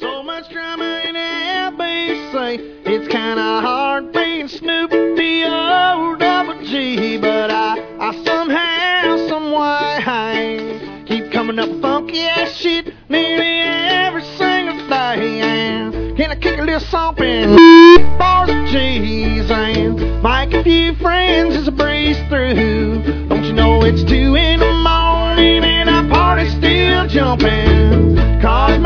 So much drama in LBC, it's kinda hard being Snoop D-O-double-G, but I, I somehow, someway, keep coming up funky ass shit nearly every single day, and can I kick a little something? and bars of G's, and make a few friends is a breeze through, don't you know it's too. Cause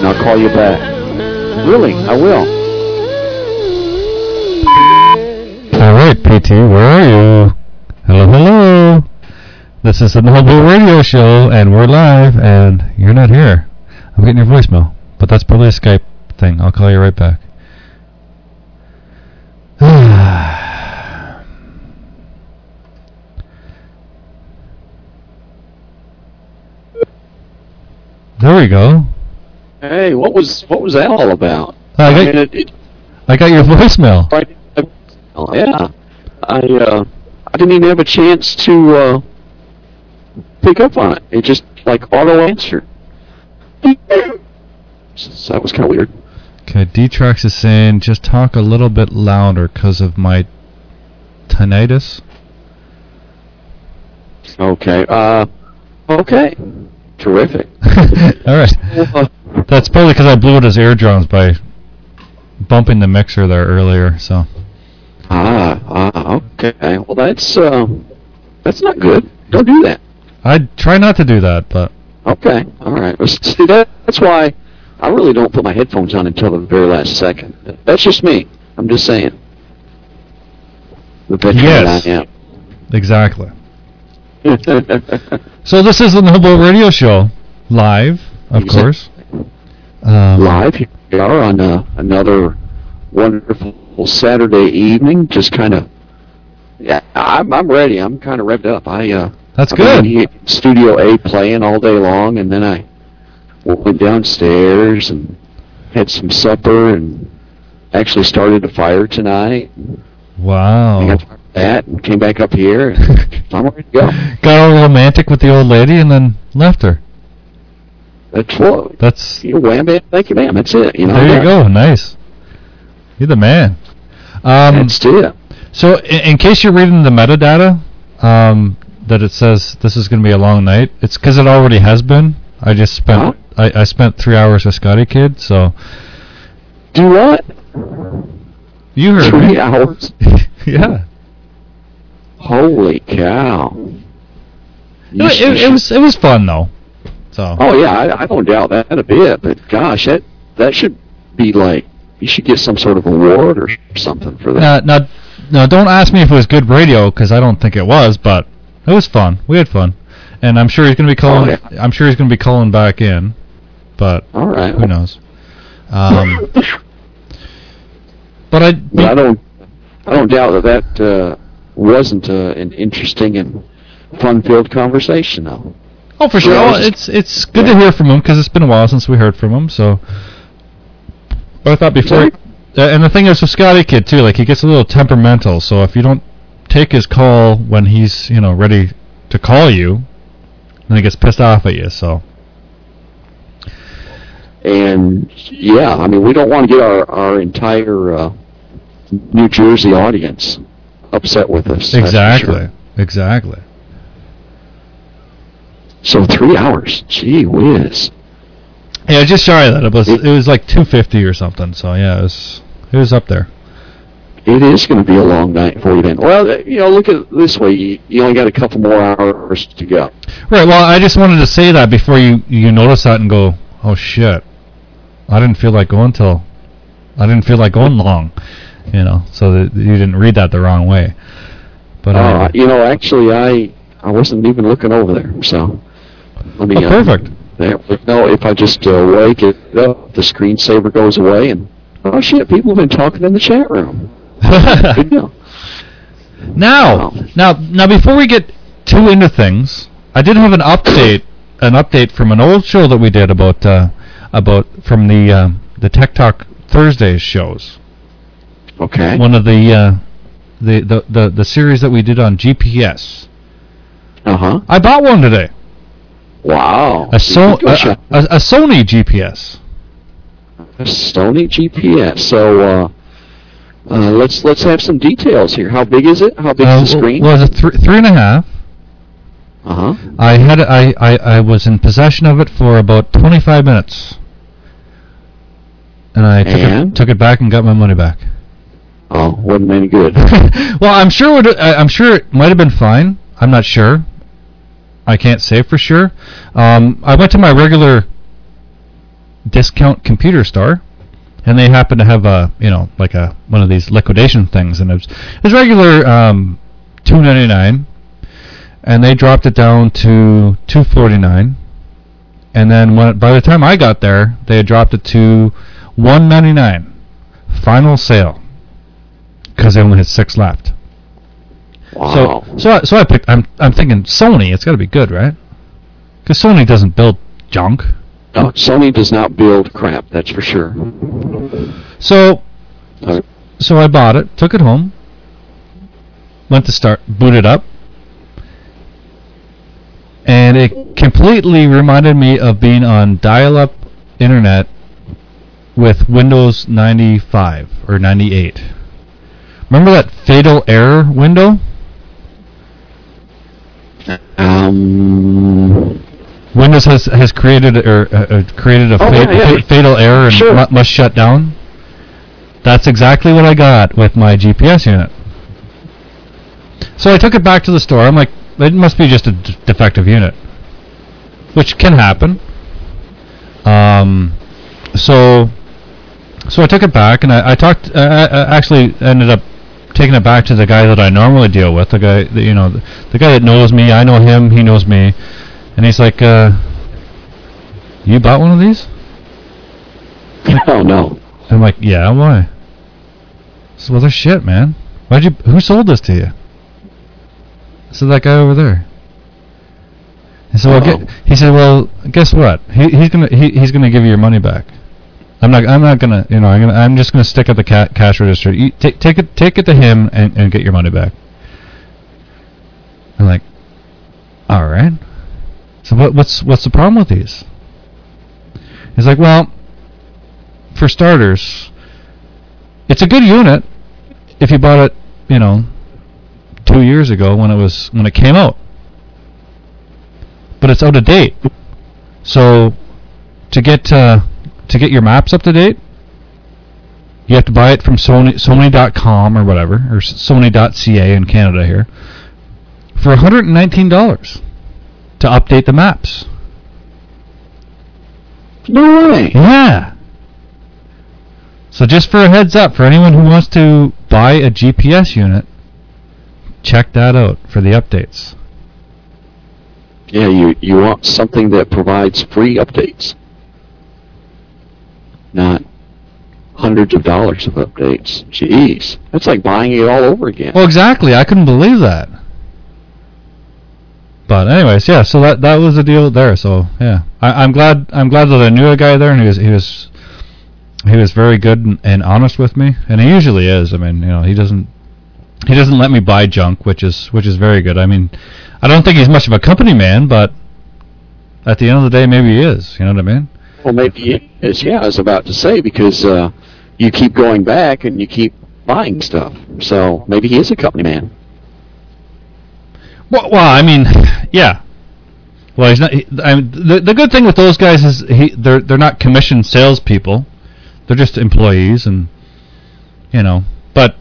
and I'll call you back. Really, I will. All right, PT, where are you? Hello, hello. This is the Noble Radio Show, and we're live, and you're not here. I'm getting your voicemail, but that's probably a Skype thing. I'll call you right back. there we go. Hey, what was what was that all about? I I got, mean, it, it, I got your voicemail. right, oh, yeah, I uh, I didn't even have a chance to uh, pick up on it. It just like auto answered. So that was kind of weird. Okay, D-Trax is saying just talk a little bit louder because of my tinnitus. Okay. Uh, okay. Terrific. All right. That's probably because I blew out his eardrums by bumping the mixer there earlier. So ah, ah, okay. Well, that's uh, that's not good. Don't do that. I try not to do that, but Okay. All right. Well, see, that, that's why I really don't put my headphones on until the very last second. That's just me. I'm just saying. The veteran Yes. exactly. I am. So this is the Noble Radio Show, live, of Exact- course. Um, Live here we are on uh, another wonderful Saturday evening. Just kind of, yeah, I'm I'm ready. I'm kind of revved up. I uh, That's I've good. in Studio A playing all day long, and then I went downstairs and had some supper, and actually started a fire tonight. Wow. that and came back up here, I'm ready to go. Got all romantic with the old lady and then left her. That's what. That's You know, wham, bam, thank you, ma'am. That's it. You know. there. You go. Nice. You're the man. Um, That's it. So, in, in case you're reading the metadata, um, that it says this is going to be a long night, it's because it already has been. I just spent Huh? I, I spent three hours with Scotty Kid, so Do what? you heard Three me. hours. yeah, Holy cow! It, it, it was it was fun though. So Oh yeah, I, I don't doubt that a bit. But gosh, that that should be like you should get some sort of award or something for that. now, now, now, don't ask me if it was good radio because I don't think it was, but it was fun. We had fun, and I'm sure he's going to be calling. Oh, I'm sure he's going to be calling back in, but All right. who knows? Um, but I, But I don't I don't doubt that that uh, wasn't uh, an interesting and fun-filled conversation though. Oh, for sure. Yeah, I Oh, it's it's good to hear from him because it's been a while since we heard from him. So, but I thought before, Sorry? uh, and the thing is with Scotty Kid too, like he gets a little temperamental. So if you don't take his call when he's you know ready to call you, then he gets pissed off at you. So And yeah, I mean, we don't want to get our our entire uh, New Jersey audience upset with us. exactly, sure. exactly. So three hours. Gee whiz. Yeah, just shy of that. It was it was like two fifty or something. So yeah, it was it was up there. It is going to be a long night for you then. Well, uh, you know, look at it this way. You, you only got a couple more hours to go. Right. Well, I just wanted to say that before you you notice that and go, oh shit, I didn't feel like going till, I didn't feel like going long, you know, so that you didn't read that the wrong way. But Uh, uh, you know, actually, I I wasn't even looking over there. So let me. oh, uh, perfect. No, if I just uh, wake it up, the screensaver goes away, and oh shit, people have been talking in the chat room. Good deal. Now, Wow. now, now, before we get too into things, I did have an update, an update from an old show that we did about, uh, about from the uh, the Tech Talk Thursdays shows. Okay. One of the, uh, the the the the series that we did on GPS. Uh huh. I bought one today. Wow. A so a, a, a Sony GPS. A Sony GPS. So uh, uh, let's let's have some details here. How big is it? How big Uh, is the screen? was it thr three and a half? Uh huh. I had I, I I was in possession of it for about 25 minutes, and I took And? it took it back and got my money back. Oh, wasn't any good. well, I'm sure it, I'm sure it might have been fine. I'm not sure. I can't say for sure. Um, I went to my regular discount computer store, and they happened to have a you know like a one of these liquidation things, and it was it was regular um, two ninety nine, and they dropped it down to two forty nine, and then when by the time I got there, they had dropped it to one ninety nine, final sale, because they only had six left. Wow. So so I, so I picked. I'm I'm thinking Sony. It's got to be good, right? Because Sony doesn't build junk. No, Sony does not build crap. That's for sure. So Uh, so I bought it, took it home, went to start, boot it up, and it completely reminded me of being on dial-up internet with Windows 95 or 98. Remember that fatal error window? Um. Windows has has created or uh, uh, created a Oh, fa- yeah, yeah. fa- fatal error and Sure. mu- must shut down. That's exactly what I got with my GPS unit. So I took it back to the store. I'm like, it must be just a d- defective unit, which can happen. Um, so so I took it back and I, I talked. I I actually ended up taking it back to the guy that I normally deal with. The guy, that, you know, the, the guy that knows me. I know him. He knows me. And he's like, uh, "You bought one of these?" Oh no. I'm like, "Yeah, why?" Said, "Well, they're shit, man. Why'd you? Who sold this to you?" So "That guy over there." He said, "Well, get, he said, well, guess what? He, he's gonna he, he's gonna give you your money back. I'm not I'm not gonna you know I'm gonna I'm just gonna stick at the ca- cash register. You, take take it take it to him and, and get your money back." I'm like, "All right." So what what's what's the problem with these? He's like, "Well, for starters, it's a good unit if you bought it, you know, two years ago when it was when it came out. But it's out of date. So to get uh, to get your maps up to date, you have to buy it from Sony Sony.com or whatever or Sony.ca in Canada here for $119 to update the maps. No way. Yeah. So just for a heads up for anyone who wants to buy a GPS unit, check that out for the updates. Yeah, you you want something that provides free updates, not hundreds of dollars of updates. Jeez, that's like buying it all over again. Well, exactly. I couldn't believe that. But anyways, yeah. So that that was the deal there. So yeah, I, I'm glad I'm glad that I knew a guy there, and he was he was he was very good and, and honest with me, and he usually is. I mean, you know, he doesn't he doesn't let me buy junk, which is which is very good. I mean, I don't think he's much of a company man, but at the end of the day, maybe he is. You know what I mean? Well, maybe is. Yeah, I was about to say because uh, you keep going back and you keep buying stuff. So maybe he is a company man. Well, well, I mean, yeah. Well, he's not. He, I mean, the the good thing with those guys is he they're they're not commissioned salespeople. They're just employees, and you know. But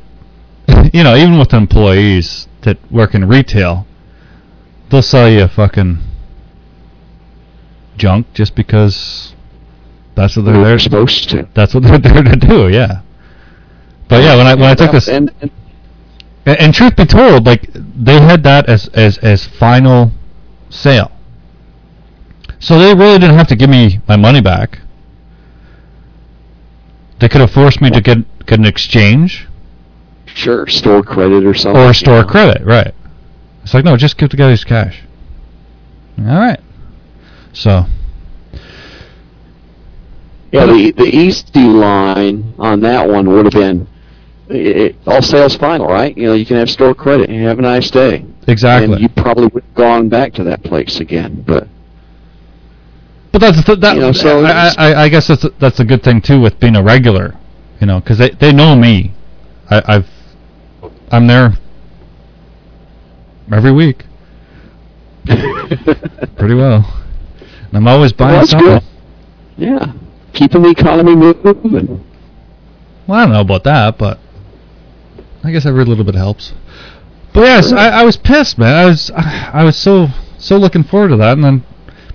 you know, even with employees that work in retail, they'll sell you a fucking junk just because that's what they're They're supposed to. That's what they're there to do. Yeah. But yeah, when I when I took this, and, and and, and truth be told, like they had that as as as final sale. So they really didn't have to give me my money back. They could have forced me to get get an exchange Sure, store credit or something. or store you know. credit, right? It's like no, just give the guy his cash. All right. So Yeah, the the easy line on that one would have been it, all sales final, right? You know, you can have store credit and have a nice day. exactly. And you probably would have gone back to that place again, but But that's the, that. You know, so I, I, I guess that's a, that's a good thing too with being a regular, you know, because they they know me. I, I've I'm there every week, pretty well. And I'm always buying Well, that's something. good. Yeah, keeping the economy moving. Well, I don't know about that, but I guess every little bit helps. But yes, I, I was pissed, man. I was I was so so looking forward to that, and then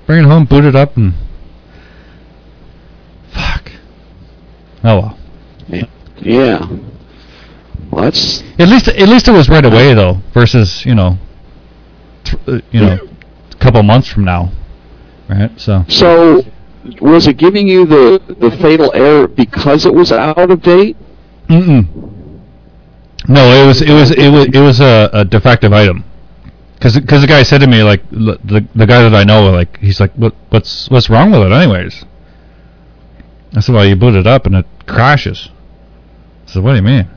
bring it home, boot it up, and fuck. Oh well. Yeah. Well, that's At least at least it was right away though, versus you know, th- uh, you know, a couple months from now, right? So so. Was it giving you the the fatal error because it was out of date? Mm-mm. No, it was it was it was it was a, a defective item. Because the guy said to me like the the guy that I know like he's like what what's what's wrong with it anyways? I said well you boot it up and it crashes. I said what do you mean?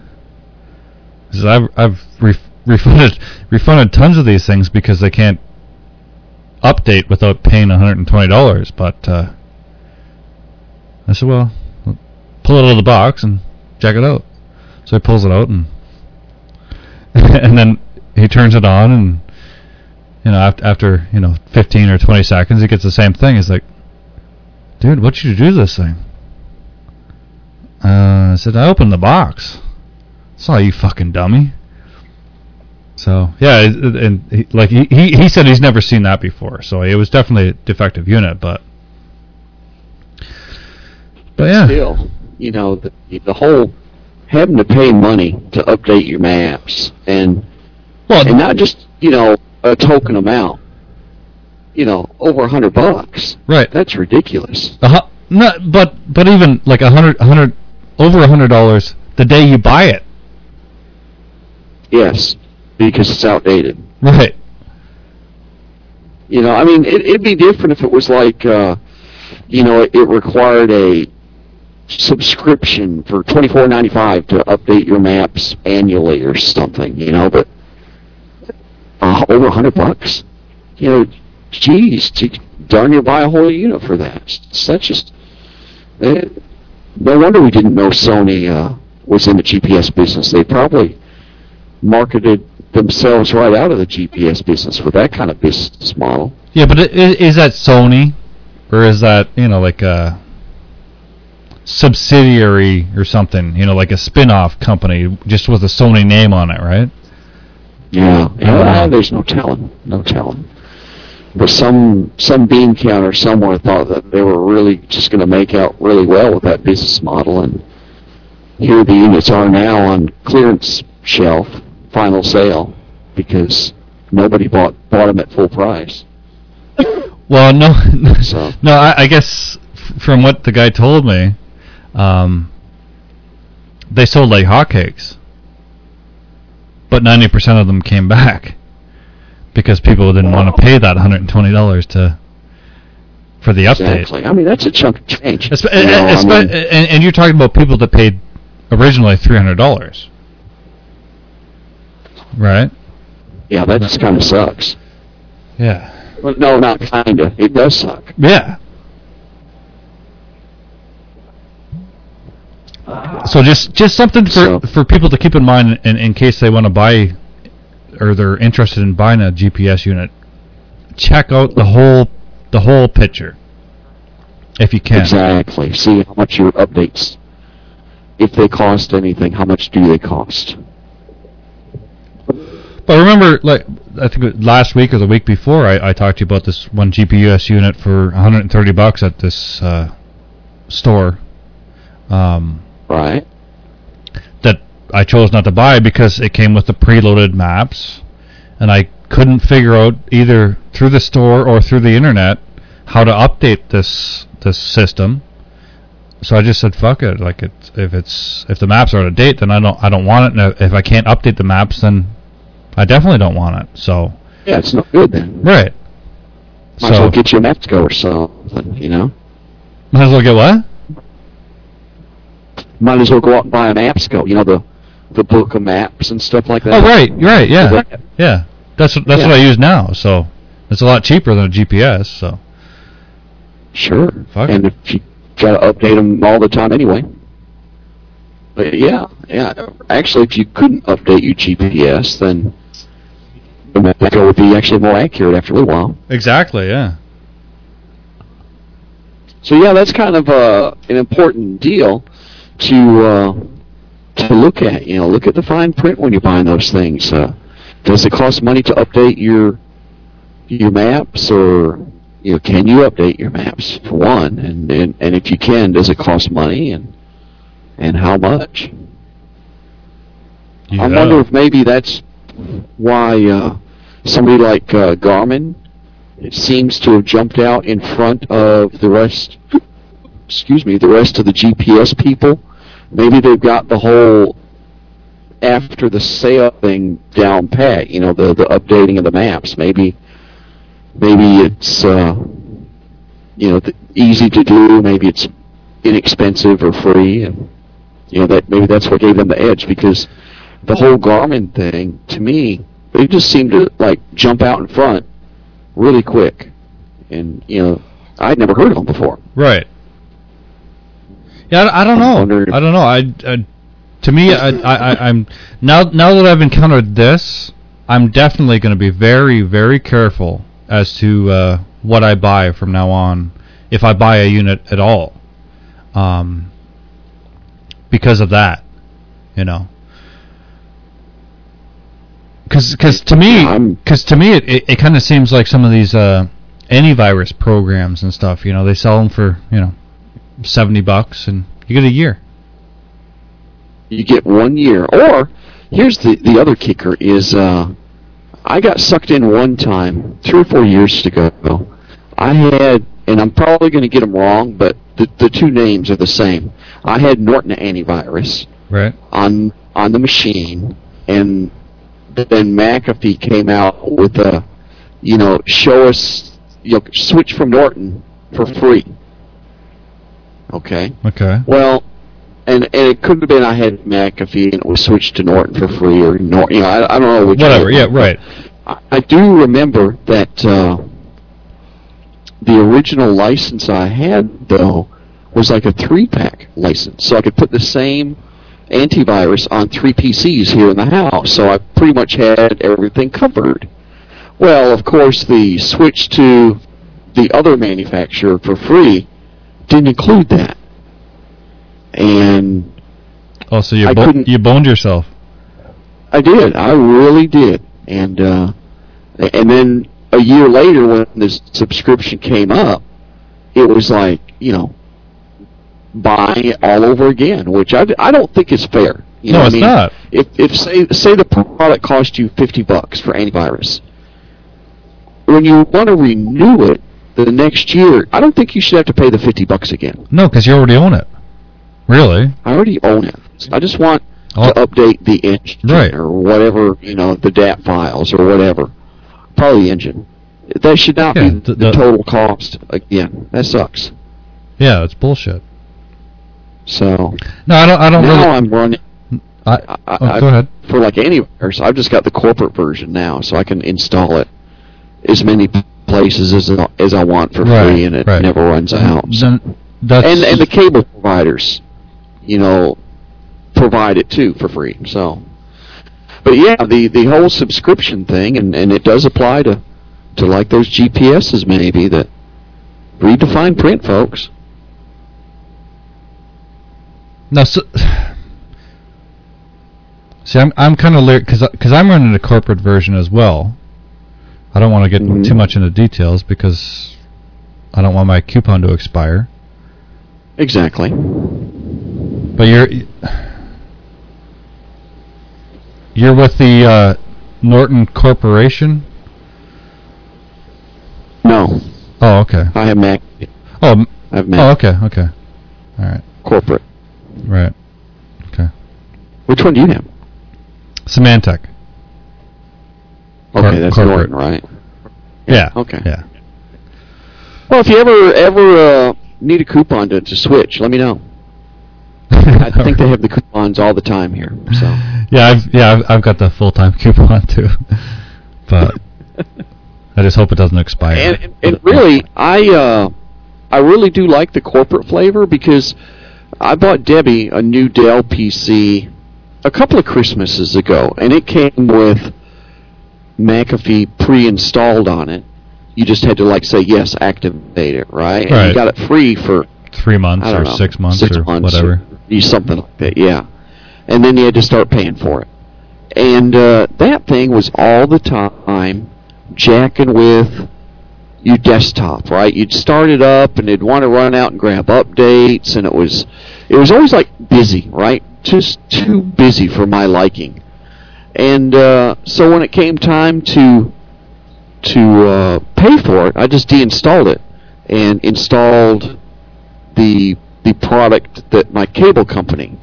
He says I've I've ref- refunded refunded tons of these things because they can't update without paying one hundred and twenty dollars. But uh, I said well pull it out of the box and check it out. So he pulls it out and and then he turns it on and you know after after you know 15 or 20 seconds he gets the same thing. He's like, "Dude, what you do to this thing?" Uh, I said, "I opened the box. Saw you fucking dummy." So yeah, and he, like he, he he said he's never seen that before. So it was definitely a defective unit, but but yeah, Still, you know, the, the whole having to pay money to update your maps and well, and not just you know a token amount. You know, over a hundred bucks. right. That's ridiculous. A hu- no, but but even like a hundred, a over a hundred dollars the day you buy it, Yes, because it's outdated. right? You know, I mean, it, it'd be different if it was like, uh, you know, it, it required a subscription for twenty four ninety five to update your maps annually or something. You know, but uh, over a hundred bucks. You know, geez, gee, darn you buy a whole unit for that. That's just. eh, no wonder we didn't know Sony uh, was in the GPS business. They probably marketed themselves right out of the GPS business with that kind of business model. Yeah, but is that Sony, or is that you know like a subsidiary or something? You know, like a spin-off company just with a Sony name on it, right? Yeah, yeah. Uh, well, there's no telling, no telling. But some some bean counter somewhere thought that they were really just going to make out really well with that business model, and here the units are now on clearance shelf, final sale, because nobody bought bought them at full price. Well, no, So no. I, I guess f- from what the guy told me, um, they sold like hotcakes, but ninety percent of them came back because people didn't want to pay that one hundred and twenty dollars to for the update. exactly. I mean, that's a chunk of change. Espe- you know, I mean, and, and you're talking about people that paid originally three hundred dollars, right? yeah, that just kind of sucks. Yeah. Well, no, not kinda. It does suck. Yeah. So just just something for So- for people to keep in mind in, in case they want to buy or they're interested in buying a GPS unit. Check out the whole the whole picture if you can. Exactly. See how much your updates, if they cost anything, how much do they cost? But remember, like I think last week or the week before, I, I talked to you about this one GPS unit for 130 bucks at this uh, store. Um, Right. that I chose not to buy because it came with the preloaded maps, and I couldn't figure out either through the store or through the internet how to update this this system. So I just said, "Fuck it! Like, it's if it's if the maps are out of date, then I don't I don't want it. And if I can't update the maps, then I definitely don't want it." So Yeah, it's not good then. right. Might as so well get you a Mapsco or something, you know? might as well get what? Might as well go out and buy a Mapsco, you know, the the book of maps and stuff like that. Oh right, right. Yeah, Right. yeah. That's what- that's Yeah. what I use now. So it's a lot cheaper than a GPS. So Sure. Fuck and if you got to update them all the time anyway. But yeah, yeah. Actually, if you couldn't update your GPS, then the Mapsco would be actually more accurate after a little while. exactly. Yeah. So yeah, that's kind of uh, an important deal to uh, to look at. You know, look at the fine print when you're buying those things. Uh, does it cost money to update your your maps, or you know, can you update your maps for one? And and, and if you can, does it cost money, and and how much? I wonder if maybe that's why uh, somebody like uh, Garmin it seems to have jumped out in front of the rest. Excuse me, the rest of the GPS people. Maybe they've got the whole after the sale thing down pat. You know, the the updating of the maps. Maybe maybe it's uh, you know easy to do. Maybe it's inexpensive or free, and you know that maybe that's what gave them the edge because the whole Garmin thing to me they just seem to like jump out in front really quick, and you know I'd never heard of them before. Right. Yeah, I, I don't know. I don't know. I, I to me, I, I, I, I'm now now that I've encountered this, I'm definitely going to be very, very careful as to uh, what I buy from now on, if I buy a unit at all, um, because of that, you know. Because cause to me, because to me, it, it, it kind of seems like some of these uh, antivirus programs and stuff. You know, they sell them for you know seventy bucks, and you get a year. You get one year, or here's the the other kicker is uh, I got sucked in one time three or four years ago. I had, and I'm probably going to get them wrong, but the the two names are the same. I had Norton antivirus. Right. on on the machine, and then McAfee came out with a, you know, show us, you know, switch from Norton for free. Okay. Okay. Well, and and it could have been I had McAfee and it was switched to Norton for free or Norton. You know, I, I don't know which. Whatever. way. Yeah. Right. I, I do remember that uh, the original license I had though was like a three pack license, so I could put the same antivirus on three PCs here in the house. So I pretty much had everything covered. Well, of course, the switch to the other manufacturer for free didn't include that, and Oh, so you bo- you boned yourself. I did. I really did. And uh, and then a year later, when the subscription came up, it was like you know buying it all over again, which I, I don't think is fair. You know no, what it's I mean? not. If if say say the product cost you fifty bucks for antivirus, when you want to renew it the next year, I don't think you should have to pay the fifty bucks again. No, because you already own it. Really? I already own it. I just want Oh. to update the engine Right. or whatever, you know, the DAT files or whatever. Probably the engine. That should not Yeah, be the- the, total cost again. That sucks. Yeah, it's bullshit. So No, I don't. I don't now really. I'm running I, I, oh, I, go ahead. for like antivirus. I've just got the corporate version now, so I can install it as many places as I- as I want for Right, free, and it right. never runs out. That's and and the cable providers, you know, provide it too for free. So, but yeah, the the whole subscription thing, and and it does apply to to like those GPSs maybe that read the fine print, folks. Now, so, see, I'm I'm kind of because because I'm running a corporate version as well. I don't want to get Mhm. too much into details because I don't want my coupon to expire. Exactly. But you're you're with the uh, Norton Corporation. No, Oh, okay. I have Mac. Oh, I have Mac. oh, okay, okay. All right, corporate. right. Okay. Which one do you have? Symantec. Okay, Cor- that's corporate. Norton, right? Yeah. Okay. Yeah. Well, if you ever ever uh, need a coupon to, to switch, let me know. I think they have the coupons all the time here. So Yeah, I've yeah, I've, I've got the full time coupon too, but I just hope it doesn't expire. and, and, and really, I uh, I really do like the corporate flavor because I bought Debbie a new Dell PC a couple of Christmases ago, and it came with McAfee pre-installed on it. You just had to like say yes, activate it, right? And Right. you got it free for Three months or know, six months six or months whatever. you something like that, yeah. And then you had to start paying for it. And uh, that thing was all the time jacking with your desktop, right? You'd start it up and it'd want to run out and grab updates, and it was it was always like busy, right? Just too busy for my liking. And uh, so when it came time to to uh, pay for it, I just deinstalled it and installed the the product that my cable company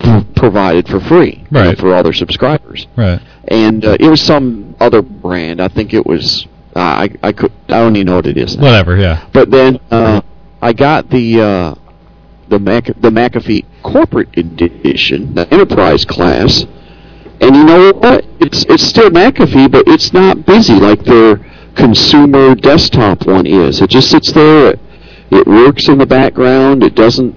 p- provided for free you know, for all their subscribers. Right. And uh, it was some other brand. I think it was I I could I don't even know what it is. Now. Whatever. Yeah. But then uh, I got the uh, the Mac the McAfee Corporate Edition, the Enterprise class, and you know what? It's it's still McAfee, but it's not busy like their consumer desktop one is. It just sits there. It, it works in the background. It doesn't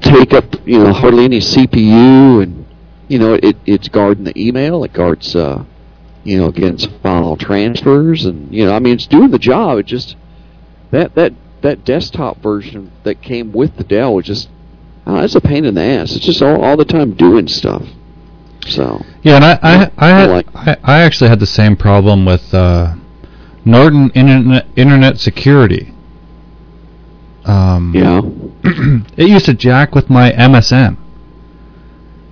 take up you know hardly any CPU, and you know it it's guarding the email. It guards uh, you know against file transfers, and you know I mean it's doing the job. It just that that that desktop version that came with the Dell was just uh, it's a pain in the ass. It's just all, all the time doing stuff. So Yeah, and I I I, I had, like- I, I actually had the same problem with uh, Norton Internet Internet Security. Um, yeah, it used to jack with my MSN,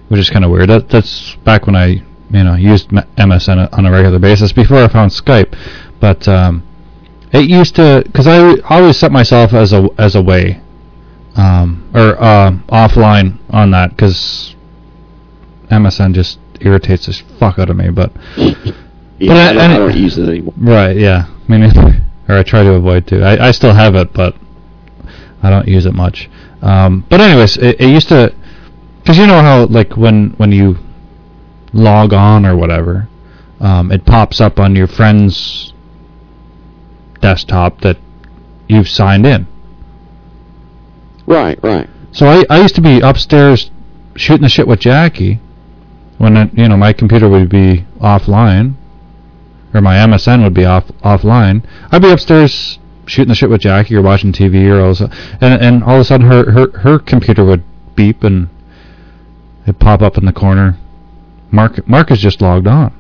which is kind of weird. That, that's back when I, you know, used MSN on a regular basis before I found Skype. But um, it used to, because I always set myself as a as a way, um, or uh, offline on that, because MSN just irritates the fuck out of me. But yeah. But I- I, don't, I don't use it anymore. Right, yeah. Me neither. Or I try to avoid to. I, I still have it, but I don't use it much. Um, but anyways, it, it used to, because you know how like when when you log on or whatever, um, it pops up on your friend's desktop that you've signed in. Right, right. So I, I used to be upstairs shooting the shit with Jackie when it, you know my computer would be offline or my MSN would be off offline. I'd be upstairs shooting the shit with Jackie or watching TV or all and and all of a sudden her her her computer would beep and it'd pop up in the corner. Mark Mark is just logged on.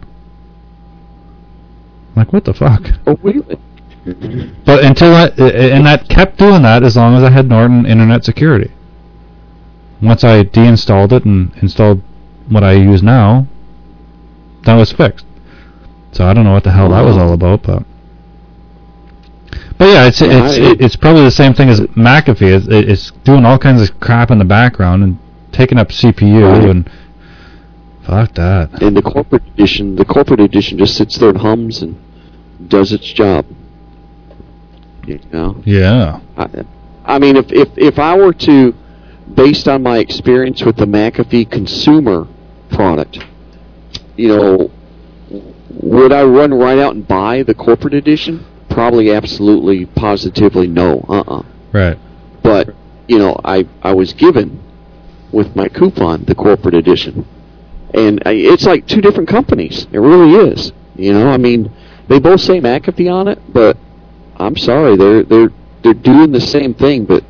I'm like what the fuck? Oh, really? But until I, and that kept doing that as long as I had Norton Internet Security. Once I deinstalled it and installed what I use now, that was fixed. So I don't know what the hell that was all about, but but yeah, it's it's it- it's probably the same thing as McAfee. It's, it's doing all kinds of crap in the background and taking up CPU Right. and fuck that. And the corporate edition, the corporate edition just sits there and hums and does its job. You know. Yeah. I, I mean, if, if if I were to, based on my experience with the McAfee consumer product, you know, would I run right out and buy the corporate edition? Probably, absolutely, positively, no. Uh-uh. Right. But you know, I I was given with my coupon the corporate edition, and I, it's like two different companies. It really is. You know, I mean, they both say McAfee on it, but I'm sorry, they're they're they're doing the same thing, but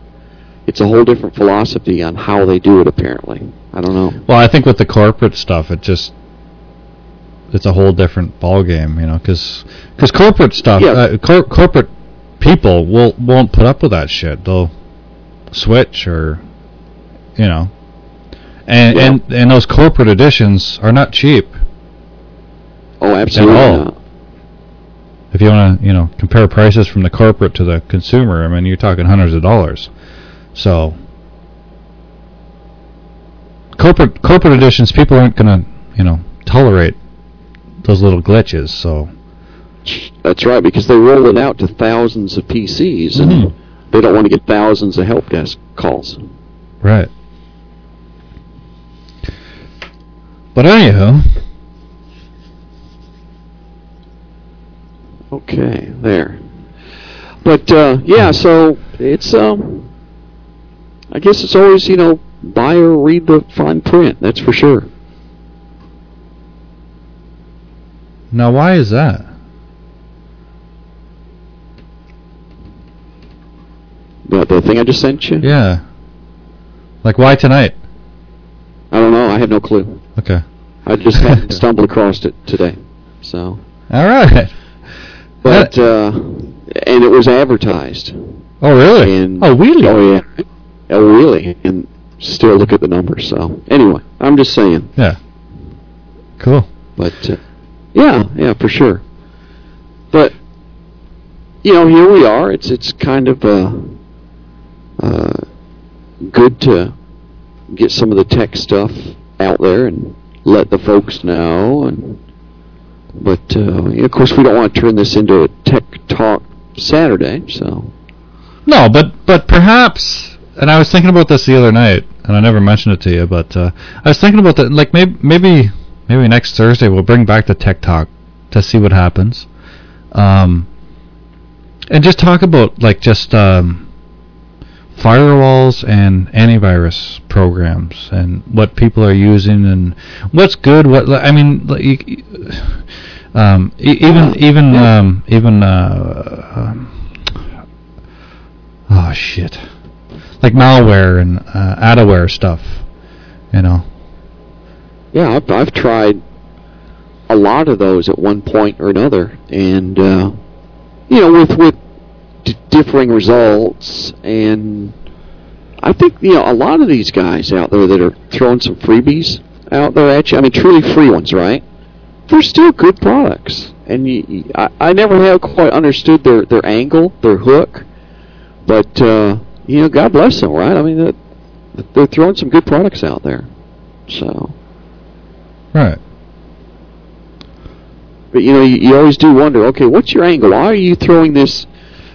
it's a whole different philosophy on how they do it. Apparently, I don't know. Well, I think with the corporate stuff, it just it's a whole different ball game, you know, because cause corporate stuff, Yeah. uh, cor- corporate people will won't put up with that shit. They'll switch or you know, and Yeah. and and those corporate editions are not cheap. Oh, absolutely all. not. If you want to, you know, compare prices from the corporate to the consumer, I mean, you're talking hundreds of dollars. So, corporate corporate editions, people aren't gonna, you know, tolerate those little glitches. So, That's right, because they roll it out to thousands of PCs, and Mhm. they don't want to get thousands of help desk calls. right. But anywho, Okay, there. But uh, yeah, so it's um, I guess it's always you know buy or read the fine print. That's for sure. now why is that? The, the thing I just sent you. Yeah. Like why tonight? I don't know. I have no clue. Okay. I just happened to across it today. So, All right. but uh, and it was advertised. Oh really? And oh really? Oh yeah. Oh really? And still look at the numbers. So anyway, I'm just saying. Yeah. Cool. But uh, yeah, yeah, for sure. But you know, here we are. It's it's kind of uh, uh, good to get some of the tech stuff out there and let the folks know. And but uh, of course, we don't want to turn this into a tech talk Saturday. So No, but but perhaps, and I was thinking about this the other night, and I never mentioned it to you, but uh, I was thinking about that. Like maybe maybe maybe next Thursday we'll bring back the tech talk to see what happens, um, and just talk about like just um, firewalls and antivirus programs and what people are using and what's good. What I mean, like, um, even even um, even. Uh, um, oh shit, like malware and uh, adware stuff. You know. yeah, I've, I've tried a lot of those at one point or another, and uh, you know, with with d- differing results. And I think you know a lot of these guys out there that are throwing some freebies out there at you. I mean, truly free ones, right? They're still good products, and you, I, I never have quite understood their their angle, their hook. But uh, you know, God bless them, right? I mean, that they're throwing some good products out there. So. Right. But you know, you, you always do wonder. Okay, what's your angle? Why are you throwing this?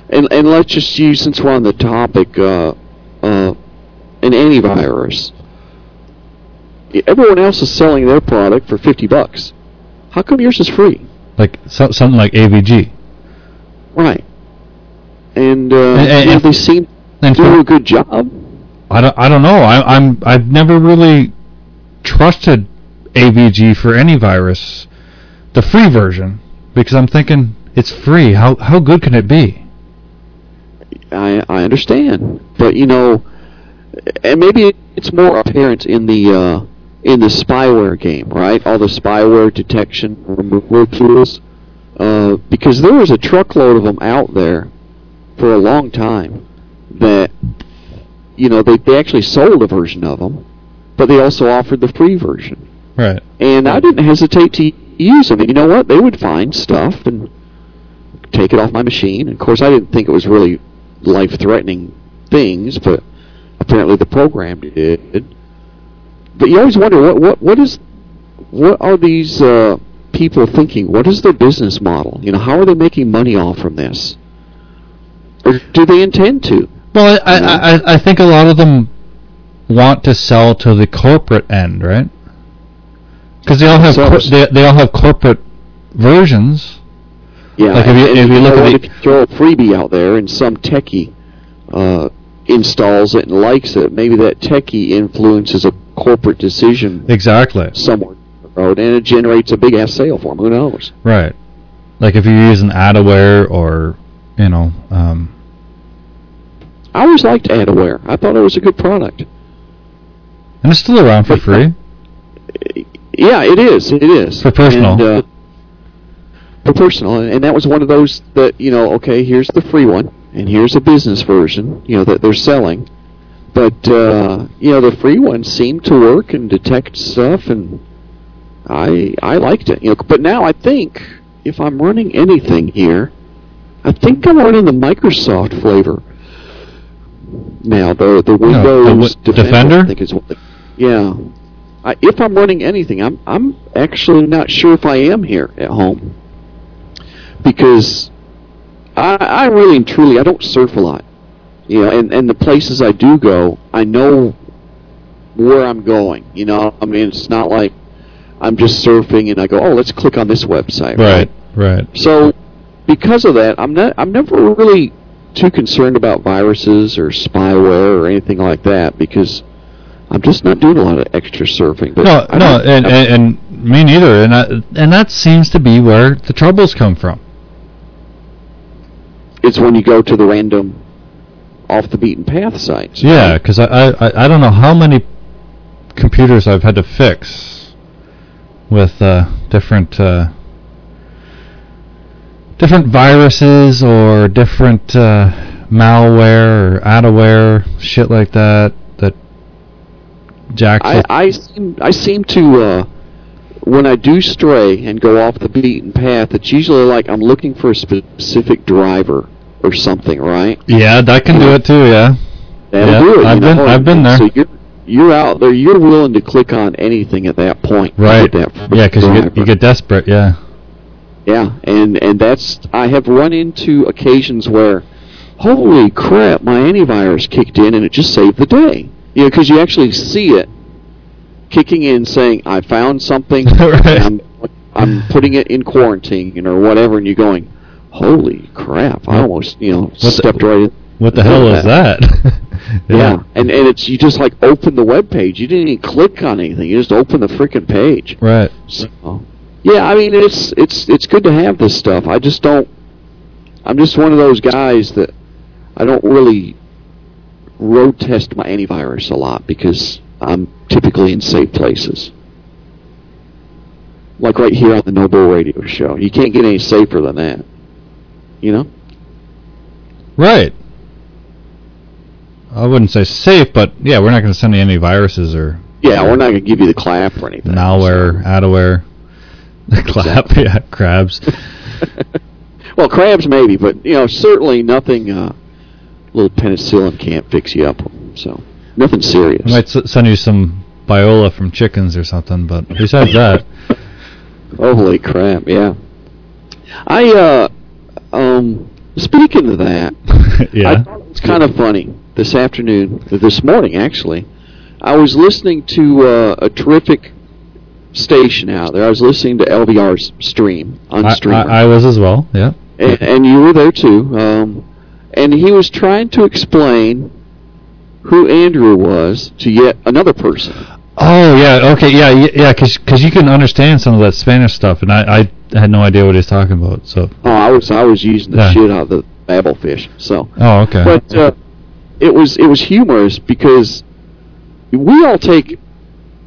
And and let's just use since we're on the topic, uh, uh, an antivirus. Everyone else is selling their product for fifty bucks. How come yours is free? Like so, something like AVG. Right. And, uh, And- and- and- they seem And do a good job. I don't I don't know. I, I'm I've never really trusted AVG for any virus, the free version, because I'm thinking it's free. How how good can it be? I I understand, but you know, and maybe it's more apparent in the uh, in the spyware game, right? All the spyware detection removal tools, uh, because there was a truckload of them out there for a long time that you know they they actually sold a version of them, but they also offered the free version, Right. and I didn't hesitate to use them. And you know what? They would find stuff and take it off my machine. And of course, I didn't think it was really life-threatening things, but apparently the program did. But you always wonder what what what is what are these uh, people thinking? What is their business model? You know, how are they making money off from this? Or do they intend to? Well, I, I, I, I think a lot of them want to sell to the corporate end, right? Because they all have cor- they, they all have corporate versions. Yeah, Like, if you- if you look at the- throw a freebie out there and some techie uh, installs it and likes it, maybe that techie influences a corporate decision Exactly. somewhere down the road, and it generates a big ass sale for them. Who knows? Right. Like if you're using Adaware or you know, um, I always liked Adaware. I thought it was a good product. and it's still around for free. Yeah, it is. It is For personal. And, uh, for personal, and that was one of those that you know. Okay, here's the free one, and here's a business version. You know that they're selling, but uh, you know the free one seemed to work and detect stuff, and I I liked it. You know, but now I think if I'm running anything here, I think I'm running the Microsoft flavor. Now the the the Windows wi- Defender? I think is what. The, yeah. I, if I'm running anything, I'm I'm actually not sure if I am here at home because I, I really and truly I don't surf a lot, you know, and and the places I do go, I know where I'm going. You know, I mean, it's not like I'm just surfing and I go, oh, let's click on this website. Right, right. So, because of that, I'm not. I'm never really too concerned about viruses or spyware or anything like that because I'm just not doing a lot of extra surfing. But No, I no, and, and and me neither. And I, and that seems to be where the troubles come from. it's when you go to the random off the beaten path sites. Yeah, because I, I I- I don't know how many computers I've had to fix with uh, different uh, different viruses or different uh, malware or adware, shit like that. That jacks I. I seem I seem to uh, when I do stray and go off the beaten path, it's usually like I'm looking for a specific driver or something, right? Yeah, that can do it too. Yeah. That'll Yeah, do it. I've you know? been- I've been there. So you're you're out there. You're willing to click on anything at that point. Right. that Yeah, because you get you get desperate. Yeah. Yeah, and and that's I have run into occasions where, holy crap, my antivirus kicked in and it just saved the day. You know, because you actually see it kicking in, saying I found something. Right. and I'm I'm putting it in quarantine or whatever, and you're going, holy crap! I almost you know the- stepped right in. What the hell is that? Yeah. and and it's you just like open the web page. You didn't even click on anything. You just open the freaking page. Right. So, yeah, I mean it's it's it's good to have this stuff. I just don't. I'm just one of those guys that I don't really road test my antivirus a lot because I'm typically in safe places. Like right here on the Noble Radio Show, you can't get any safer than that. You know? Right. I wouldn't say safe, but yeah, we're not going to send you any viruses or Yeah, we're not going to give you the clap or anything. malware, adware, clap, yeah, crabs. well, crabs maybe, but you know certainly nothing. Uh, little penicillin can't fix you up. So nothing serious. I might s- send you some Biola from chickens or something, but besides that, Holy crap! Yeah. I uh um speaking of that, I yeah. thought it kind of funny this afternoon, this morning actually. I was listening to uh, a terrific station out there. I was listening to LVR's stream on I, streamer. I, I was as well, yeah. and, and you were there too. Um, and he was trying to explain who Andrew was to yet another person. Oh, yeah, okay, yeah, yeah, because you can understand some of that Spanish stuff, and I, I had no idea what he was talking about, so. Oh, I was I was using the Yeah. shit out of the Babel Fish. So, Oh, okay. but uh, it was it was humorous because we all take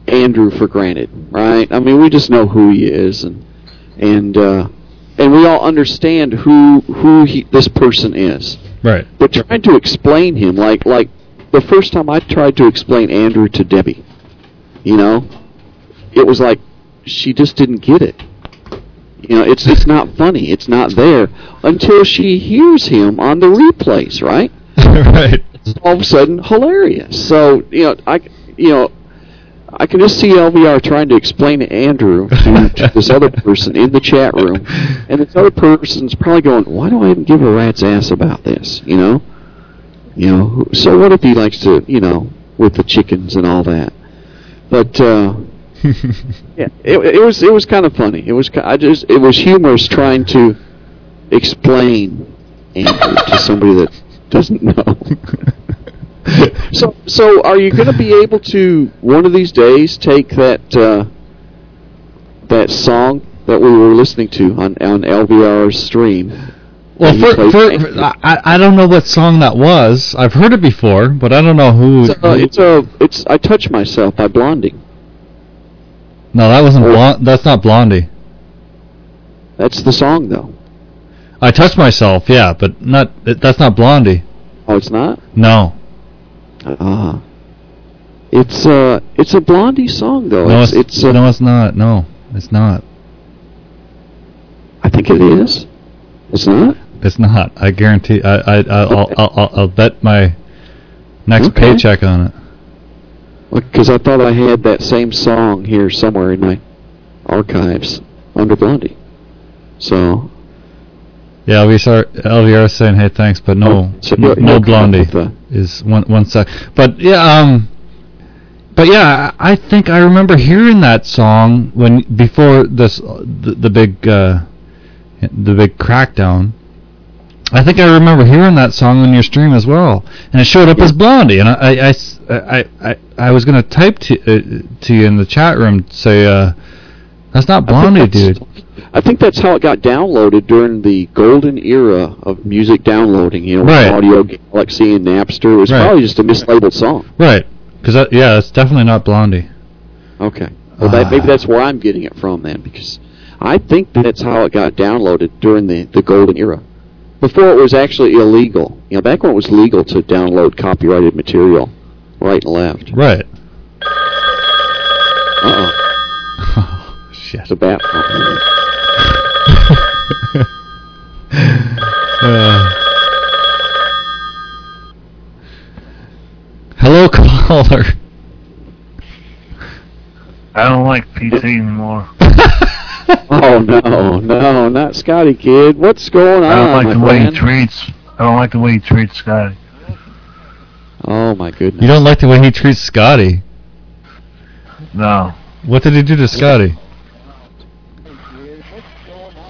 Andrew for granted, right? I mean, we just know who he is, and and uh, and we all understand who who he, this person is. right. But trying to explain him, like like the first time I tried to explain Andrew to Debbie, you know, it was like she just didn't get it. You know, it's it's not funny. It's not there until she hears him on the replays, right? right. It's all of a sudden hilarious. So you know, I you know. I can just see LVR trying to explain to Andrew to, to this other person in the chat room, and this other person's probably going, "Why do I even give a rat's ass about this?" You know, you know. So what if he likes to, you know, with the chickens and all that? But uh, yeah, it, it was it was kind of funny. It was I just it was humorous trying to explain Andrew to somebody that doesn't know. So, so are you going to be able to one of these days take that uh, that song that we were listening to on on LVR's stream? Well, you for, for, I, I don't know what song that was. I've heard it before, but I don't know who. it's, uh, it's a it's I touch myself by Blondie. no, that wasn't. or- Blon- that's not Blondie. That's the song though. I touched myself, yeah, but not. That's not Blondie. Oh, it's not. No, Ah, it's uh it's a Blondie song though. no, it's it's, it's uh, no, it's not. No, it's not. I think it is. It's not. It's not. I guarantee. I I I'll I'll, I'll, I'll bet my next Okay. paycheck on it. Because I thought I had that same song here somewhere in my archives under Blondie. So Yeah, LVR LVR is saying hey thanks, but no so no, you'll- no you'll Blondie is one one sec. But yeah, um, but yeah, I I think I remember hearing that song when before this the, the big uh, the big crackdown. I think I remember hearing that song on your stream as well, and it showed up as Blondie. And I, I, I, I was gonna type to uh, to you in the chat room say uh, that's not Blondie, that's- dude. I think that's how it got downloaded during the golden era of music downloading. You know, Right. Audio Galaxy and Napster. It was Right. probably just a mislabeled song. Right? Because yeah, it's definitely not Blondie. Okay. Well, that, maybe that's where I'm getting it from then, because I think that's how it got downloaded during the, the golden era. Before it was actually illegal. You know, back when it was legal to download copyrighted material, right and left. Right. Uh-oh. Shit. It's a bat. Uh, hello, caller. I don't like PT anymore. Oh, no, no, not Scotty Kid. What's going on, I don't like my the way he treats. I don't like the way he treats Scotty. Oh, my goodness. You don't like the way he treats Scotty. No. What did he do to Scotty?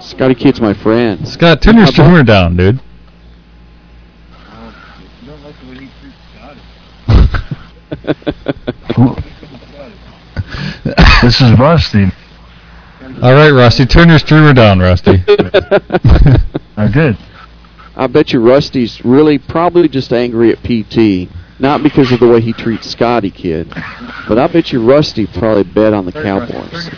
Scotty Kid's my friend. Scott, turn your streamer down, dude. This is Rusty. All right, Rusty, turn your streamer down, Rusty. I did. I bet you Rusty's really probably just angry at PT. Not because of the way he treats Scotty Kid, but I bet you Rusty probably bet on the Cowboys.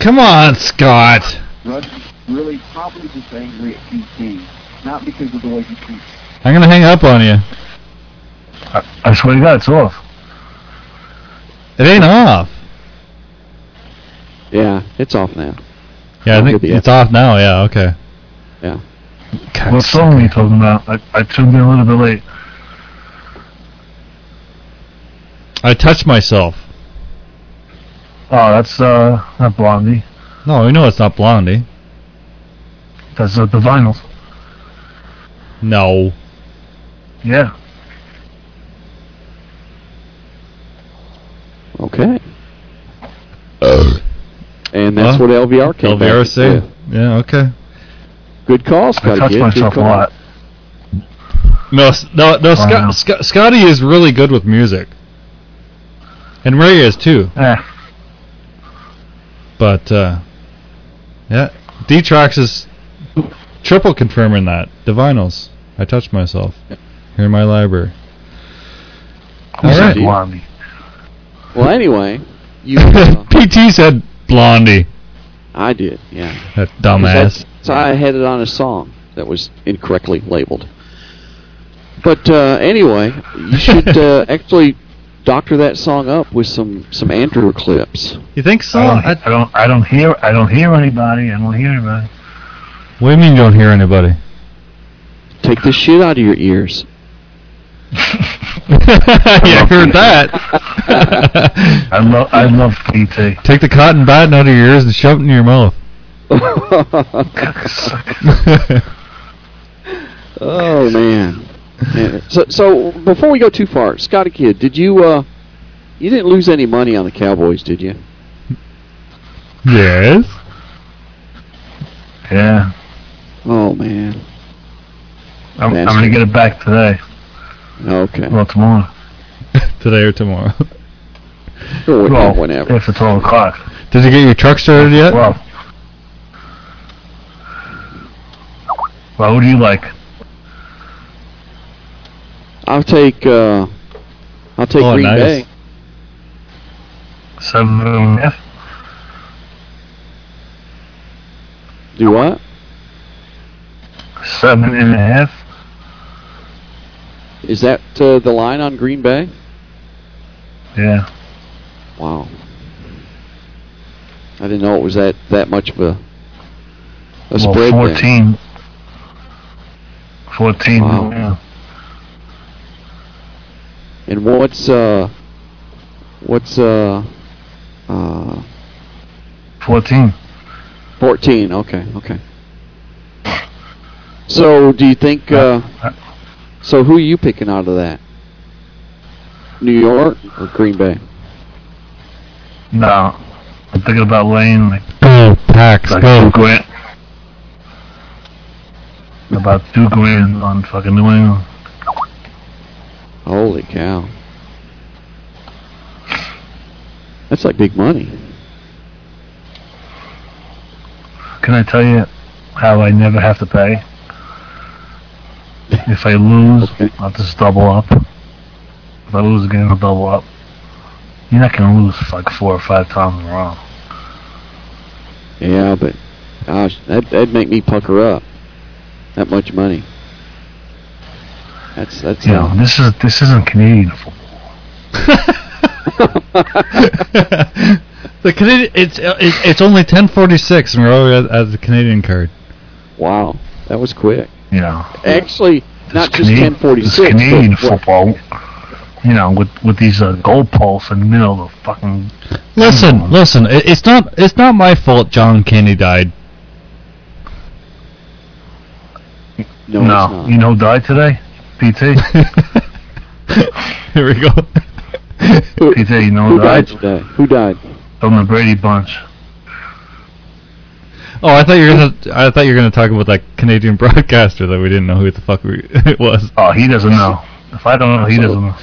Come on, Scott. Rusty really probably just angry at PT. Not because of the way he treats I'm gonna hang up on you. I, I swear to God, it's off. It ain't off. Yeah, it's off now. Yeah, I I'll think it's off now. Yeah, okay. Yeah. What song are you talking about? I, I tuned in a little bit late. I touched myself. Oh, that's uh not Blondie. No, we know it's not Blondie. That's uh, Divinyls. No. Yeah. Okay. And that's Well, what LVR came back LVR with. say. Yeah, okay. Good call, I Scotty touch Kid. myself Good a call. lot. No, no, no. I know. Scott, Scott, Scotty is really good with music, and Ray is too. Eh. But uh, yeah, D-Trax is triple confirming that. Divinyls. I touched myself here in my library. Who said. Blondie? Well, anyway, you. Uh, PT said Blondie. I did, yeah. That 'Cause dumbass. That's, that's I had it on a song that was incorrectly labeled. But uh, anyway, you should uh, actually doctor that song up with some some Andrew clips. You think so? I don't, I, I don't. I don't hear. I don't hear anybody. I don't hear anybody. what do you mean you don't hear anybody? Take the shit out of your ears. yeah, I heard that. I love. I love PT. Take the cotton batting out of your ears and shove it in your mouth. Oh man. Yeah. So so before we go too far, Scotty Kid, did you uh you didn't lose any money on the Cowboys, did you? yes. Yeah. Oh man. I'm, I'm gonna get it back today. Okay. Well, tomorrow. Today or tomorrow. Or Well, whenever. after twelve o'clock. Did you get your truck started yet? Well. Well, what do you like? I'll take uh I'll take Oh, Green nice. Bay. Seven and a half. Do what? Seven and a half. Is that uh, the line on Green Bay? Yeah. Wow. I didn't know it was that that much of a a well, spread. there. 14. 14. Wow. Yeah. And what's uh what's uh uh 14. 14? Okay, okay. So do you think uh so who are you picking out of that? New York or Green Bay? No. I'm thinking about Lane, like, Go, Pax, like go. Duke Grant. About two grand on fucking New England. Holy cow. That's like big money. Can I tell you how I never have to pay? If I lose, Okay. I'll just double up. If I lose again, I'll double up. You're not gonna lose like four or five times in a row. Yeah, but gosh, that that'd make me pucker up. That much money. That's that's You know, this is this isn't Canadian football. the Canadian, it's it's it's only 10:46 and we're already at, at the Canadian card. wow, that was quick. Yeah. Actually, not This just Canadian- ten forty this. Canadian football. You know, with with these uh, goalposts in the middle of the fucking. Listen, listen. It, it's not it's not my fault. John Kennedy died. No, no, not. you know, who died today. PT. Here we go. Who, PT. You know, who who died died today? Who died? from the Brady Bunch. Oh, I thought you were gonna. I thought you were gonna talk about that Canadian broadcaster that we didn't know who the fuck we, it was. Oh, he doesn't know. If I don't know, he doesn't know.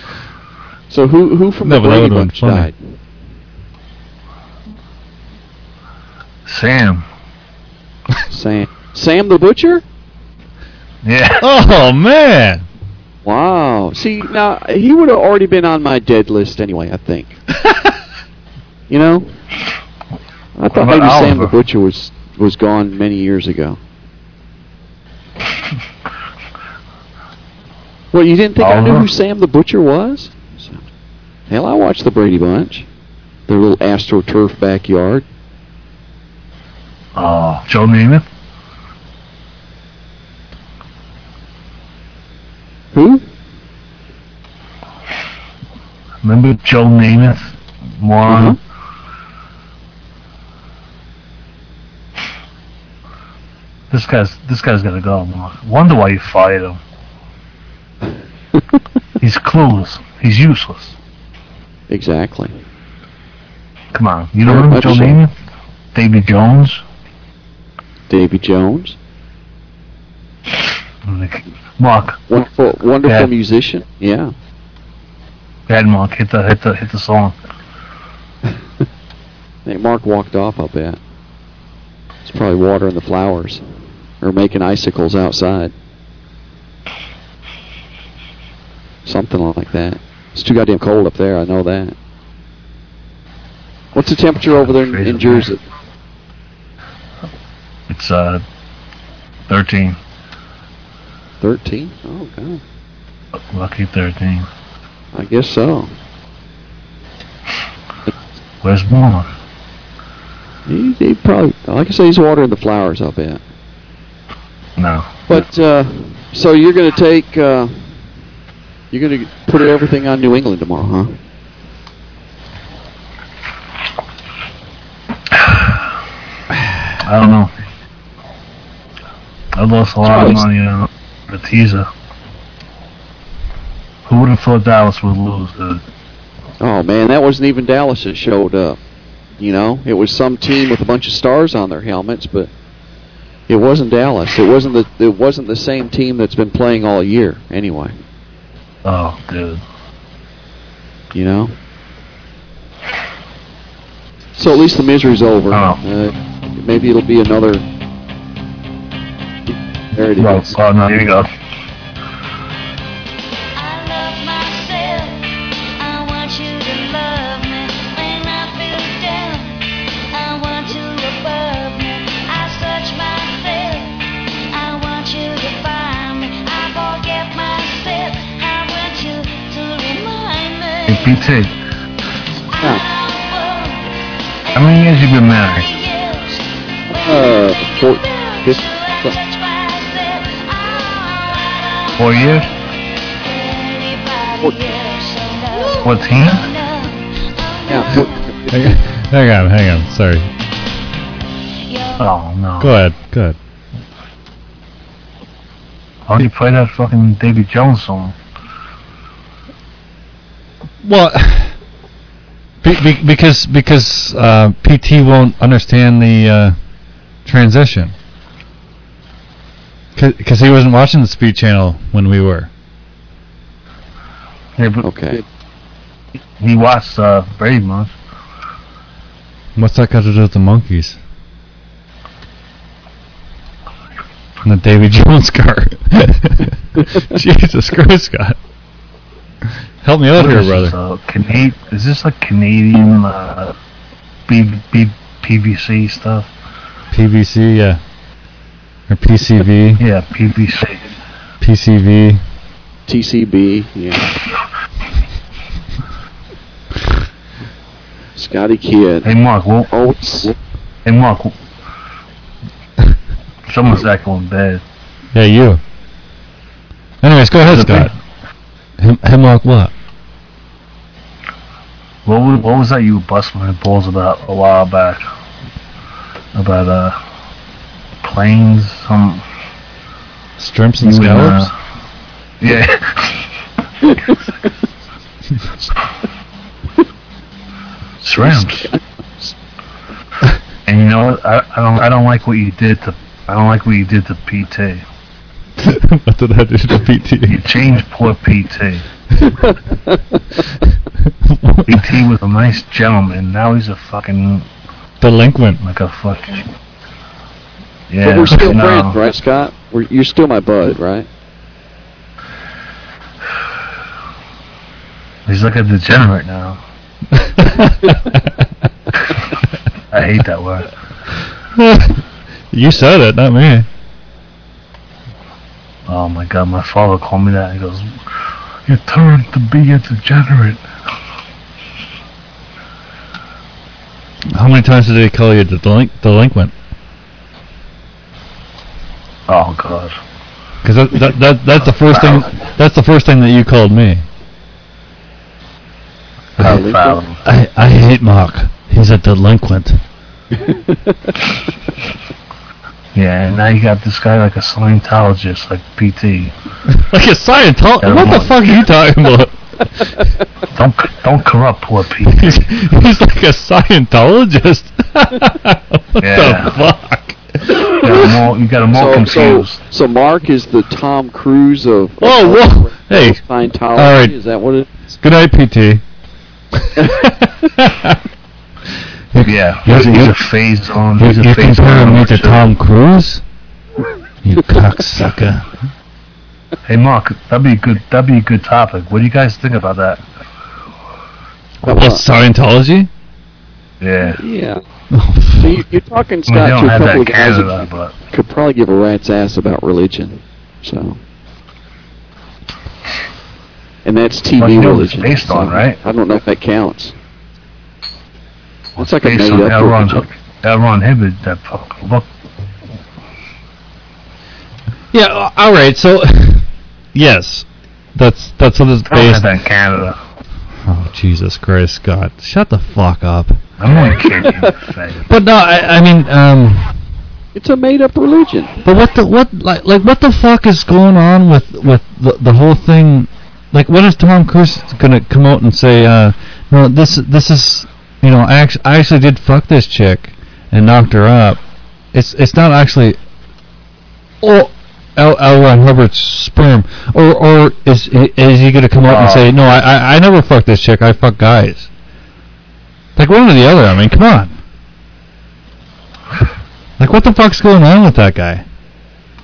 So who who from No, the Brady would've Bunch funny. died? Sam. Sam Sam the Butcher? Yeah. Oh man. Wow. See, now he would have already been on my dead list anyway. I think. You know, I thought about maybe Sam the Butcher was was gone many years ago. Well, you didn't think I knew who Sam the Butcher was? So, hell, I watched the Brady Bunch. Their little AstroTurf backyard. Oh, Joe Namath. Who? Remember Joe Namath? Moron. Mhm. This guy's this guy's gotta go. Wonder why you fired him. He's clueless. He's useless. exactly. Come on, you don't remember Joe. Namath? Davy Jones. Davy Jones, Mark, wonderful, wonderful Yeah. musician. Yeah. ahead, Mark. Hit the hit the hit the song. I think Mark walked off. I'll bet. He's probably watering the flowers or making icicles outside. Something like that. It's too goddamn cold up there. I know that. What's the temperature over there in, in Jersey? It's uh, thirteen. Thirteen. Oh god. Lucky thirteen. I guess so. Where's Mark? He, he probably, like I say, he's watering the flowers. I'll bet. No. But uh, so you're going to take, uh, you're going to put everything on New England tomorrow, huh? I don't know. I lost a lot of money on teaser. Who would have thought Dallas would lose? Dude? Oh man, that wasn't even Dallas that showed up. You know, it was some team with a bunch of stars on their helmets, but it wasn't Dallas. It wasn't the it wasn't the same team that's been playing all year. Anyway, Oh, dude. you know. So at least the misery's over. Oh. Uh, maybe it'll be another. There it is. Well, oh no, here you go. I love myself. I want you to love me. I feel down, I want you to above me. I search myself. I want you to find. I forget myself. I want you to remind me. Hey, PT. Yeah. How many years you been married? Uh, four, this, Four years? Fourteen? yeah, Hang hang on, hang on. Sorry. Oh no. Go ahead. Go ahead. Why don't you play that fucking Davy Jones song? Well, be, be, because because uh, PT won't understand the uh, transition. Because he wasn't watching the Speed Channel when we were. Okay. he watched uh, Brady Bunch. What's that got to do with the Monkees? And the Davy Jones car. Jesus Christ, Scott. Help me out What here, is brother. This, uh, Cana- is this like Canadian uh, B- B- PVC stuff? PVC, yeah. Or PCV, Yeah, PVC. PCV. TCB, yeah. Scotty Kid. Hey Mark, well, Oh, hey Mark, someone's echoing bad. Yeah, you. Anyways, go ahead, Is it me? Scott. Hem- hemlock what? What was, what was that you were busting my balls about a while back? About uh planes, some Strimps and scallops? uh, yeah. Shrimps. And you know what? I, I don't I don't like what you did to I don't like what you did to PT. what did I do to PT? You changed poor PT. PT was a nice gentleman. Now he's a fucking Delinquent. like a fucking yeah. but we're still no. friends, right, Scott? We're, you're still my bud, right? He's like a degenerate now. I hate that word. you said it, not me. Oh my god, my father called me that. He goes, "You turned to be a degenerate." How many times did they call you delin- delinquent? Oh god. Because that, that, that, that's the first thing. That's the first thing that you called me. How Delinquent? foul. I, I hate Mark. He's a delinquent. Yeah, and now you got this guy like a Scientologist, like PT. like a Scientologist? What the Mark. fuck are you talking about? Don't don't corrupt poor PT. he's, he's like a Scientologist. what Yeah. the fuck? You got him all, you got him all so, so, confused. so Mark is the Tom Cruise of oh, Whoa, whoa. Hey, Scientology. all right. Is that what it is? good night, PT. yeah, he's, a- he's a phase on. You, He's a you phase comparing me to. Tom Cruise? You cocksucker. Hey Mark, that'd be a good. That'd be a good topic. What do you guys think about that? What's Scientology? Yeah. Yeah. So you, you're talking, I mean, Scott, to a couple of guys Canada, that but could probably give a rat's ass about religion. So. And that's TV Well, you know religion. based on, right? I don't know if that counts. it's like a based on made-up L. Ron, religion. L. Ron Hubbard, that book. Yeah, uh, all right. So, yes, that's that's what it's I don't have based. that in Canada. Oh Jesus Christ, Scott! Shut the fuck up. I'm only kidding. you. But no, I, I mean, um, It's a made-up religion. but what the what like like what the fuck is going on with with the the whole thing? Like, what is Tom Cruise gonna come out and say? Uh, no, this this is you know, I actually I actually did fuck this chick and knocked her up. It's it's not actually. Oh. L. L. Ron Hubbard's sperm, or or is is he gonna come out and say no? I, I I never fucked this chick. I fuck guys. Like one or the other. I mean, come on. Like what the fuck's going on with that guy?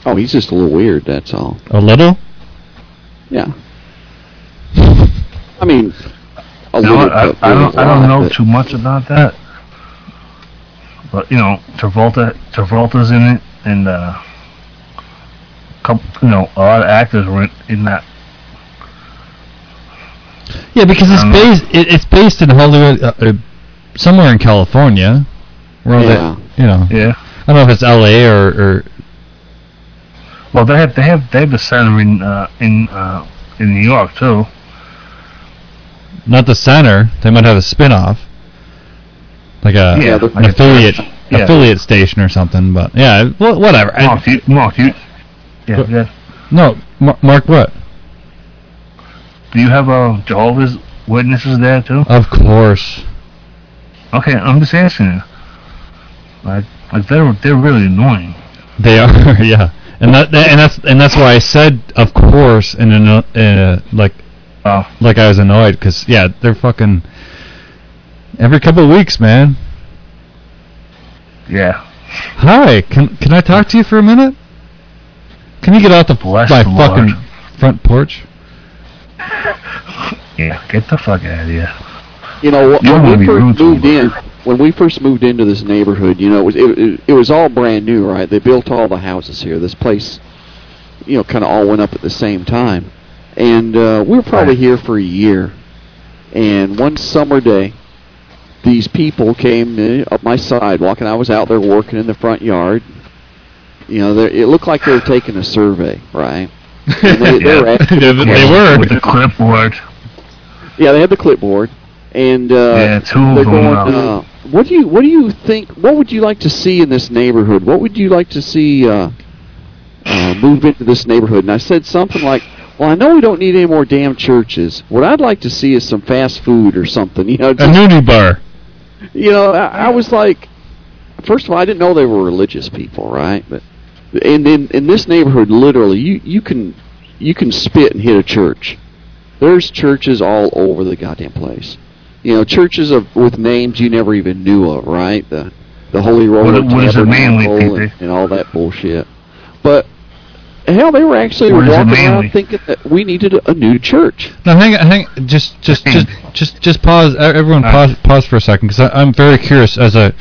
Oh, he's just a little weird. That's all. A little? Yeah. I mean, a You know little what? I. I don't. I don't know but- too much about that. But you know, Travolta. Travolta's in it, and uh, couple. You know, a lot of actors were in, in that. Yeah, because it's based it, it's based in Hollywood. Uh, uh, somewhere in California. Where Yeah. they, you know, Yeah. I don't know if it's L.A. or, or Well, they have they have they have the center in uh, in uh, in New York too. not the center. They might have a spin-off, like a Yeah, the- an affiliate Yeah. affiliate station or something. But yeah, wh- whatever. I- Mark, you, Mark, you, yeah, no, Mar- Mark, what? Do you have uh, Jehovah's Witnesses there too? Of course. Okay, I'm just asking you. Like, like they're they're really annoying. They are, yeah, and that and that's and that's why I said, of course, in a, in a like Oh, like I was annoyed because yeah, they're fucking every couple of weeks, man. yeah. Hi, can can I talk to you for a minute? Can you get out the Bless my the fucking Lord. front porch? Yeah, get the fuck out of here. You know, wh- You when we first moved in, when we first moved into this neighborhood, you know, it was it, it, it was all brand new, right? They built all the houses here. This place, you know, kind of all went up at the same time, and uh, we were probably Right. here for a year. And one summer day, these people came uh, up my sidewalk, and I was out there working in the front yard. You know, it looked like they were taking a survey, right? And they, they were they, actually, they were. with the clipboard. yeah, they had the clipboard, and uh, yeah, two they're them. going. uh, what do you What do you think? What would you like to see in this neighborhood? What would you like to see uh, uh, move into this neighborhood? And I said something like, "Well, I know we don't need any more damn churches. What I'd like to see is some fast food or something." You know, A just, nudie bar. you know. I, I was like, first of all, I didn't know they were religious people, right? But and in in this neighborhood, literally, you you can you can spit and hit a church. There's churches all over the goddamn place. You know, churches of with names you never even knew of, right? The the Holy Roller What- what is it mainly, Tabernacle and, and all that bullshit. But hell, they were actually What is it walking around thinking that we needed a, a new church. Now hang on, hang just just just just just pause. Everyone pause pause for a second because I'm very curious as a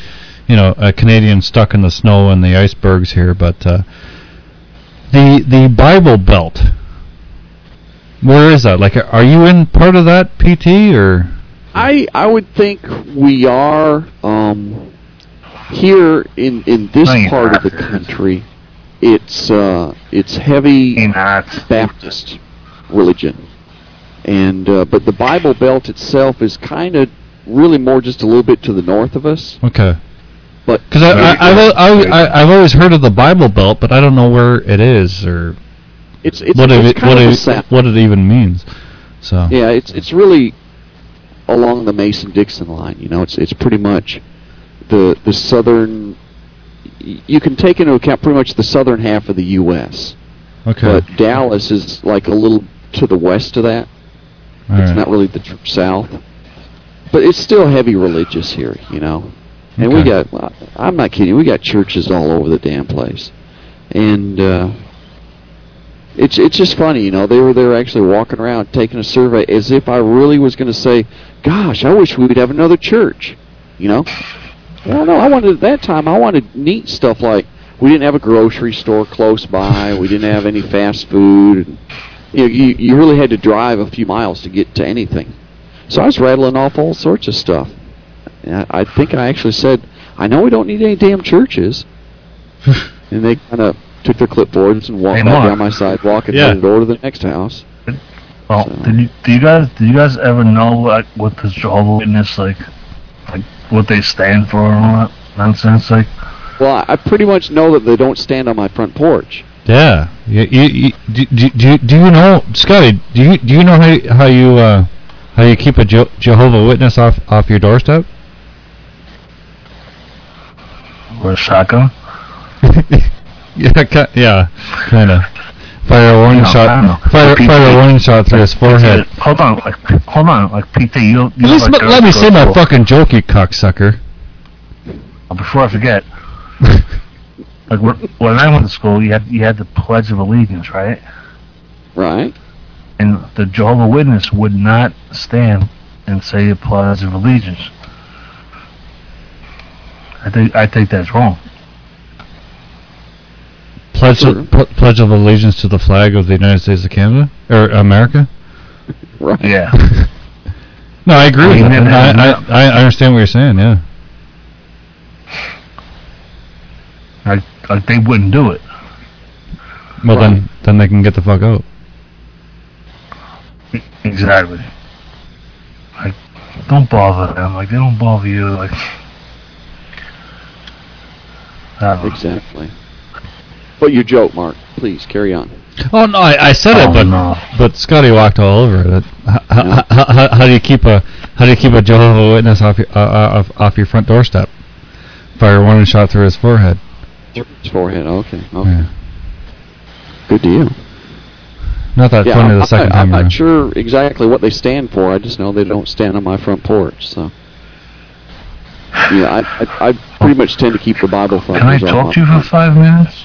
you know a Canadian stuck in the snow and the icebergs here, but uh, the the Bible Belt. Where is that? Like, are you in part of that PT or? I I would think we are um, here in in this No, part not. of the country. It's uh, it's heavy You're. Baptist religion, and uh, but the Bible Belt itself is kind of really more just a little bit to the north of us. Okay. But Because I, I, I've, I, I, I've always heard of the Bible Belt, but I don't know where it is or it's it's, what it's it what it what it even means. So Yeah, it's it's really along the Mason Dixon line. You know, it's it's pretty much the the southern. You can take into account pretty much the southern half of the U.S. okay. But Dallas is like a little to the west of that. All it's right. not really the tr- south, but it's still heavy religious here. You know, and we got. I'm not kidding. We got churches all over the damn place, and. uh it's it's just funny, you know. They were there actually walking around taking a survey as if I really was going to say, "Gosh, I wish we would have another church," you know. Well, no, I wanted at that time. I wanted neat stuff like we didn't have a grocery store close by. We didn't have any fast food. And, you know, you you really had to drive a few miles to get to anything. So I was rattling off all sorts of stuff. And I, I think I actually said, "I know we don't need any damn churches," and they kind of took their clipboards and walked Hey, down my sidewalk and Yeah. headed over to the next house. Well, So- did you do you guys do you guys ever know like what the Jehovah Witness like like what they stand for and all that nonsense? Like Well, I pretty much know that they don't stand on my front porch. Yeah. You, you, you, do, do, do, you- do you know, Scotty? Do you do you know how you, how you uh, how you keep a Je- Jehovah Witness off off your doorstep? Or a shotgun. yeah, ki- yeah, kind of. Fire a warning No, shot. Fire, PT. fire a warning shot through his forehead. Hold on, like hold on, like PT, you you At least have let- let me say my fucking joke, you cocksucker. Before I forget, like when when I went to school, you had you had the Pledge of Allegiance, right? Right? And the Jehovah Witness would not stand and say the Pledge of Allegiance. I think I think that's wrong. Pledge, Sure. pl- pledge of allegiance to the flag of the United States of Canada or America. Right. Yeah. No, I agree with We you. never I, I. I understand what you're saying. Yeah. Like, like they wouldn't do it. Well, Right. then then they can get the fuck out. Exactly. Like, don't bother them. Like, they don't bother you. Like, I. Exactly. But your joke, Mark. Please carry on. Oh no, I, I said it, Oh, but no. but Scotty walked all over it. How, how, how, how, how do you keep a how do you keep a Jehovah Witness off your uh, uh, off, off your front doorstep? Fire one shot through his forehead. His forehead. Okay. Okay. Yeah. Good deal. Not that Yeah, funny I'm, the second I'm, time I'm around. not sure exactly what they stand for. I just know they don't stand on my front porch. So. Yeah, I, I, I pretty much tend to keep the Bible from. Can I talk to you for five minutes?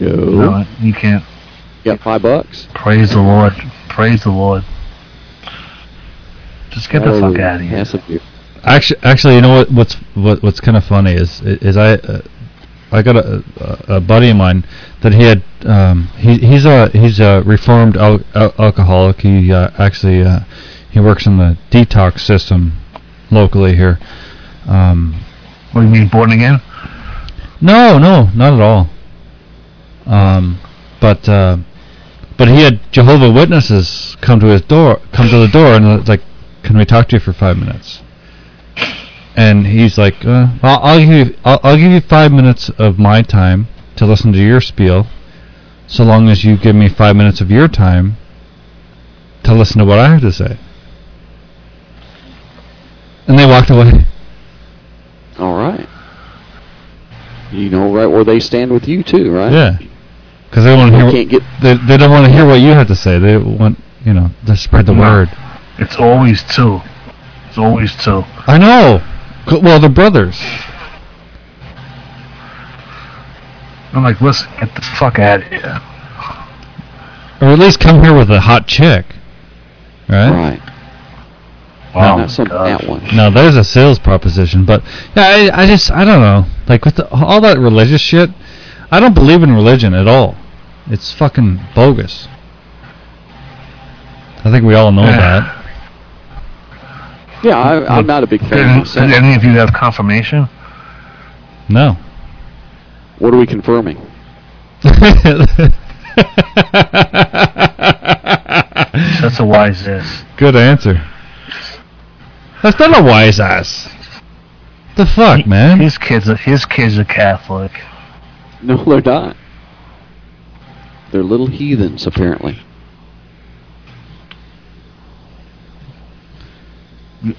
No. No, you can't. Got five bucks? Praise the Lord. Praise the Lord. Just get the fuck out of here. Pass a. Actually, actually, you know what? What's what, what's kind of funny is is I uh, I got a, a a buddy of mine that he had um, he he's a he's a reformed al- al- alcoholic. He uh, actually uh, he works in the detox system locally here. Um, What do you mean, born again? no, no, not at all. Um, but uh, but he had Jehovah Witnesses come to his door, come to the door, and it's like, "Can we talk to you for five minutes?" And he's like, uh, I'll, "I'll give you, I'll, I'll give you five minutes of my time to listen to your spiel, so long as you give me five minutes of your time to listen to what I have to say." And they walked away. All right. You know right where they stand with you too, right? Yeah, because they want to hear. Can't get they they don't want to hear what you have to say. They want you know to spread the No. word. It's always two. It's always two. I know. C- Well, the brothers. I'm like, listen, get the fuck out of here. Or at least come here with a hot chick. Right? right. Wow. Not some that one. No, there's a sales proposition, but yeah, I, I just I don't know. Like with the, all that religious shit, I don't believe in religion at all. It's fucking bogus. I think we all know Yeah. that. Yeah, I, I'm not a big fan Did, did any of you have confirmation? No. What are we confirming? That's a wise ass. Good answer. That's not a wise ass. The fuck, man? His kids are his kids are Catholic. No, they're not. They're little heathens, apparently.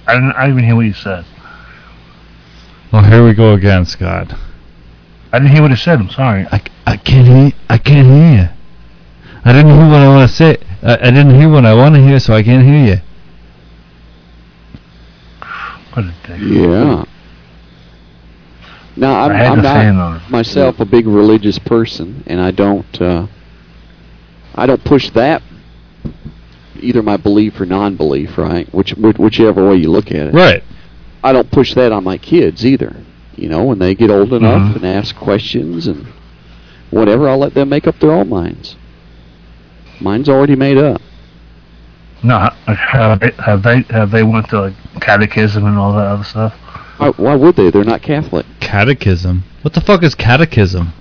I didn't, I didn't even hear what you said. Well, here we go again, Scott. I didn't hear what you said. I'm sorry. I, I can't hear. I can't hear you. I didn't hear what I want to say. I, I didn't hear what I want to hear, so I can't hear you. What a dick. Yeah. Now, I'm, I'm not myself a big religious person, and I don't uh, I don't push that either my belief or non-belief, right? Which which- whichever way you look at it. Right. I don't push that on my kids either. You know, when they get old enough Mhm. and ask questions and whatever, I'll let them make up their own minds. Mine's already made up. No, have they, have they have they went to like catechism and all that other stuff? Why, why would they? They're not Catholic. Catechism. What the fuck is catechism?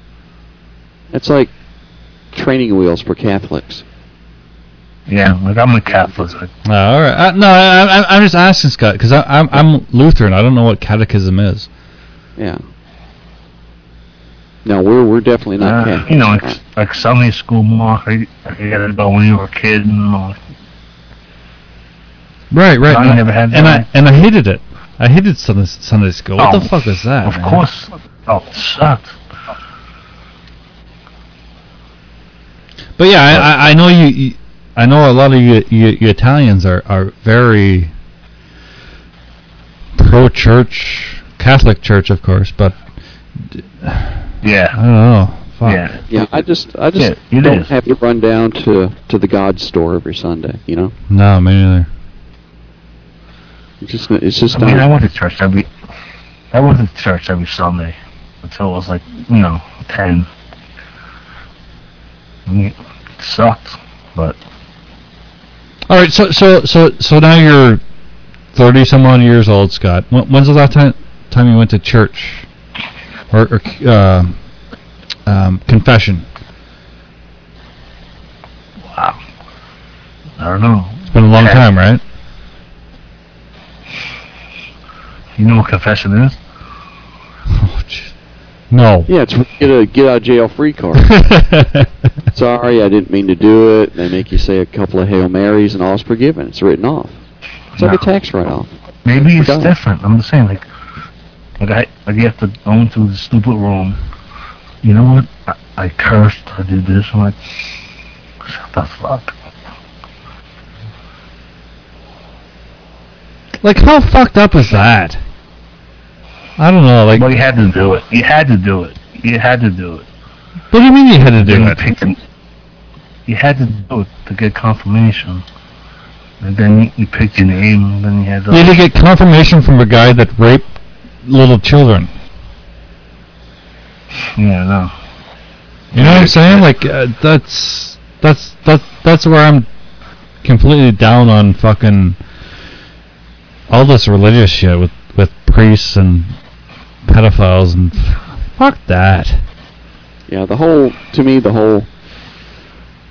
It's like training wheels for Catholics. Yeah, like I'm a Catholic. Uh, all right. Uh, no, I, I, I'm just asking Scott because I'm I'm Lutheran. I don't know what catechism is. Yeah. No, we're we're definitely not uh, Catholic. you know, like, like Sunday school, Mark. I, I got to go when you were a kid, and all. Right, right. No, I and, never had and I and I hated it. I hated Sunday Sunday school. What Oh, the fuck is that? Of man? course. Oh, it sucked. But yeah, I, I, I know you, you. I know a lot of you, you, you Italians are are very pro church, Catholic Church, of course. But yeah, I don't know. Fuck. Yeah. Yeah, I just I just Yeah, don't is. have to run down to to the God store every Sunday. You know, No, me neither. It's just it's just I mean, I went to church every. I went to church every Sunday until I was like, you know, ten. I it sucked, but All right, so so so so now you're thirty some odd years old, Scott. When, when's the last time time you went to church or, or uh, um, confession? Wow. I don't know. It's been a long Yeah. time, right? You know what confession is? Oh, no. Yeah, it's get a get out of jail free card. Sorry, I didn't mean to do it. They make you say a couple of Hail Marys and all's forgiven. It's written off. It's like a tax write-off. Maybe it's Forgot. different. I'm just saying, like, like I, like you have to go into the stupid room. You know what? I, I cursed. I did this. I'm like, shut the fuck. Like how fucked up is that? I don't know. Like, Well, you had to do it. You had to do it. You had to do it. what do you mean you had to do You it? You had to do it to get confirmation. And then you, you picked your name, and then you had to. You had to get confirmation from a guy that raped little children. Yeah, no. You know what I'm saying? Like uh, that's that's that's that's where I'm completely down on fucking all this religious shit with with priests and pedophiles and fuck that. Yeah, the whole to me the whole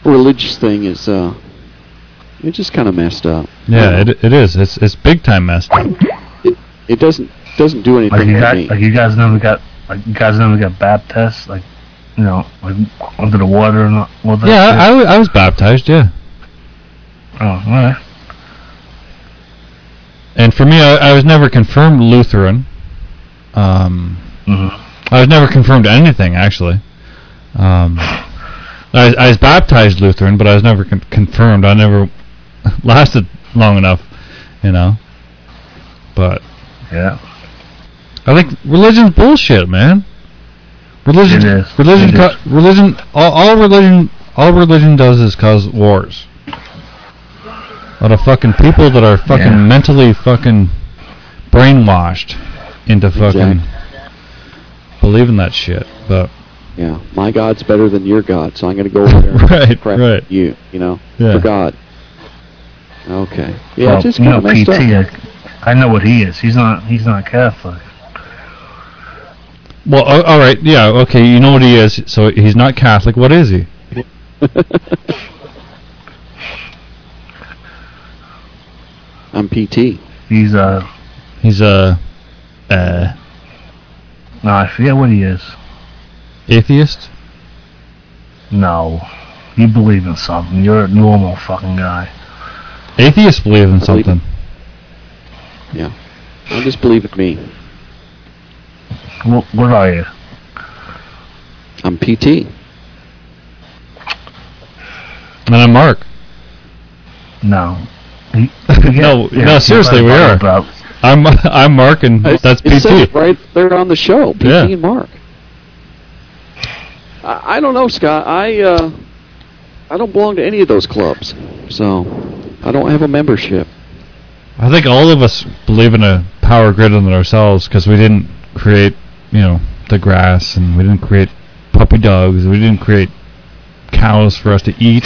religious thing is uh it's just kind of messed up. Yeah, it it is. It's it's big time messed up. It it doesn't doesn't do Like anything you for got, me. like you guys never got, like you guys never got baptized, like, you know, like under the water and all that. Yeah, shit? I, I, I was baptized. Yeah, Oh, alright. And for me, I, I was never confirmed Lutheran. Um, Mm-hmm. I was never confirmed anything actually. Um, I, I was baptized Lutheran, but I was never con- confirmed. I never lasted long enough, you know. But Yeah. I think religion's bullshit, man. Religion, It is. religion, co- religion. All, all religion, all religion does is cause wars. A lot of fucking people that are fucking Yeah. mentally fucking brainwashed into fucking Exactly. believing that shit. But yeah, my God's better than your God, so I'm going to go over there and Right, crap right. you, you know, Yeah. for God. Okay. Yeah, well, just you kind know, of messed PT, up. I, I know what he is. He's not, he's not Catholic. Well, o- all right, yeah, okay. You know what he is. So he's not Catholic. What is he? I'm PT. He's, uh, He's a uh, no, I forget what he is. atheist. No. You believe in something. You're a normal fucking guy. Atheists believe in I believe something. I just believe in me. What, what are you? I'm PT. And I'm Mark. No. He- No, yeah, no, seriously, we are. About, I'm I'm Mark, and that's it says PT. right there on the show. PT Yeah. and Mark. I, I don't know, Scott. I uh, I don't belong to any of those clubs, so I don't have a membership. I think all of us believe in a power greater than ourselves because we didn't create, you know, the grass, and we didn't create puppy dogs. We didn't create cows for us to eat.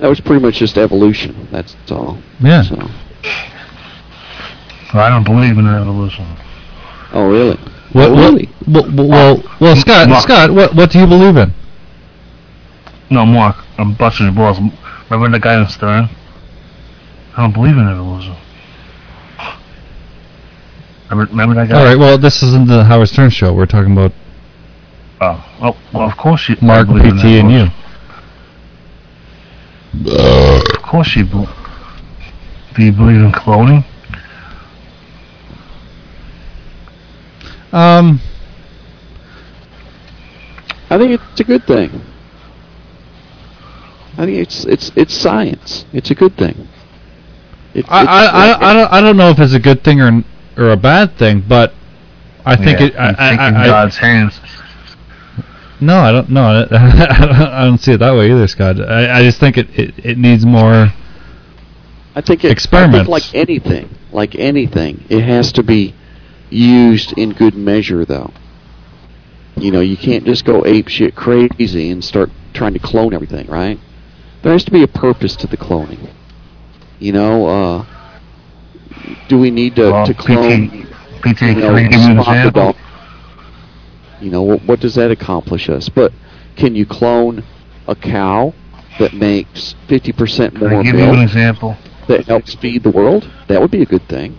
That was pretty much just evolution. That's all. Yeah. So. I don't believe in evolution. Oh, really? What, Oh, really? well, well, well, well, Scott, Mark. Scott, what what do you believe in? No, Mark, I'm busting your balls. Remember the guy in Stern? I don't believe in evolution. Remember, remember that guy? All right. Well, this isn't the Howard Stern show. We're talking about Oh, well, well, of course you. Mark, I believe in PT, and you. Evolution. Of course you. bel Do you believe in cloning? Um, I think it's a good thing. I think it's it's it's science. It's a good thing. It, I, I, it's- I, I don't I don't know if it's a good thing or or a bad thing, but I think yeah, it. I, you I, think in I, I, God's hands. No, I don't. No, I, I don't see it that way either, Scott. I, I just think it, it, it needs more. I think it, I think like anything, like anything, it has to be used in good measure, though. You know, you can't just go ape shit crazy and start trying to clone everything, right? There has to be a purpose to the cloning. You know, uh, do we need to, Well, to clone? PT, PT, you can know, give you an Spock the example? Dog? You know, what, what does that accomplish us? But can you clone a cow that makes 50% Can I more give you an example? that helps feed the world? That would be a good thing.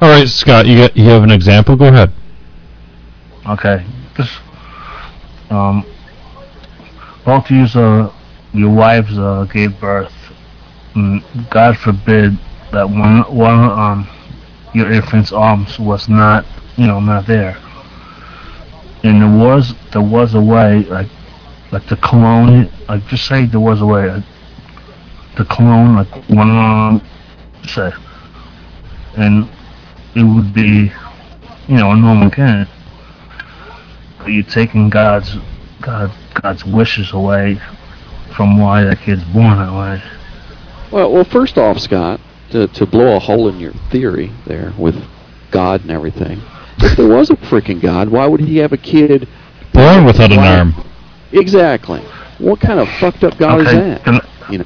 All right, Scott, you got you have an example? Go ahead. Okay. This, um, both you, uh, your wives uh, gave birth. And God forbid that one, one, um, your infant's arms was not, you know, not there. And there was, there was a way, like, like clone it. Like, just say there was a way like, to clone, like one arm, say, and it would be, you know, a normal kid but you're taking God's God God's wishes away from why that kid's born that way. Well, well, first off, Scott, to, to blow a hole in your theory there with God and everything, if there was a freaking God, why would he have a kid Born without an Why- arm. Exactly. What kind of fucked up God is that? then- You know.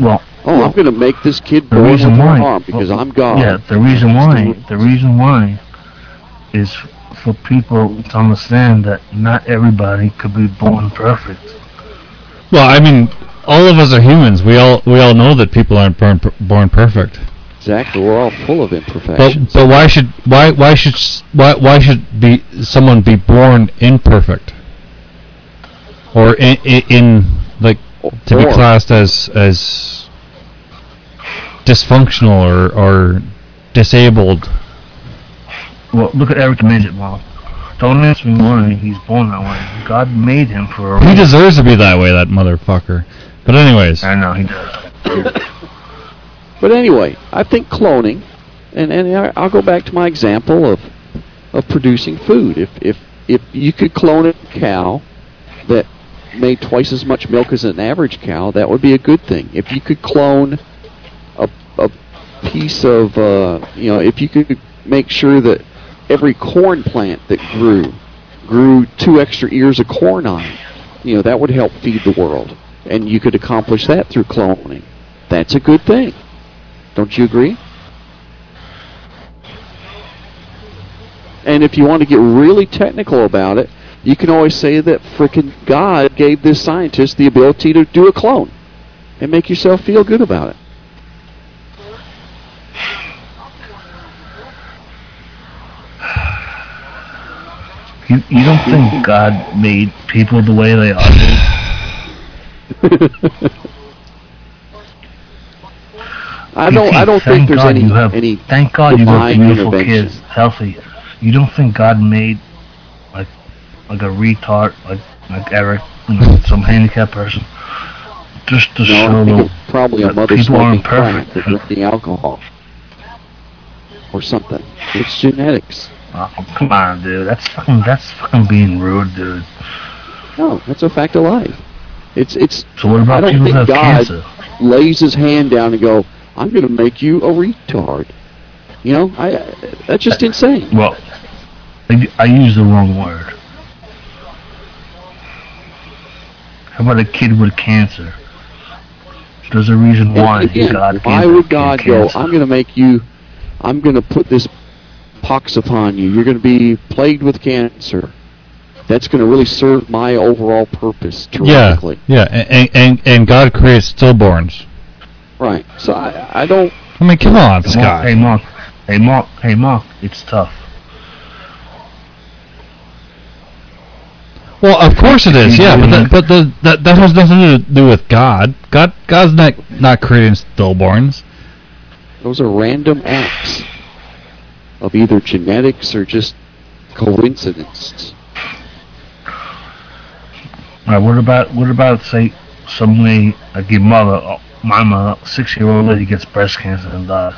well, Oh, I'm going to make this kid the born with reason an arm because well, I'm God. Yeah, the reason why the reason why is for people to understand that not everybody could be born perfect. Well, I mean, all of us are humans. We all we all know that people aren't born born perfect. Exactly. We're all full of imperfections. but why should why why should why why should be someone be born imperfect? Or in, in, in like to be classed as as dysfunctional or or disabled. Well, look at Eric the Midget, Mom. Don't ask me why he's born that way. God made him for a He reason. deserves to be that way, that motherfucker. But anyways, I know he does. But anyway, I think cloning, and, and I'll go back to my example of of producing food. If if if you could clone a cow that made twice as much milk as an average cow, that would be a good thing. If you could clone a a piece of uh, you know, if you could make sure that every corn plant that grew grew two extra ears of corn on it, you know, that would help feed the world. And you could accomplish that through cloning. That's a good thing. Don't you agree? And if you want to get really technical about it, you can always say that frickin' God gave this scientist the ability to do a clone and make yourself feel good about it. You, you don't think God made people the way they are? I don't. I don't think there's God any you have, any. Thank God you have beautiful kids, healthy. You don't think God made like like a retard, like like Eric, you know, some handicapped person, just to No, show them probably a mother people aren't perfect. drinking alcohol or something. It's genetics. Oh, come on, dude. That's fucking that's fucking being rude, dude. No, that's a fact of life. It's it's So what about people who have God- cancer? lays his hand down and go, "I'm going to make you a retard." You know, I that's just insane. Well, I, I used the wrong word. How about a kid with cancer? There's a reason And why again, God gave why would God go? I'm going to make you. I'm going to put this pox upon you. You're going to be plagued with cancer. That's going to really serve my overall purpose yeah, yeah, and, and and God creates stillborns. Right. So I, I don't. I mean, come on, Hey, Mark, Scott. hey Mark, hey Mark, hey Mark, it's tough. Well, of course it is. Yeah, but that, but the, that that has nothing to do with God. God God's not not creating stillborns. Those are random acts of either genetics or just coincidence. All right, what about what about say some way like your mother, uh, my mother, six year old lady gets breast cancer and dies.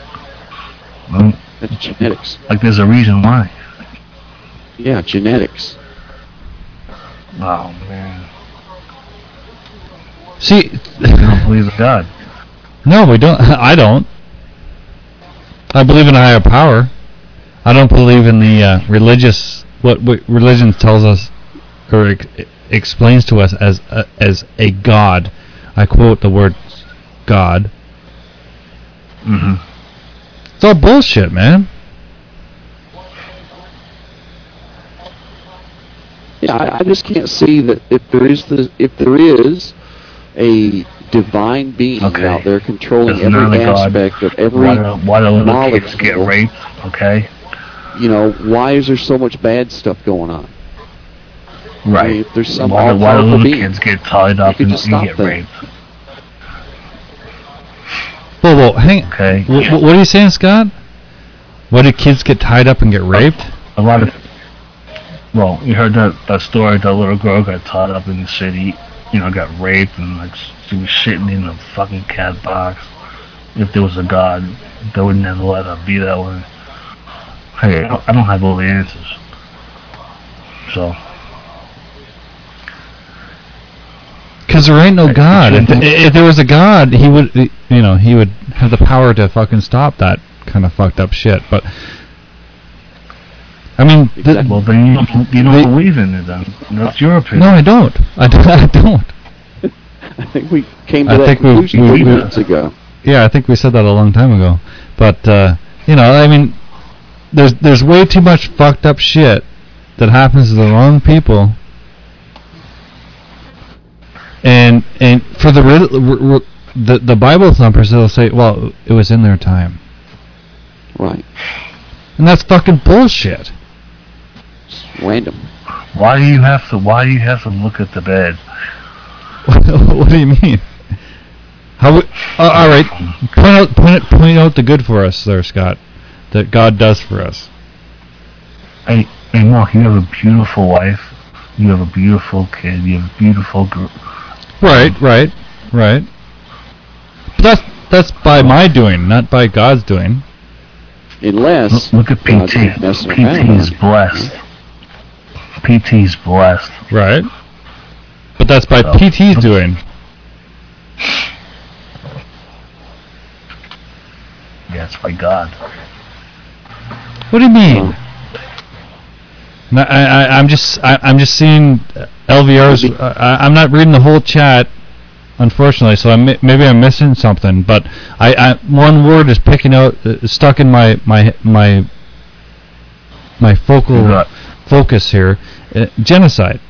Mm, That's genetics. Like there's a reason why. Yeah, genetics. Oh man, See, you don't believe in God. no, we don't. I don't. I believe in a higher power. I don't believe in the uh, religious what, what religion tells us or ex- explains to us as a, as a god. I quote the word God. hmm It's all bullshit, man. Yeah, I, I just can't see that if there is the if there is a divine being Okay. out there controlling There's every God. aspect of every Why do, why do little kids get raped? Okay, you know, why is there so much bad stuff going on? I mean, right. if there's some Why do, why do little being, kids get tied up and, just and get them. raped? Whoa, whoa, hang. Okay, Wh- wh- what are you saying, Scott? Why do kids get tied up and get raped? a lot of. Well, you heard that that story. That little girl got tied up in the city. You know, got raped and like she was shitting in a fucking cat box. If there was a god, they would never let her be that way. Hey, I don't have all the answers. So Because there ain't no God. If, if there was a God, he would, you know, he would have the power to fucking stop that kind of fucked up shit. But I mean, th- Exactly. Well, then you don't, you don't They- believe in it. Then that's your no, opinion. I don't. I don't. I don't. I think we came to I that think we- conclusion we- three we- minutes ago. Yeah, I think we said that a long time ago. But uh, you know, I mean, there's there's way too much fucked up shit that happens to the wrong people. And and for the rid- r- r- the the Bible thumpers, they'll say, "Well, it was in their time," Right. and that's fucking bullshit. It's random. Why do you have to? Why do you have to look at the bed? what do you mean? How? w- Uh, all right, point out point point out the good for us, there, Scott. That God does for us. Hey, hey, Mark, you have a beautiful wife. You have a beautiful kid. You have a beautiful girl. Right, right, right. But that's that's by my doing, not by God's doing. Unless Look, look at PT. messing PT is blessed. PT is blessed. Right. But that's by So- PT's doing. Yeah, it's by God. What do you mean? Oh. No, I, I, I'm just I, I'm just seeing uh, LVR's. Maybe- Uh, I, I'm not reading the whole chat, unfortunately. So I'm, maybe I'm missing something. But I, I one word is picking out uh, stuck in my my my my focal Right. focus here. Uh, genocide.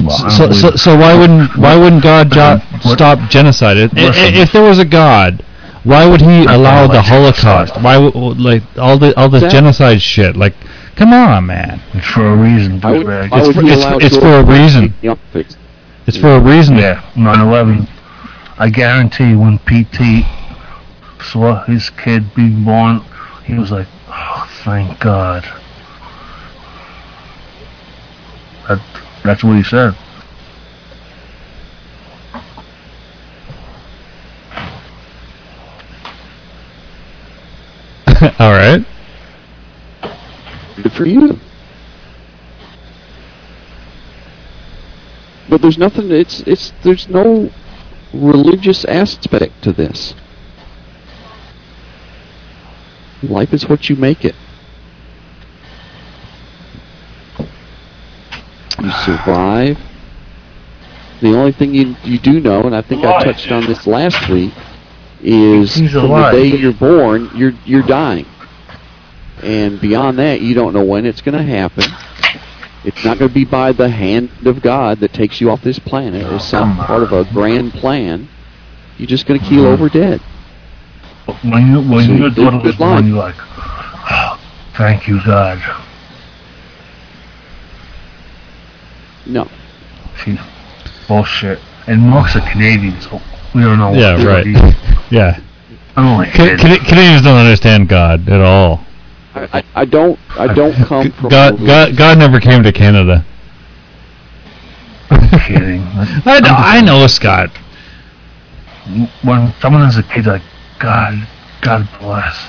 Well, I So, so, so why wouldn't why wouldn't God jo- stop genocide? If, Listen. if there was a God, why would He allow the like Holocaust? Why would like all the all this Exactly. genocide shit? Like, come on, man! it's for a reason. I would, douchebag. I would for- he it's- allow it's George for a to reason. the Olympics? It's for a reason. Yeah, 9/11. I guarantee when PT saw his kid being born, he was like, "Oh, thank God." That, that's what he said. all right. Good for you. But there's nothing. It's it's there's no religious aspect to this. Life is what you make it. You survive. The only thing you you do know, and I think I touched on this last week, is from the day you're born, you're you're dying. And beyond that, you don't know when it's going to happen. It's not going to be by the hand of God that takes you off this planet or some part of a grand plan. You're just going to keel Mhm. over dead. When you when So you daughter live was good life. you're like, oh, "Thank you, God." No. See, bullshit. And Mark's a Canadian, so we don't know. Yeah, right. Yeah. I don't like Can. Can, Canadians don't understand God at all. I, I, I don't I don't come from God, God, God never came to Canada. kidding. I know, I know, Scott. When someone is a kid, like God, God bless.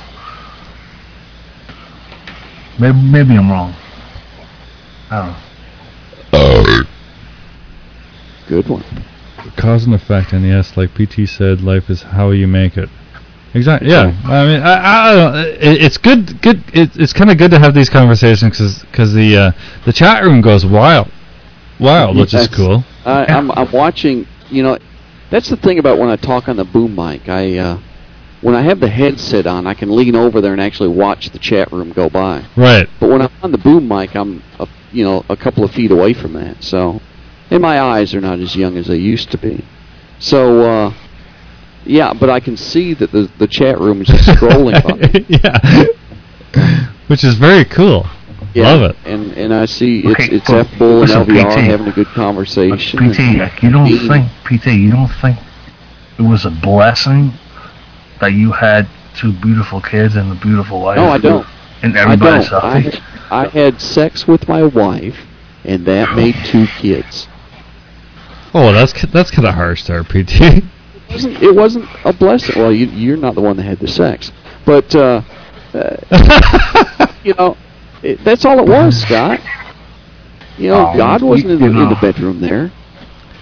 Maybe, maybe I'm wrong. I don't know. good one. Cause and effect, and yes, like PT said, life is how you make it. Exactly. Yeah. I mean, I, I don't know. It, it's good. Good. It, it's kind of good to have these conversations because because the uh, the chat room goes wild, wild, which is cool. I, I'm I'm watching. You know, That's the thing about when I talk on the boom mic. I uh, when I have the headset on, I can lean over there and actually watch the chat room go by. Right. But when I'm on the boom mic, I'm a, you know a couple of feet away from that. So, and my eyes are not as young as they used to be. So, uh, yeah, but I can see that the the chat room is just scrolling. by. yeah. Which is very cool. Yeah, Love it. And and I see it's Okay, it's so F Bull and listen, LVR PT. having a good conversation. PT, you don't Dean- think PT, you don't think it was a blessing that you had two beautiful kids and a beautiful wife? No, I don't. And I don't. healthy. I, I had sex with my wife, and that made two kids. Oh, that's that's kind of harsh there, PT. It wasn't, it wasn't a blessing. Well, you, you're not the one that had the sex, but uh, uh, you know, it, that's all it was, Scott. You know, Oh, God wasn't in the, you in the bedroom there.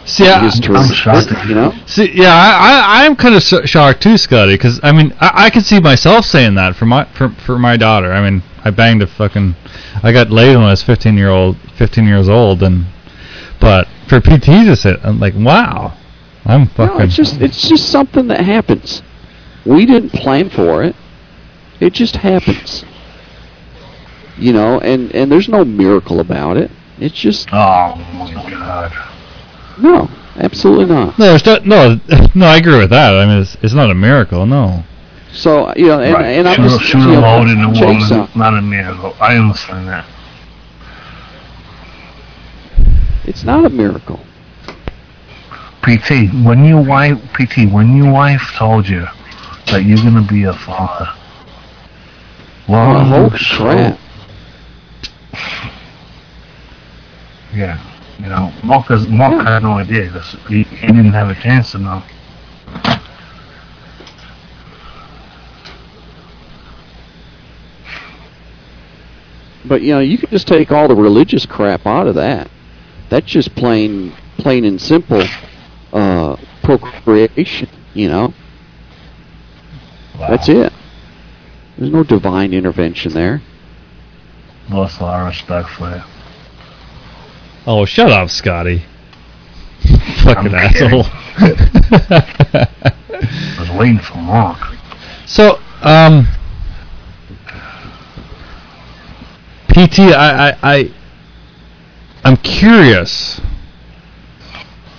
See, I, I'm shocked you know. see, yeah, I, I I'm kind of sh- shocked too, Scotty, because I mean, I, I could see myself saying that for my for for my daughter. I mean, I banged a fucking, I got laid when I was 15 year old, 15 years old, and but for PT to say, I'm like, wow, I'm fucking. No, it's just it's just something that happens. We didn't plan for it. It just happens. You know, and and there's no miracle about it. It's just Oh my god. no, absolutely not. no, it's not, no, no. I agree with that. I mean, it's, it's not a miracle, no. So you know, and, right. and I'm shoot, just shoot you a know, load in a Chase woman, up. not a miracle. I understand that. It's not a miracle. PT, when your wife, PT, when your wife told you that you're gonna be a father, well, Oh, holy so- Yeah, you know, Mark, has, Mark Yeah. had no idea because he, he didn't have a chance to know. But you know, you can just take all the religious crap out of that. That's just plain, plain and simple uh, procreation. You know, Wow. that's it. There's no divine intervention there. Lost a lot of respect for you. Oh, shut up, Scotty. Fucking I'm asshole. I was waiting for Mark. So, um, PT, I, I, I, I'm curious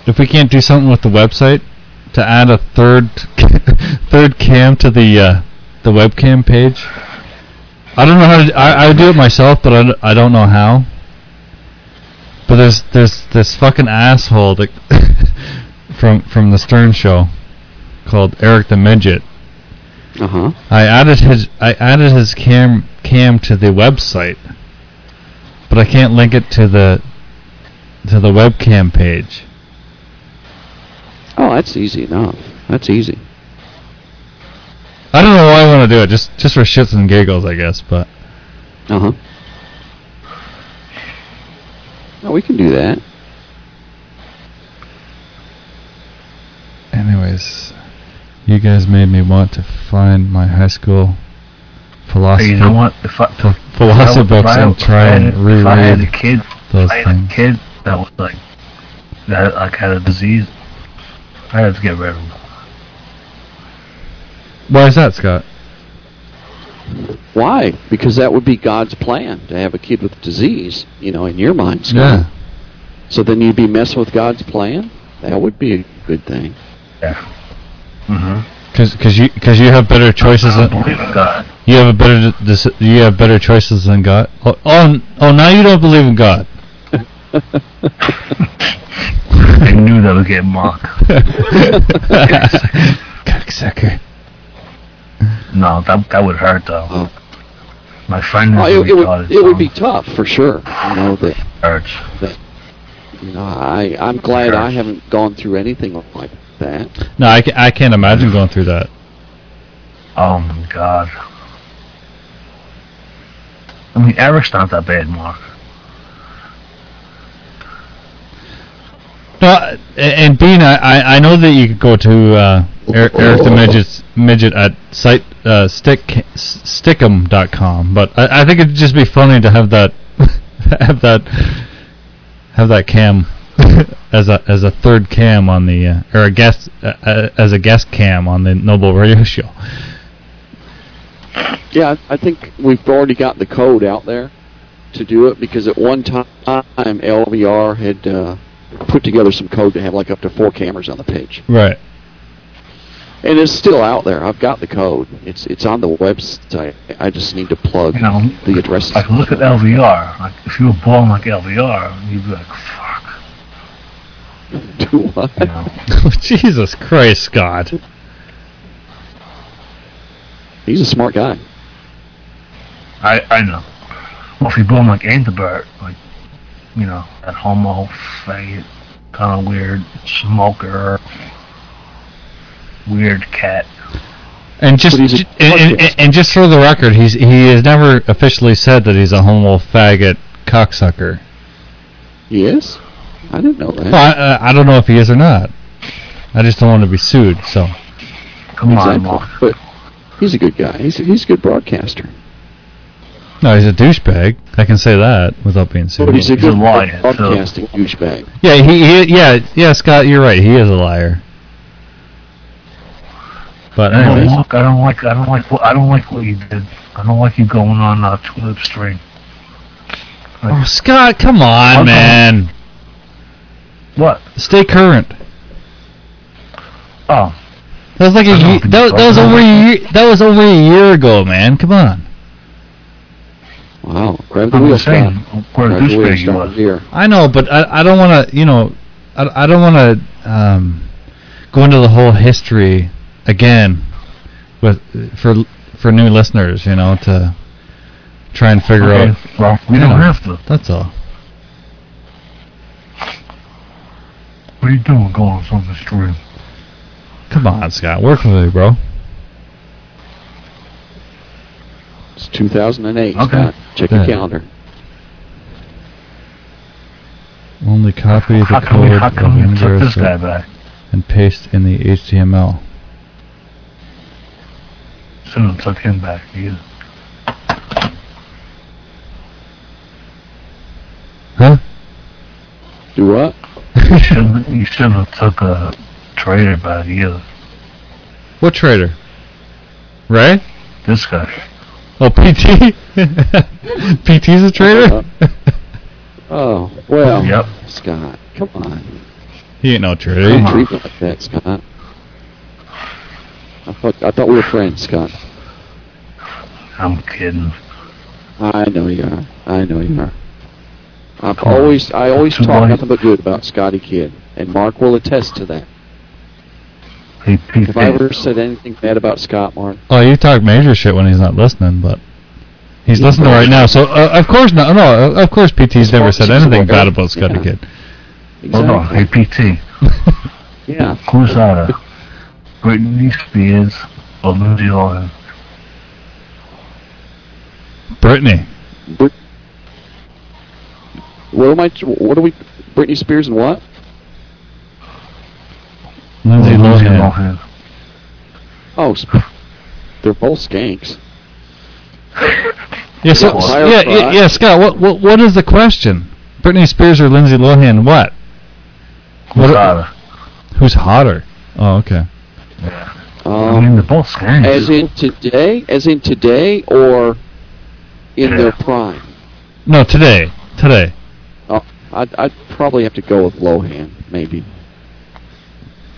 if we can't do something with the website to add a third, third cam to the, uh, the webcam page. I don't know how to. I, I do it myself, but I, I don't know how. But there's there's this fucking asshole that from from the Stern Show called Eric the Midget. Uh huh. I added his I added his cam cam to the website, but I can't link it to the to the webcam page. Oh, that's easy enough. That's easy. I don't know why I want to do it, just just for shits and giggles, I guess. But Uh huh. No, we can do that. anyways, you guys made me want to find my high school philosophy you know what? If I, ph- philosophy books I and try had- and If I had a reread kid, those if I had things. a kid that was like that like had a disease, I have to get rid of him. Why is that, Scott? Why? Because that would be God's plan to have a kid with disease. You know, in your mind, Scott. Yeah. So then you'd be messing with God's plan. That would be a good thing. Yeah. Mm-hmm. Because you because you have better choices. I Than, don't believe in God. you have a better you have better choices than God. Oh, oh, oh now you don't believe in God. I knew that would get mocked. Cocksucker. No, that that would hurt though. Oh. My friend Oh, it, it would it would be tough for sure. You know that. hurts. You know, I I'm glad I haven't gone through anything like that. No, I, ca- I can't imagine going through that. Oh my god. I mean, Eric's not that bad, Mark. No, and Bean, I, I know that you could go to uh, Eric, the Midget's midget at site uh, stick stickum.com, but I, I think it'd just be funny to have that have that have that cam as a as a third cam on the uh, or a guest uh, uh, as a guest cam on the No Bull Radio Show. Yeah, I I think we've already got the code out there to do it because at one time LVR had uh, put together some code to have like up to four cameras on the page, Right. and it's still out there. I've got the code. It's it's on the website. I just need to plug You know, the addresses. Like look at LVR. Like if you were born like LVR, you'd be like, fuck. Do what? You know. Oh, Jesus Christ, Scott. He's a smart guy. I I know. Well, if you're born like Engelbert, like you know, that homo, faggot, kind of weird smoker, weird cat. And just But he's a ju- and, and, and just for the record, he's he has never officially said that he's a homo faggot cocksucker. Yes, I didn't know that. Well, I, uh, I don't know if he is or not. I just don't want to be sued. So Come on. Mark. But he's a good guy. He's a, he's a good broadcaster. No, he's a douchebag. I can say that without being sued. But he's a He's a good liar, so- douchebag. Yeah, he, he yeah yeah Scott, you're right. He is a liar. But No, anyways, Mark, I don't like. I don't like. What, I don't like what you did. I don't like you going on uh, Tulip String. oh, Scott, come on, Okay. man. What? Stay current. Oh, That was like a I know, ye- that, that was over a year. That was over a year ago, man. Come on. Wow, grab the I'm wheel, saying. Where Grab the wheel, douchebag you Scott here. I know, but I I don't want to. You know, I I don't want to um go into the whole history again with for for new listeners. You know, to try and figure Okay. out. Well, we don't know, have to. That's all. What are you doing going on some stream? Come on, Scott. Work with me, bro. It's 2008. Okay. Scott. Check Yeah. your calendar. Only copy the How we, code how of come you this guy back? and paste in the HTML. Shouldn't have took him back either. Huh? Do what? You shouldn't. You shouldn't have took a trader back either. What trader? Ray? This guy. Oh, PT. PT's a trader. Uh-huh. Oh, well, Yep. Scott, come on. he ain't no traitor. Don't treat me like that, Scott. I thought I thought we were friends, Scott. I'm kidding. I know you are. I know you are. I've always I always talk nothing but good about Scotty Kidd, and Mark will attest to that. Hey, Pete. Have I ever said anything bad about Scott, Mark? Oh, you talk major shit when he's not listening, but he's listening right now. So uh, of course no, no, of course PT's never said anything bad about Scotty Yeah. Kid. Hold on. Hey, PT. Yeah. Who's that? Britney Spears or Lindsay Lohan? Britney. Brit- what am I? What are we? Britney Spears and what? Lindsay Or Lohan. Oh, sp- they're both skanks. Yeah, so, Yeah, so- yeah, yeah, yeah, Scott. What, what, what is the question? Britney Spears or Lindsay Lohan? What? Who's What- that? Who's hotter? Oh, okay. I mean, Um, they're both skanks. as in today, as in today, or in Yeah. their prime. No, today. Today. Oh, I'd, I'd probably have to go with Lohan, maybe,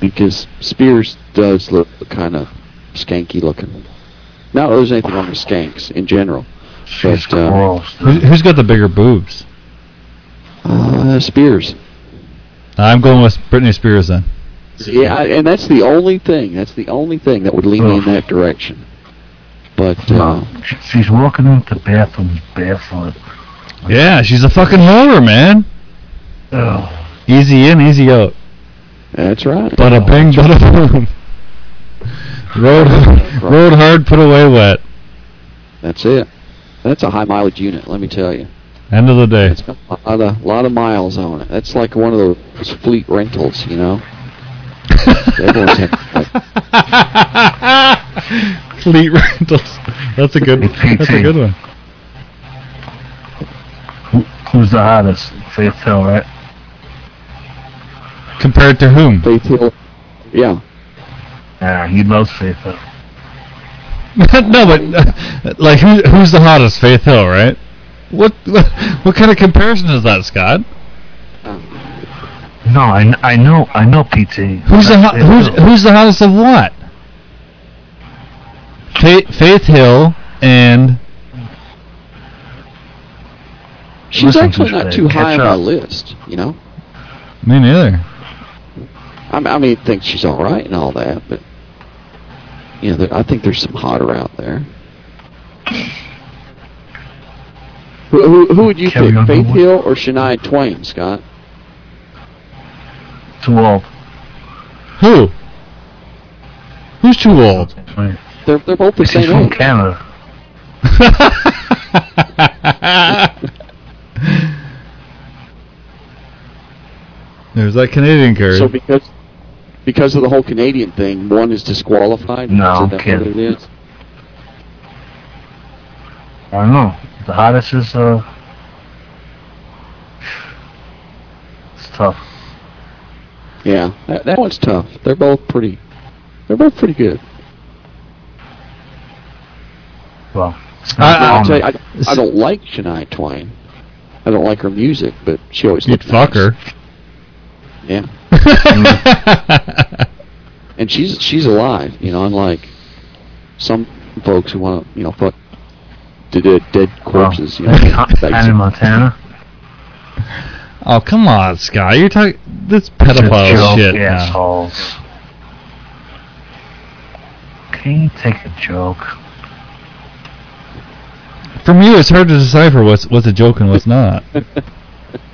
because Spears does look kind of skanky looking. Not that there's anything wrong with skanks in general. She's but, uh, gross. Who's, who's got the bigger boobs? Uh, Spears. I'm going with Britney Spears then. Yeah, I- and that's the only thing. That's the only thing that would lead me in that direction. But No, uh, she's walking into bathrooms barefoot. Yeah, she's a fucking whore, man. Ugh. Easy in, easy out. That's right. Bada bing, bada boom. Road, road hard, put away wet. That's it. That's a high mileage unit. Let me tell you. End of the day. It's got a lot of, lot of miles on it. That's like one of those fleet rentals, you know. Everyone's had, like, Fleet rentals. That's a good. That's a good one. Who's the hottest? Faith Hill, right? Compared to whom? Faith Hill. Yeah. Yeah, he loves Faith Hill. no, but uh, like who, who's the hottest? Faith Hill, right? What, what what kind of comparison is that, Scott? No, I, I know I know PT. Who's the hot, Faith who's Hill. who's the hottest of what? Faith, Faith Hill and She's Listen, actually not too high on my list, you know? me neither. I, I mean, think she's all right and all that, but you know, there, I think there's some hotter out there. Who, who, who would you Carry pick, Faith Billboard. Hill or Shania Twain, Scott? Too old. Who? Who's too old? They're they're both the She's same from age. Canada. There's that Canadian card. So because because of the whole Canadian thing, one is disqualified. No, is that kid. what it is? I don't know. The hottest is uh. It's tough. Yeah, that, that one's tough. They're both pretty. They're both pretty good. Well, it's I- I'll common. tell you, I, I don't like Shania Twain. I don't like her music, but she always You'd fuck nice. her. Yeah, and she's she's alive. You know, unlike some folks who want to, you know, fuck the dead, dead corpses. You know, Well, Hannah basically. Montana. oh come on, Scott! You're talking this pedophile joke, shit. now. assholes. Can you take a joke? From you, it's hard to decipher what's what's a joke and what's not.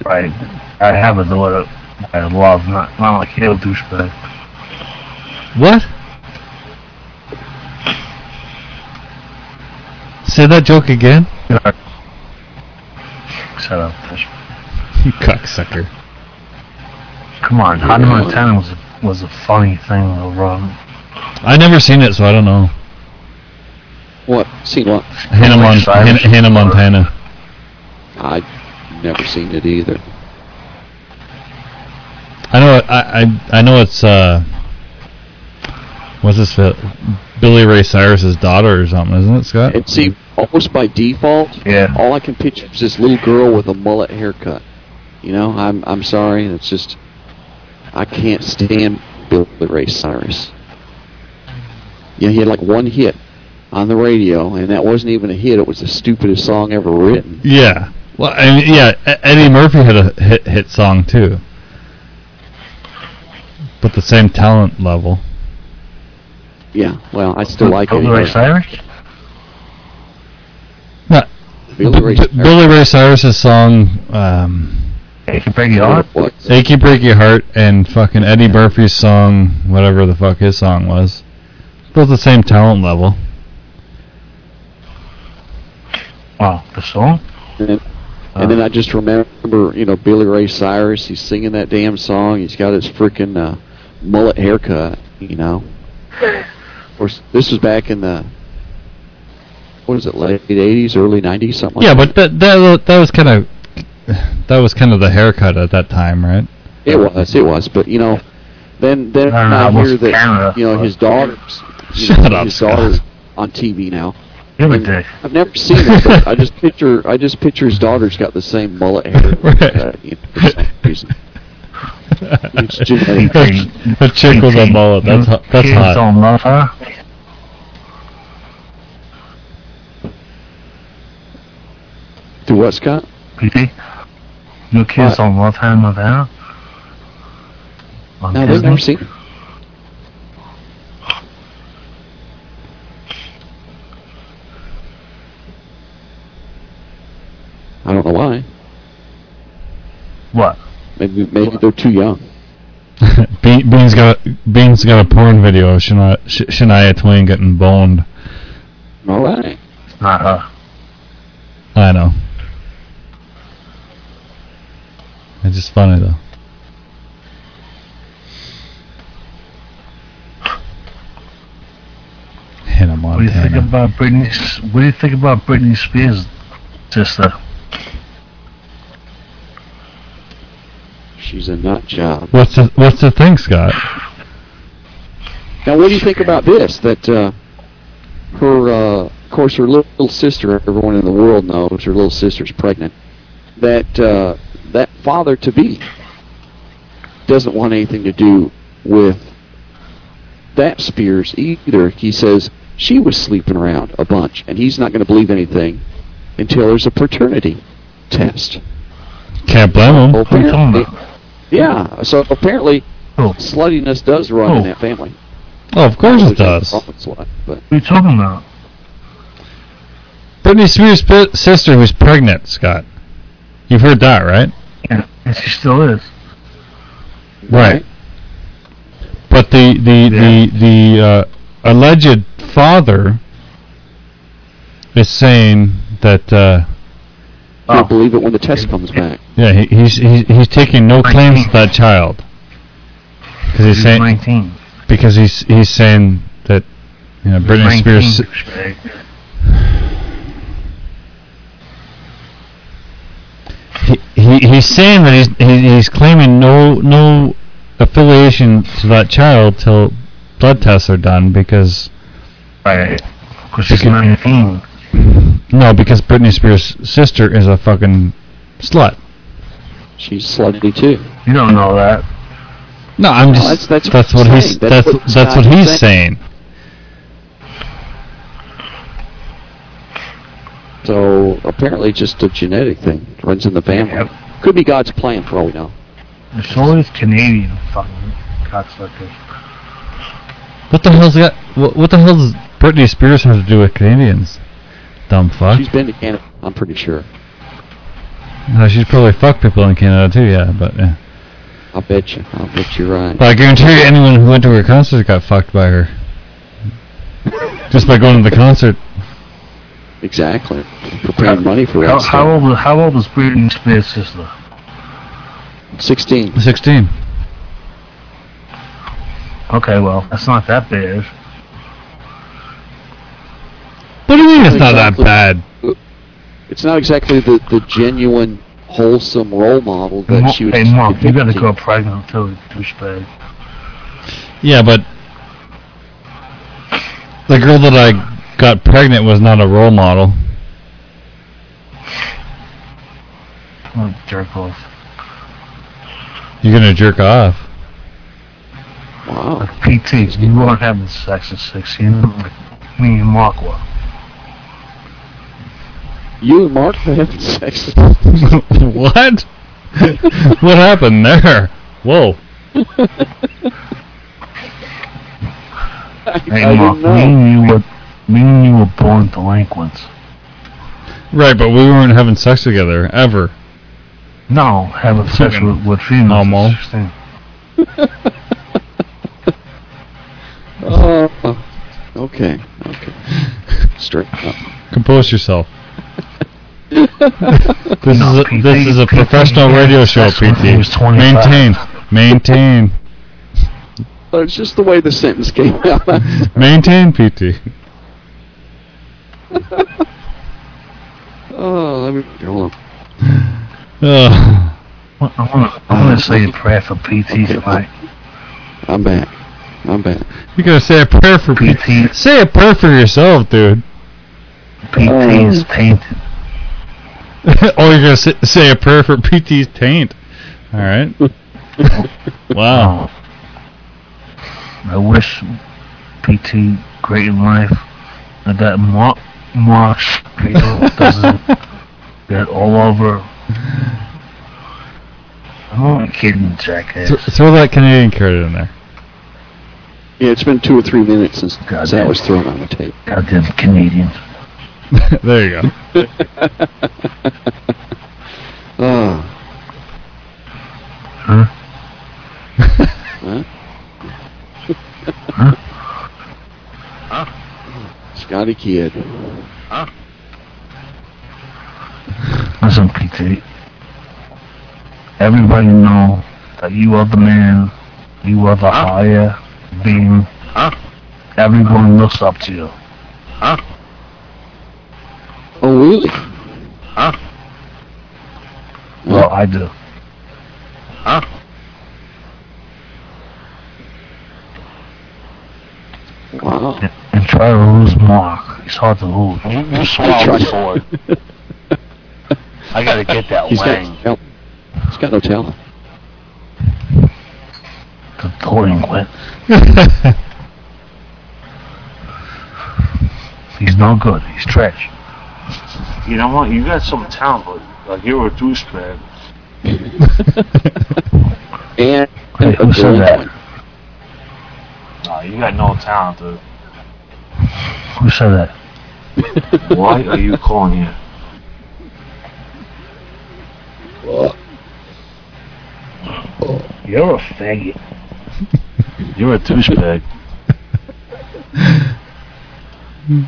Right. I have a daughter I love, not not like you, douchebag. What? Say that joke again, Shut up, douche. you cocksucker. Come on, Hannah Montana was a, was a funny thing to run. I never seen it, so I don't know. What? See what? Hannah, Mon- Hannah, Hannah Montana. I've never seen it either. I know. I I, I know it's uh. What's this? fi- Billy Ray Cyrus's daughter or something, isn't it, Scott? And see, almost by default, Yeah. all I can picture is this little girl with a mullet haircut. You know, I'm I'm sorry, and it's just I can't stand Billy Ray Cyrus. Yeah, he had like one hit on the radio, and that wasn't even a hit. It was the stupidest song ever written. Yeah. Well, I mean, yeah. Eddie Murphy had a hit hit song too, but the same talent level. Yeah, well, I still like Billy. Ray Cyrus? No, Billy Ray B- Cyrus. Billy Ray Cyrus's song, um, Hey, can break your heart? What? "Achy Break Your Heart" and fucking Eddie Murphy's song, whatever the fuck his song was, both the same talent level. Oh, the song? And then, and then I just remember, you know, Billy Ray Cyrus. He's singing that damn song. He's got his freaking uh, mullet haircut. You know. Of course, this was back in the what is it, late '80s, early '90s, something. Like that. Yeah, like but that that wa- that was kind of that was kind of the haircut at that time, right? it was, it was. But you know, then then I don't know, I I hear that Canada, you know his daughters. You Shut know, up, his Scott. daughter's on TV now. You're a And dick. I've never seen it, but I just picture I just picture his daughter's got the same mullet hair. Right. uh, you know, for some reason. It's genetic. a, a chick with a mullet. That's hot. That's Kids hot. don't love her. Do what, Scott? PT? Your kids What? don't love Hannah Montana? On No, they've Disney? never seen. I don't know why. What? Maybe maybe they're too young. Be- Bean's got a, Bean's got a porn video of Shania, Shania Twain getting boned. All right. It's not her. I know. It's just funny though. Hannah What do you think about Britney? What do you think about Britney Spears' sister? She's a nut job. What's the What's the thing, Scott? Now, what do you think about this? That uh, her, uh, of course, her little, little sister. Everyone in the world knows her little sister's pregnant. That uh, that father to be doesn't want anything to do with that Spears either. He says she was sleeping around a bunch, and he's not going to believe anything until there's a paternity test. Can't blame him. What are you talking about? Yeah, so apparently Oh, sluttiness does run in Oh. that family. Oh, of course it does. wrong slut, but what are you talking about? Britney Spears' pi- sister who's pregnant, Scott. You've heard that, right? Yeah, and she still is. Right. But the the the the uh, alleged father is saying that uh, You'll Oh. believe it when the test comes back. yeah he, he's he's he's taking no claims to that child because he's She's saying 19. because he's he's saying that you know Britney Spears he, he he's saying that he's he, he's claiming no no affiliation to that child till blood tests are done because Right. Because she's 19. No because Britney Spears' sister is a fucking slut. She's slutty too. You don't know that. No, I'm No, just that's- that's, that's what what he's he's saying. that's That's that's, what what he's is saying. So apparently, just a genetic thing runs in the family. Yep. Could be God's plan for all we know. There's always Canadian fucking cocksuckers. What the hell's that? What, what the hell does Britney Spears have to do with Canadians? Dumb fuck. She's been to Canada, I'm pretty sure. No, she's probably fucked people in Canada too. Yeah, but yeah. I'll bet you. I'll bet you're right. But I guarantee you, anyone who went to her concert got fucked by her. Just by going to the concert. Exactly. Preparing money for How, that. how old? How old is Britney Spears' sister? 16. 16. Okay, well, that's not that bad. What do you mean it's not that bad? It's not exactly the, the genuine, wholesome role model that Mo- she was. hey, Mom, you gotta depicting. go pregnant too, douchebag. Yeah, but the girl that I got pregnant was not a role model. What a jerk off. You're gonna jerk off. Wow. PT, you weren't having sex at 16. like Me and Mark were. You and Mark were having sex. what? what happened there? Whoa. Hey, I Mark, didn't me and you were, me and you were born delinquents. Right, but we weren't having sex together ever. No, having sex Fucking with, with females. homo. at 16. Oh, okay. Okay. Straight up. Compose yourself. This No, is a, PT this is a PT professional radio show, That's when he PT. was Maintain, maintain, Uh, It's just the way the sentence came out. maintain, PT. oh, let me hold on. Ugh. I'm gonna, I'm gonna say a prayer for PT tonight. I'm back. I'm back. You gotta say a prayer for PT. PT, Say a prayer for yourself, dude. PT Oh. is tainted. or oh, you're gonna say, say a prayer for PT's taint. All right. wow. Oh. I wish PT great in life and that Mark Mark doesn't get all over. I'm only kidding, jackass. Th- throw that Canadian carrot in there. Yeah, it's been two or three minutes since God that was thrown on the tape. Goddamn Canadians. there you go. oh. Huh? Huh? huh? Scotty Kid. Huh? Listen, PT. Everybody know that you are the man. You are the higher being. Huh? Everyone looks up to you. Oh, really? Huh? Well, I do. Huh? Wow. And, and try to lose Mark. He's hard to lose. You, you swallow sword. I gotta get that He's Got, he's got no tail. The touring quit. he's no good. He's trash. You know what? You got some talent, but like you're a douchebag. And, Hey, who said that? delinquent. No, you got no talent, dude. Who said that? Why are you calling here? You're a faggot. You're a douchebag.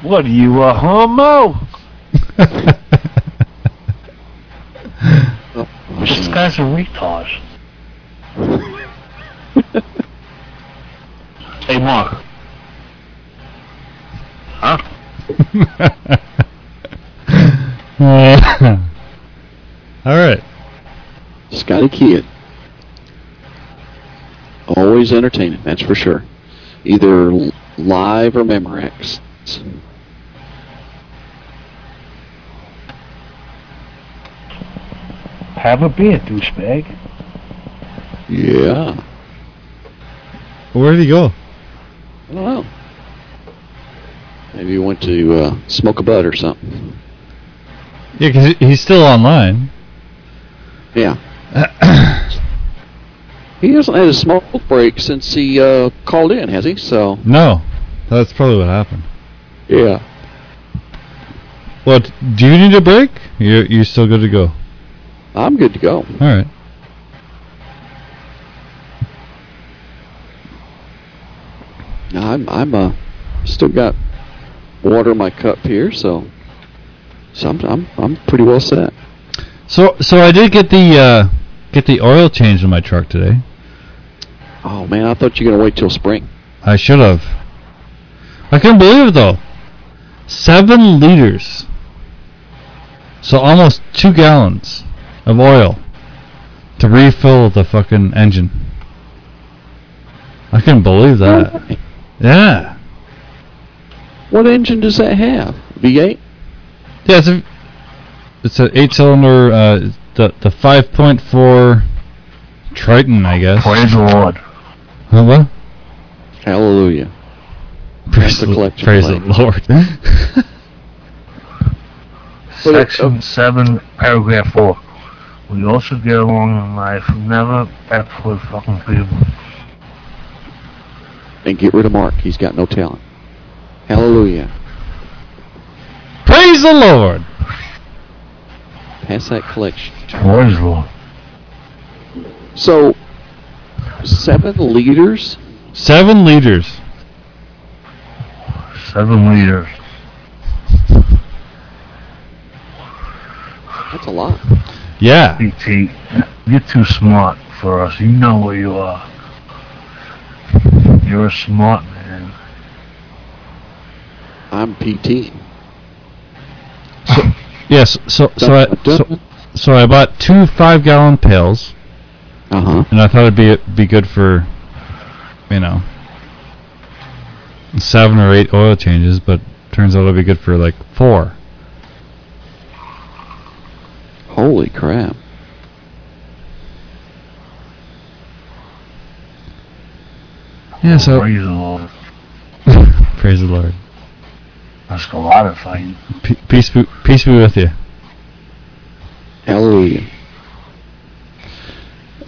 what are you, a homo? This guy's a retard. hey, Mark. Huh? All right. Scotty Kidd. Always entertaining, that's for sure. Either live or Memorex. Have a beer, douchebag. Yeah. Where did he go? I don't know. Maybe he went to uh, smoke a butt or something. Yeah, because he's still online. Yeah. He hasn't had a smoke break since he uh, called in, has he? So, no, that's probably what happened. yeah. What? Do you need a break? You you still good to go? I'm good to go. All right. I'm I'm uh still got water in my cup here, so so I'm I'm, I'm pretty well set. So so I did get the uh, get the oil changed in my truck today. Oh man, I thought you were gonna wait till spring. I should have. I couldn't believe it though. Seven liters. So almost two gallons of oil to refill the fucking engine. I couldn't believe that. Yeah. What engine does that have? V8? Yeah, it's a it's an eight cylinder uh the the five point four Triton I guess. Praise the Lord. Huh. Hallelujah. Praise the the, collection praise the Lord. But Section 7, paragraph 4. We also get along in life. Never F with fucking people. And get rid of Mark. He's got no talent. Hallelujah. praise the Lord. Pass that collection. Praise the Lord. So, seven liters? Seven liters. 7 liters. That's a lot. Yeah. BT, you're too smart for us. You know where you are. You're a smart man. I'm PT. Yes. So so I so, so I bought two five gallon pails, Uh huh. and I thought it'd be be good for, you know, seven or eight oil changes, but turns out it'll be good for like four. Holy crap. Yeah. So Praise the Lord. praise the Lord. That's a lot of fighting. P- peace be, peace be with you. Hallelujah.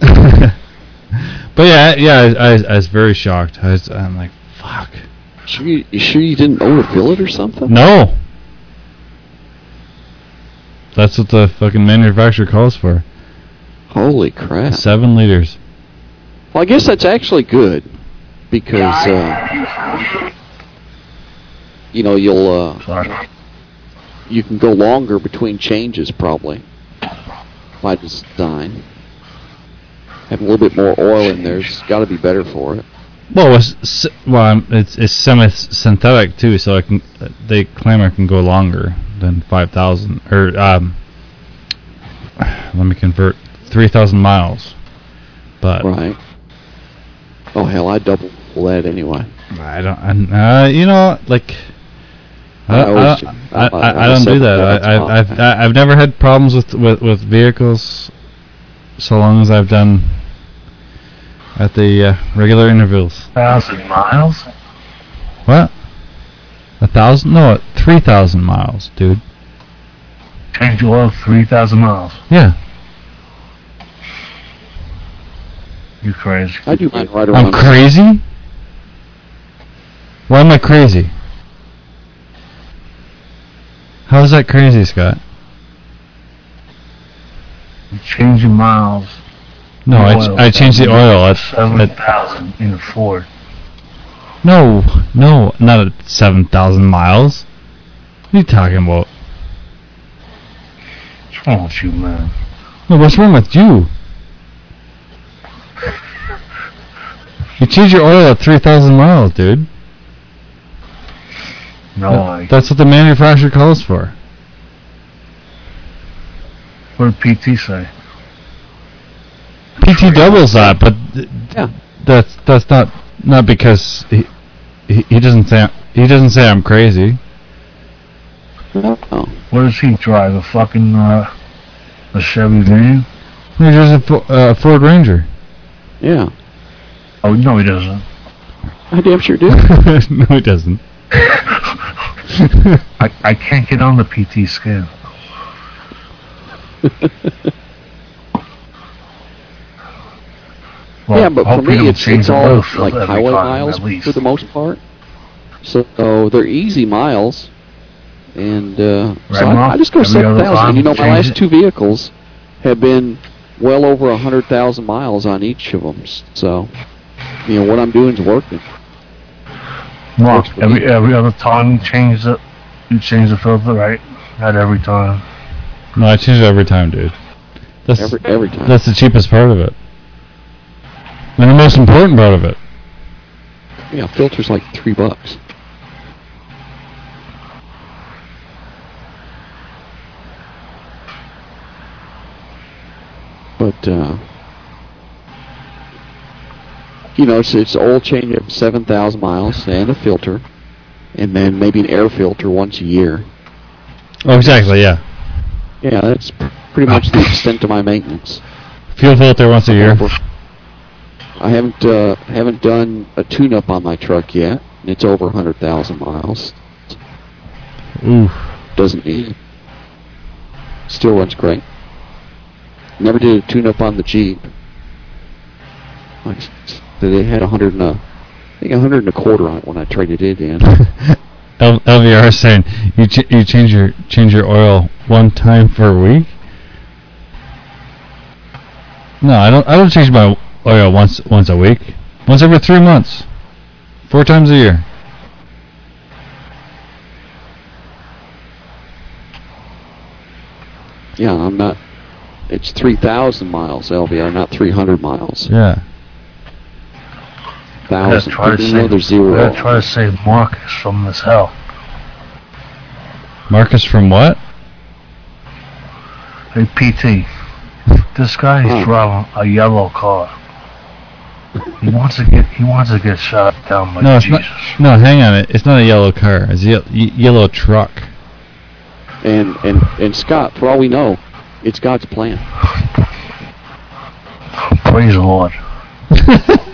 but yeah, yeah, I, I, I was very shocked. I was, I'm like, fuck. Sure you, you sure you didn't overfill it or something? No. That's what the fucking manufacturer calls for. Holy crap. Seven liters. Well, I guess that's actually good because uh, you know you'll uh, you can go longer between changes probably by design. Have a little bit more oil in there's got to be better for it. Well, it's, well, it's it's semi-synthetic too, so I can. They claim I can go longer than five thousand, or um, let me convert three thousand miles. But Right. Oh hell, I double that anyway. I don't. I, uh, you know, like. I, I I, I, do. I, I, I don't do that. I, I've I- I've never had problems with, with with vehicles, so long as I've done at the uh, regular intervals. Thousand miles? What? A thousand? No, three thousand miles, dude. Change oil three thousand miles. Yeah, You crazy? I do mine right around. I'm crazy. Why am I crazy? How is that crazy, Scott? You change your miles. No, I. I changed the oil at, seven thousand in a Ford. no, no, not at seven thousand miles. What are you talking about? What's wrong with you, man? No, what's wrong with you? You change your oil at three thousand miles, dude. No, That- I. That's what the manufacturer calls for. What did PT say? PT doubles that, but th- Yeah. that's that's not not because he, he he doesn't say he doesn't say I'm crazy. No, no. What does he drive? A fucking uh, a Chevy van? He just a Fo- uh, Ford Ranger. Yeah, Oh no, he doesn't. I damn sure do. no, he doesn't. I I can't get on the PT scale. Well, yeah, but for me, it's it's all like highway time, miles for the most part. So, so they're easy miles, and uh, Right, so I, I just go seven thousand. seven other thousand. time You know, you my last it? two vehicles have been well over a hundred thousand miles on each of them. So, you know, what I'm doing is working. Mark, every me. every other time you change the you change the filter, right? Not every time. No, I change it every time, dude. That's Every every time. that's the cheapest part of it, and the most important part of it. yeah, filter's like three bucks. But uh, you know, it's it's oil change every seven thousand miles and a filter, and then maybe an air filter once a year. Oh, exactly. Yeah, Yeah, that's pretty much the extent of my maintenance. fuel filter once a year. I haven't uh, haven't done a tune-up on my truck yet. and It's over a hundred thousand miles. Ooh, Doesn't need it. Still runs great. Never did a tune-up on the Jeep. Like they had a hundred and a, I think a hundred and a quarter on it when I traded it in. L- LVR is saying you ch- you change your change your oil one time per week. No, I don't. I don't change my Oh, oil once once a week. Once every three months, four times a year. yeah, I'm not. It's three thousand miles LVR, not three hundred miles. Yeah. I gotta Thousand. try to Even save. there's I zero. gotta try to save Marcus from this hell. Marcus from what? Hey PT, this guy Huh. is driving a yellow car. He wants to get he wants to get shot down by No, it's Jesus. not. No, hang on. It- It's not a yellow car. It's a ye- ye- yellow truck. And and and Scott, for all we know, it's God's plan. Praise the Lord.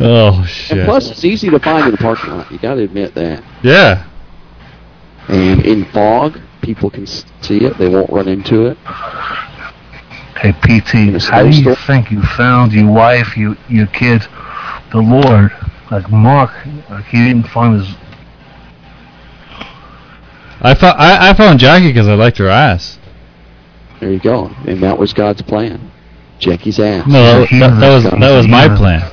oh And shit. plus, it's easy to find in the parking lot. You got to admit that. Yeah. And in fog, people can see it. They won't run into it. Hey PT, Yes, how do you think you found your wife, you your kid, the Lord? Like Mark, like he didn't find his. I found I, I found Jackie because I liked her ass. There you go. And that was God's plan. Jackie's ass. No, that, that, that was heathen. that was my Heathen. plan.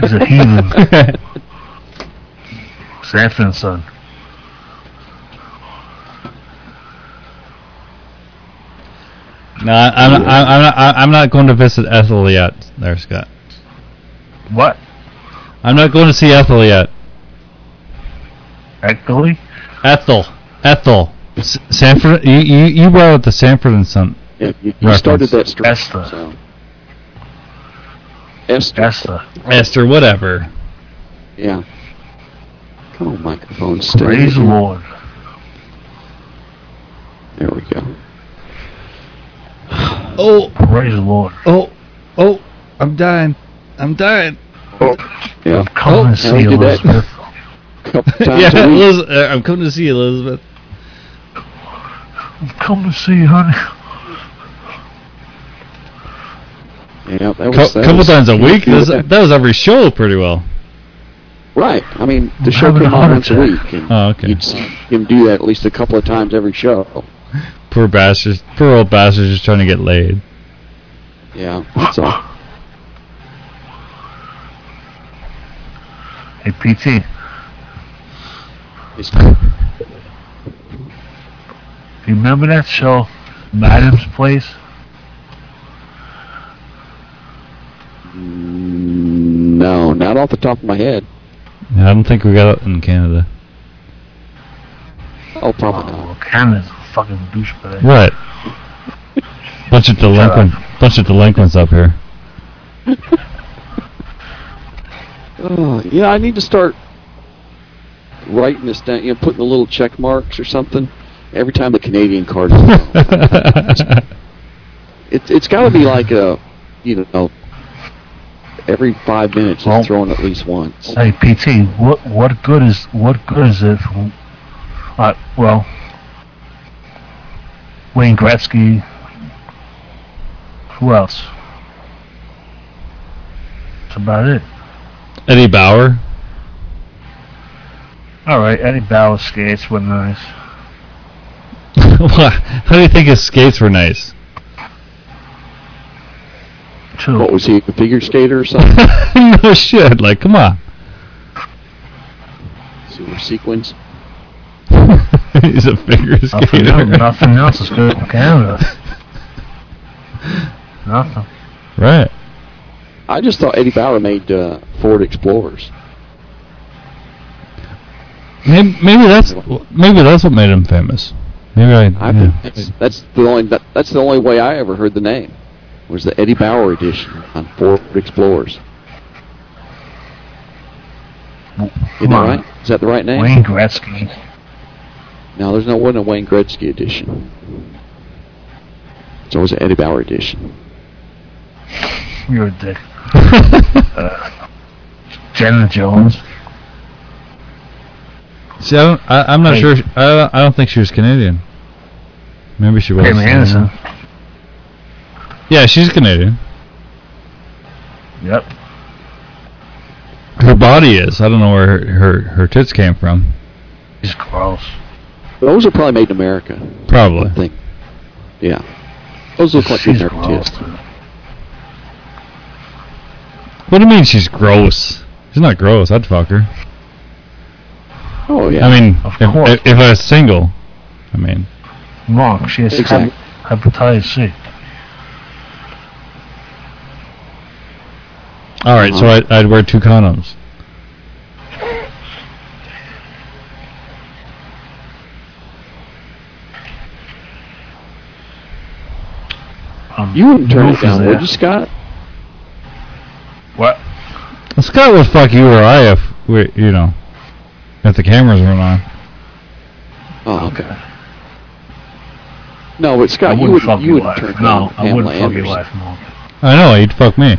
He's a heathen. Sanford son. No, I, I'm, I'm, I'm not. I'm not going to visit Ethel yet. There, Scott. What? I'm not going to see Ethel yet. Ethel? Ethel. Ethel. S- Sanford. You, you you brought up the Sanford and Son. Yeah, you, you started that streak. Esther. So. Esther. Esther. Esther, whatever. Yeah. Come on, microphone. Stay. Praise the Lord. There we go. Oh, Praise the Lord. oh, oh! I'm dying. I'm dying. Yeah. Come Oh, and now see we. Elizabeth. Yeah, a uh, I'm coming to see you, Elizabeth. Come to see you, honey. Yeah, that Co- was, that couple was- times a week. Yeah, That was, that was every show, pretty well. Right. I mean, the I'm show came on once a week, and Oh, okay. you'd see him do that at least a couple of times every show. Poor bastards. Poor old bastards just trying to get laid. Yeah, that's all. Hey, PT. It's, You remember that show, Madame's Place? No, not off the top of my head. I don't think we got it in Canada. Oh, probably not. Oh, Canada's a fucking douchebag. Right. Bunch of delinquent, bunch of delinquents up here. Oh, yeah, I need to start writing this down. You know, putting the little check marks or something every time the Canadian card is it's it's got to be like a, you know, every five minutes Well- it's thrown at least once. Hey, PT. What what good is what good is it? From, uh, well, Wayne Gretzky. Who else? That's about it. Eddie Bauer. All right, Eddie Bauer skates were nice. How do you think his skates were nice? Too. What was he, a figure skater or something? no shit. Like, come on. Super sequins? He's a figure Nothing, skater. else, nothing else is good in Canada. Nothing. Right. I just thought Eddie Bauer made uh, Ford Explorers. Maybe, maybe that's maybe that's what made him famous. Maybe I. I yeah. think that's, that's the only that, that's the only way I ever heard the name was the Eddie Bauer edition on Ford Explorers. W- Is Come that right? Is that the right name? Wayne Gretzky. No, there's no wasn't a Wayne Gretzky edition. It's always an Eddie Bauer edition. You're a dick. uh, Jenna Jones. See, I don't, I, I'm not Hey. sure. I don't, I don't think she was Canadian. Maybe she was. Pam Anderson. Yeah, she's Canadian. Yep. Her body is. I don't know where her her, her tits came from. He's gross. Those are probably made in America. Probably. I Probably. think. Yeah. Those look like She's American gross. tits. What do you mean she's gross? She's not gross. I'd fuck her. Oh yeah. I mean, Of if, course. if, if I was single, I mean, Wrong. She has Exactly. hep- hepatitis C. all right. So Uh-huh. I, I'd wear two condoms. Um, you wouldn't turn Roof it is down, would you, Scott? What? Scott would fuck you or I if we, you know, if the cameras weren't on. Oh, okay. No, but Scott, you wouldn't would fuck you your would wife. turn No, down I wouldn't fuck your Anderson. wife. No. I know he'd fuck me.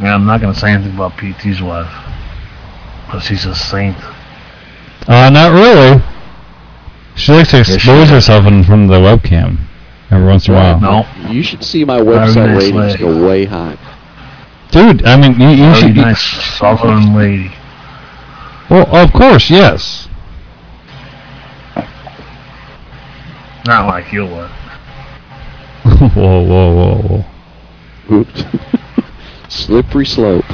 Yeah, I'm not gonna say anything about PT's wife. Because she's a saint. Uh, not really. She likes to expose does. herself in front of the webcam every once in a while. No. You should see my website nice ratings lady. go way high. Dude, I mean, you, you should. nice southern lady. Well, of course, yes. Not like your wife. whoa, whoa, whoa, whoa. Oops. Slippery slope.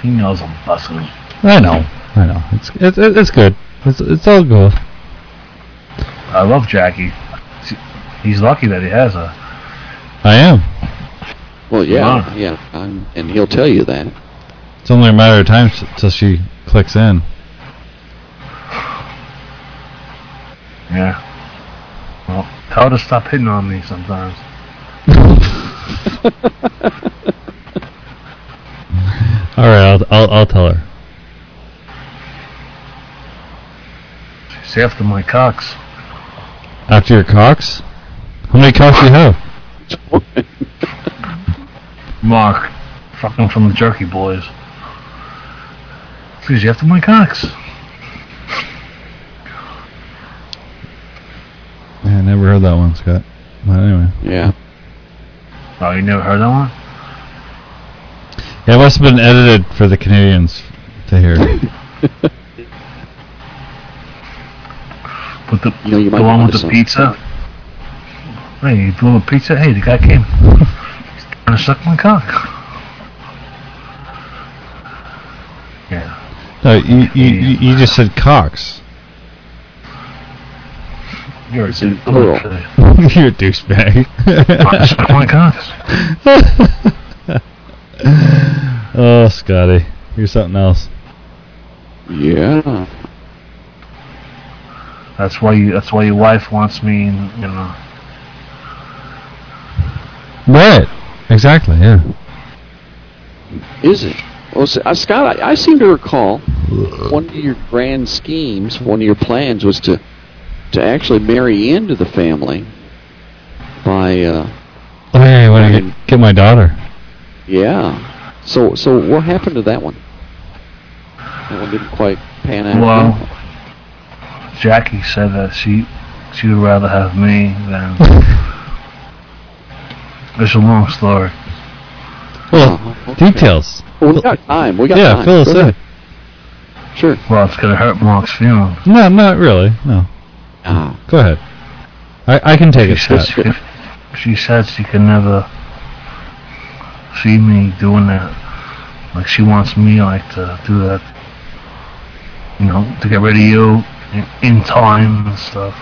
Females are busting. I know, I know. It's it's it's good. It's it's all good. I love Jackie. He's lucky that he has a. I am. Well, yeah, Wow. yeah, I'm, and he'll tell you that. It's only a matter of time s- till she clicks in. Yeah. Well, Tell her to stop hitting on me sometimes. All right, I'll, I'll I'll tell her. She's after my cocks. After your cocks? How many cocks do you have? Mark, fucking from the Jerky Boys. She's after my cocks. Yeah, I never heard that one, Scott. But anyway. Yeah. Oh, you never heard that one? Yeah, it must have been edited for the Canadians to hear. With the, You know, you the one with the some. pizza? Hey, you doing the pizza? Hey, the guy came. He's trying to suck my cock. Yeah. no, you, you, you you just said cocks. You're a It's in dude. You're a douchebag. Trying to suck my cocks. oh, Scotty, you're something else. Yeah. That's why you. That's why your wife wants me. And, you know. Right. Exactly. Yeah. Is it? Well, s- uh, Scott, I, I seem to recall one of your grand schemes, one of your plans was to to actually marry into the family by, uh, Oh yeah, you want to get, get my daughter? yeah. So, so what happened to that one? That one didn't quite pan out. Well, Jackie said that she she would rather have me than. it's a long story. Well, Uh-huh, okay. details. Well, we got time. We got yeah, time. fill us in. Sure. Well, it's gonna hurt Mark's feelings. No, not really. No. Ah, Go ahead. I I can take She it, says Scott. she, she said she can never see me doing that. Like she wants me like to do that. You know, to get rid of you in, in time and stuff.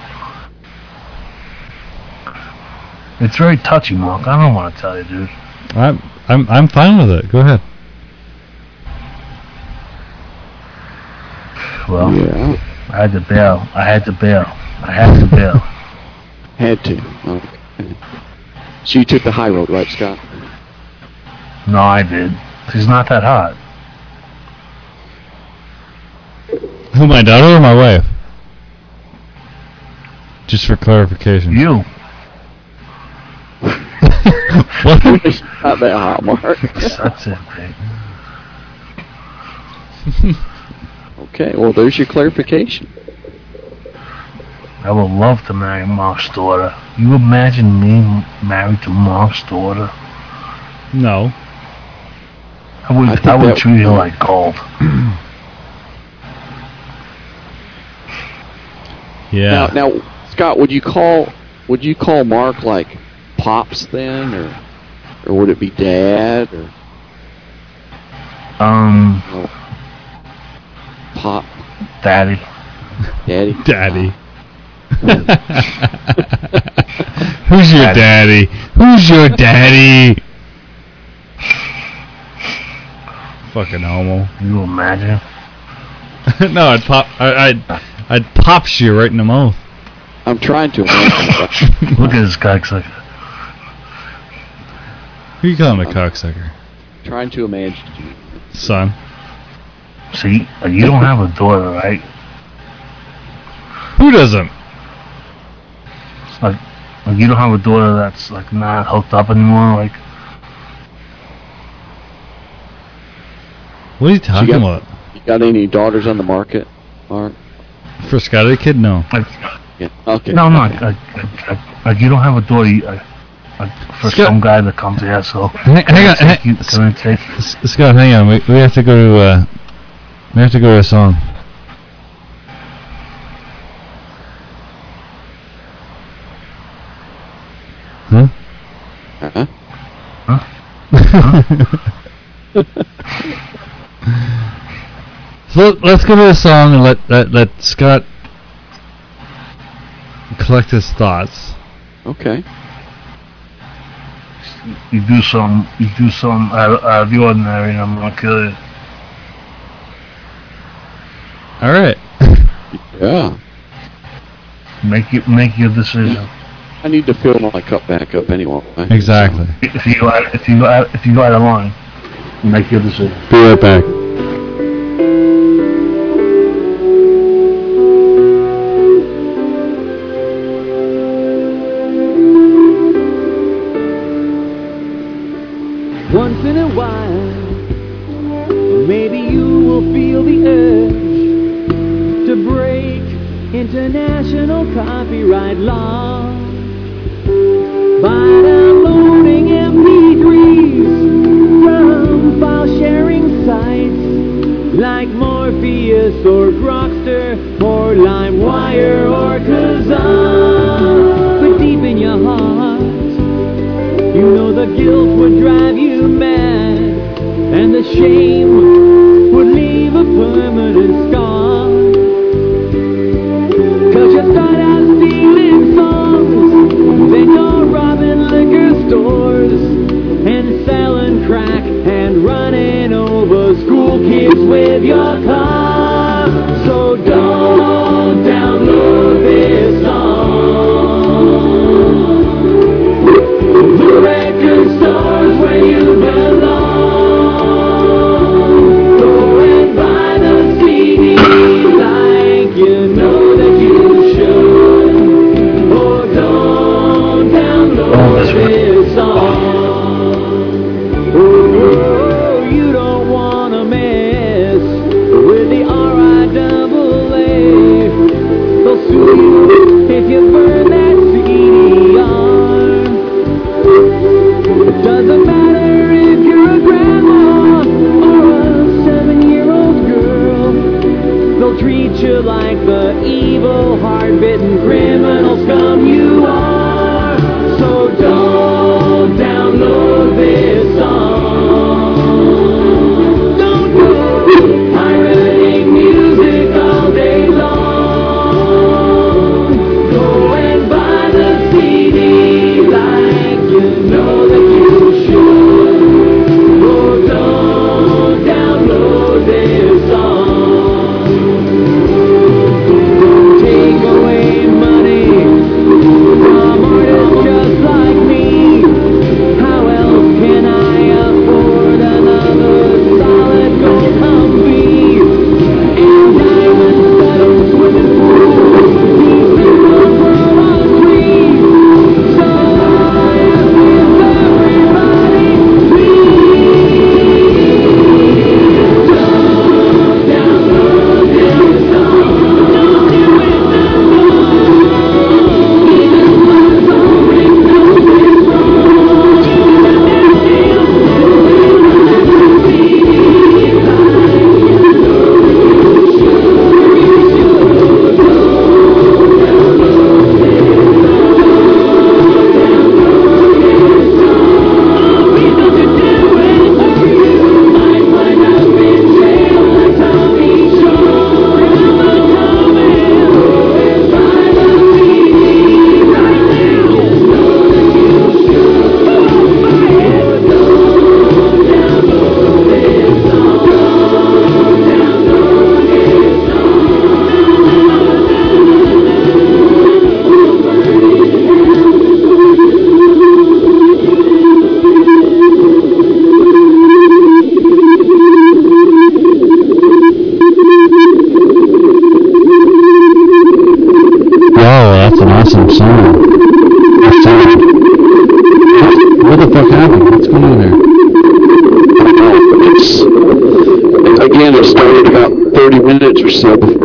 It's very touchy, Mark. I don't want to tell you, dude. I'm I'm I'm fine with it. Go ahead. Well, yeah. I had to bail. I had to bail. I had to bail. Had to. Okay. So you took the high road, right, Scott? no, I did. She's not that hot. Who, my daughter or my wife? Just for clarification. You. what? Not that hot, Mark. That's it, babe. okay. Well, there's your clarification. I would love to marry Mark's daughter. You imagine me married to Mark's daughter? No. I would, I I, would treat her like gold. Yeah. Now, now, Scott, would you call would you call Mark like pops then, or or would it be dad or Um, pop, daddy. daddy? Daddy. Who's your daddy? Who's your daddy? Fucking homo. You imagine? no, I'd pop. I, I'd I'd pops you right in the mouth. I'm trying to Look at this cocksucker. Who you calling a cocksucker? trying to imagine. Son. See, you don't have a daughter, right? Who doesn't? Like, like you don't have a daughter that's like not hooked up anymore. Like, What are you talking got- about? You got any daughters on the market, Mark? For Scotty Kid? No. like Yeah. Okay. no, no, okay. like, like, like, like you don't have a door. You, like, like for Scott- some guy that comes here, so Hang, can hang on. Hang, you, take? S- Scott, hang on. We, we have to go to. Uh, we have to go to a song. Huh? Uh-huh. so let, let's go to a song and let, let let Scott collect his thoughts. Okay. You do some, you do some out, out of the ordinary, and I'm gonna kill you. All right. Yeah. Make you make your decision. I need to fill my cup back up anyway. Exactly. If you add, if you add, if you go out of line, make your decision. Be right back. Copyright law by downloading MP3s from file sharing sites like Morpheus or Grokster or LimeWire or Kazaa. But deep in your heart, you know the guilt would drive you mad, and the shame would leave a permanent liquor stores, and selling crack, and running over school kids with your car. So don't download this song. The record stores where you belong. Treat you like the evil, hard-bitten criminal scum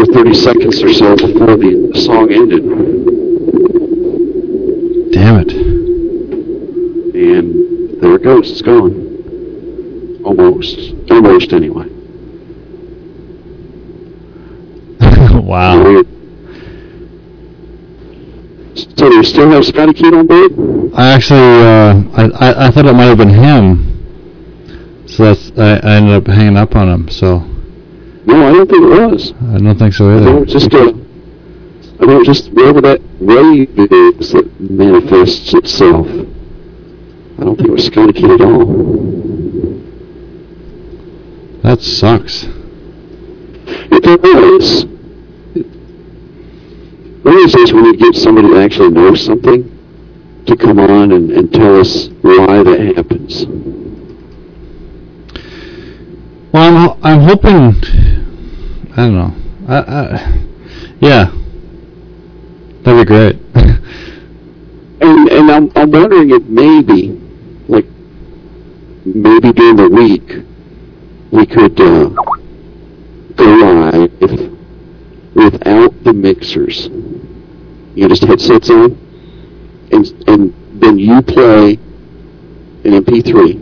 or so, bef- or 30 seconds or so before the song ended. Damn it. And there it goes. It's gone. Almost. Almost, anyway. wow. Weird. So do you still have Scotty Keene on board? I actually, uh, I, I, I thought it might have been him. So that's, I, I ended up hanging up on him, so No, I don't think it was. I don't think so either. was just a. I was just wherever that wave is that manifests itself. I don't think it was Scotty at all. That sucks. It does. One of these when you get somebody that actually knows something, to come on and, and tell us why that happens. Well, I'm I'm hoping. Don't know. I, I, yeah, that'd be great. And and I'm I'm wondering if maybe, like, maybe during the week, we could uh, go live without the mixers. You just headsets on, and and then you play an MP3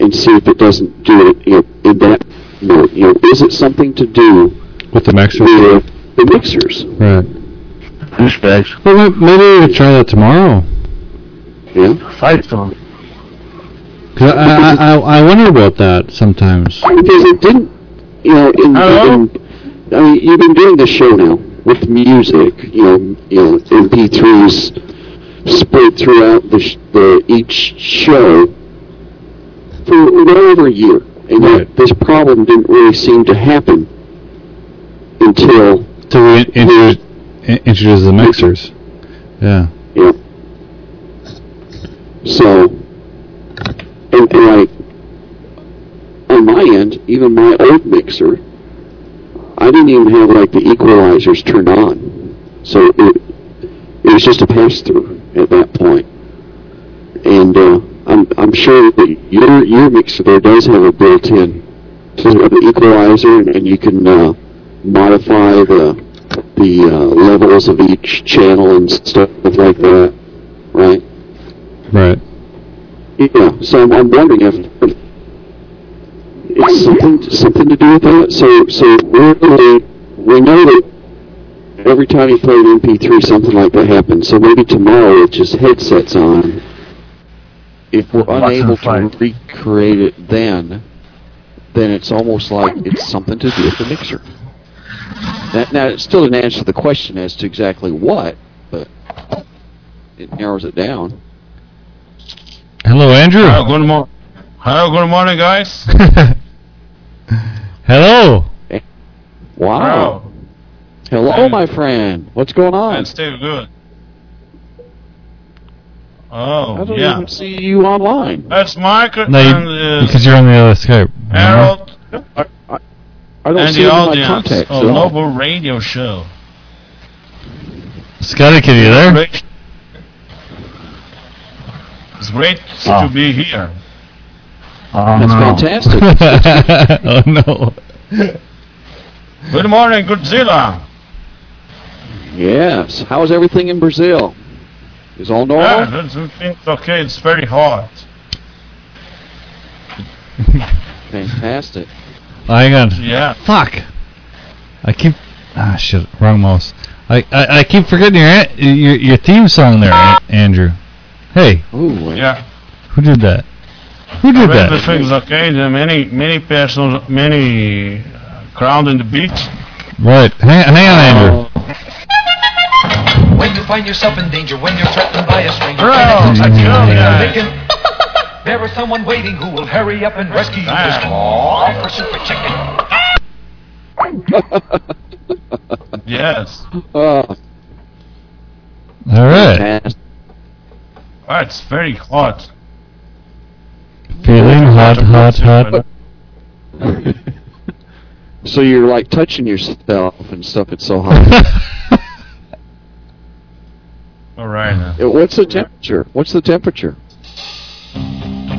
and see if it doesn't do it. You know, in that. You know, is it something to do With the mixer. with the mixers? Right. Douchebags. Well, maybe we could try that tomorrow. Yeah. Fight them. 'Cause I, I, I, I wonder about that sometimes. because it didn't, you know, in, Hello? in I mean, you've been doing this show now with music, you know, you know, MP3s spread throughout the, sh- the each show for well over a year, and Right. this problem didn't really seem to happen until To we introduce, in- introduce the mixers. Yeah. know. So, and, and like on my end, even my old mixer, I didn't even have like the equalizers turned on, so it it was just a pass through at that point. And uh, I'm I'm sure that your your mixer there does have a built-in sort of equalizer, and, and you can uh, modify the the uh, levels of each channel and stuff like that, right? Right. Yeah. So I'm, I'm wondering if it's something something to do with that. So so really, we know that every time you play an MP3, something like that happens. So maybe tomorrow with just headsets on, if we're Watch unable to recreate it then, then it's almost like it's something to do with the mixer. That, now, it still didn't answer the question as to exactly what, but it narrows it down. Hello, Andrew. Hello, good morning. Hello, good morning, guys. Hello. Wow. Hello, Hey. my friend. What's going on? And still good. Oh, I Oh, don't yeah. even see you online. That's Mike No, you, because you're on the other Skype. Harold I don't and see the you in my audience contacts of at all. No Bull Radio Show. Scotty, can you there? Great. It's great Oh. to ah. be here. Oh, That's no. fantastic. oh no. Good morning, Godzilla. yes. How is everything in Brazil? Is all Yeah, normal? that's, it's okay. It's very hot. Fantastic. Hang on. Yeah. Fuck. I keep. Ah, shit. Wrong mouse. I, I, I keep forgetting your, your your theme song there, Andrew. Hey, Ooh, Yeah. who did that? Who did that? Everything's okay. There are many, many persons, many uh, crowd in the beach. Right. Hang, hang on, Andrew. When you find yourself in danger, when you're threatened by a stranger, Bro, when it looks like let's you're go, running out of guys. there is someone waiting who will hurry up and rescue you. Just call for super chicken. Yes. Uh, All right. fantastic. Oh, it's very hot. Feeling hot, hot, hot. so you're like touching yourself and stuff. It's so hot. All right. Uh, What's the temperature? What's the temperature?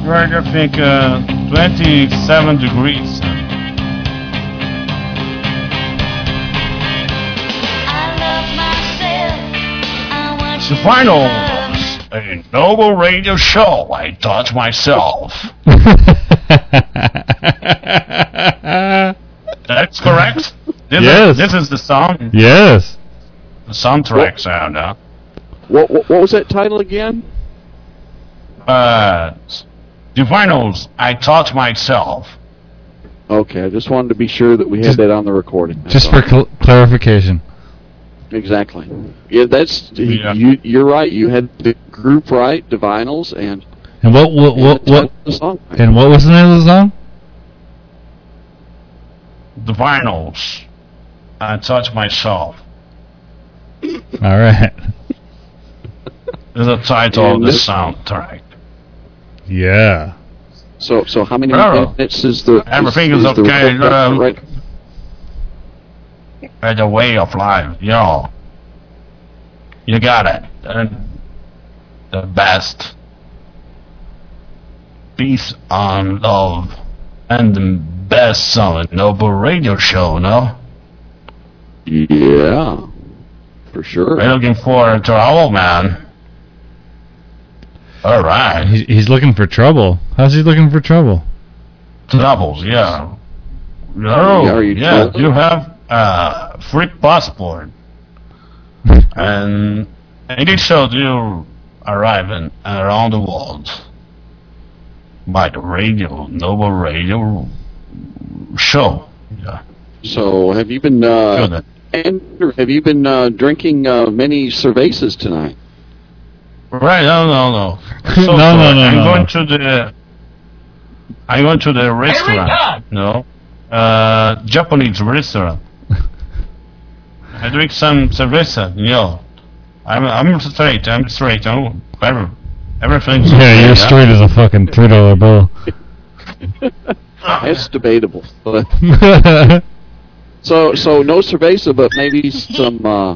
Right, I think uh, 27 degrees. I love myself. I want The final. to love me. A No Bull radio show. I taught myself. That's correct. This Yes. Is, this is the song. yes. the soundtrack sound. Huh? What, what, what was that title again? Uh, the finals. I taught myself. Okay, I just wanted to be sure that we had Just- that on the recording. that's Just all. for cl- clarification. Exactly. Yeah, that's Yeah. you. You're right. You had the group right, Divinyls, and And what what what the what of the song. and what was the name of the song? The finals. I taught myself. All right. Is the title of the this- soundtrack. Yeah. So, so how many Bravo. minutes is the? Everything is the okay, um, right. And the way of life, you know. You got it. And the best peace on love and the best solid No Bull radio show, no? Yeah, for sure. We're looking forward to our old man. All right. He's, he's looking for trouble. How's he looking for trouble? Troubles, yeah. Oh, Are you yeah, troubled? you have a free passport. and it shows you arriving around the world by the radio, No Bull Radio show. Yeah. So, have you been, uh, Andrew, have you been uh, drinking uh, many cervezas tonight? Right, no, no, no. So No, no, no, I'm no. going to the. I'm going to the restaurant. No, uh, Japanese restaurant. I drink some cerveza. You know, I'm I'm straight. I'm straight. I'm every, everything's Yeah, okay, you're straight as a fucking three dollar bill. It's debatable, but so so no cerveza, but maybe some uh,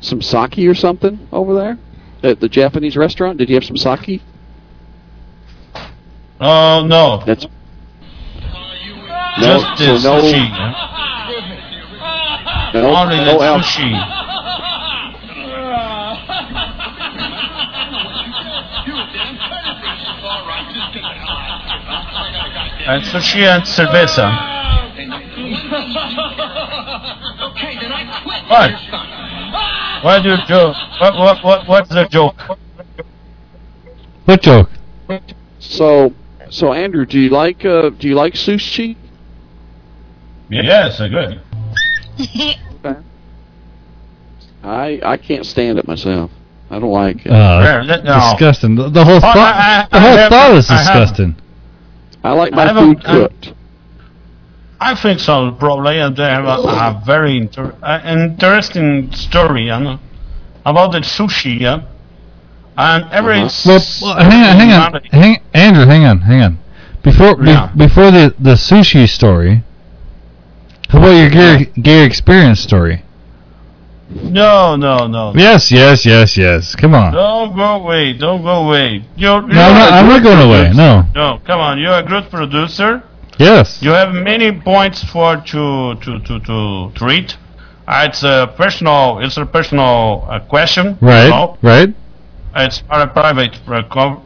some sake or something over there at the Japanese restaurant. Did you have some sake? Oh no, That's just no, the so no, sushi. huh? no, Only no the al- sushi. And sushi and cerveza. Okay, then I quit. What? Why do you joke? What, what, what, what's the joke? what joke? So so Andrew, do you like uh, do you like sushi? Yes, uh, good. I I can't stand it myself. I don't like it. Uh, no. disgusting. The, the whole Oh, thought, I- I- the whole have- thought is I have- disgusting. I like I my haven't- food I- cooked. I think so. Probably and they have a, a very inter- uh, interesting story, you know, about the sushi, yeah. And every Uh-huh. Well, well, hang on, hang on, hang, Andrew, hang on, hang on. Before be, Yeah. before the the sushi story, how about your gay, gay experience story? No, no, no. Yes, yes, yes, yes. Come on. Don't go away. Don't go away. You're, No, I'm not, I'm not going away. No. No, come on. You're a good producer. Yes. You have many points for to to to to treat. Uh, it's a personal. It's a personal uh, question. Right. No? Right. It's not a private uh, co-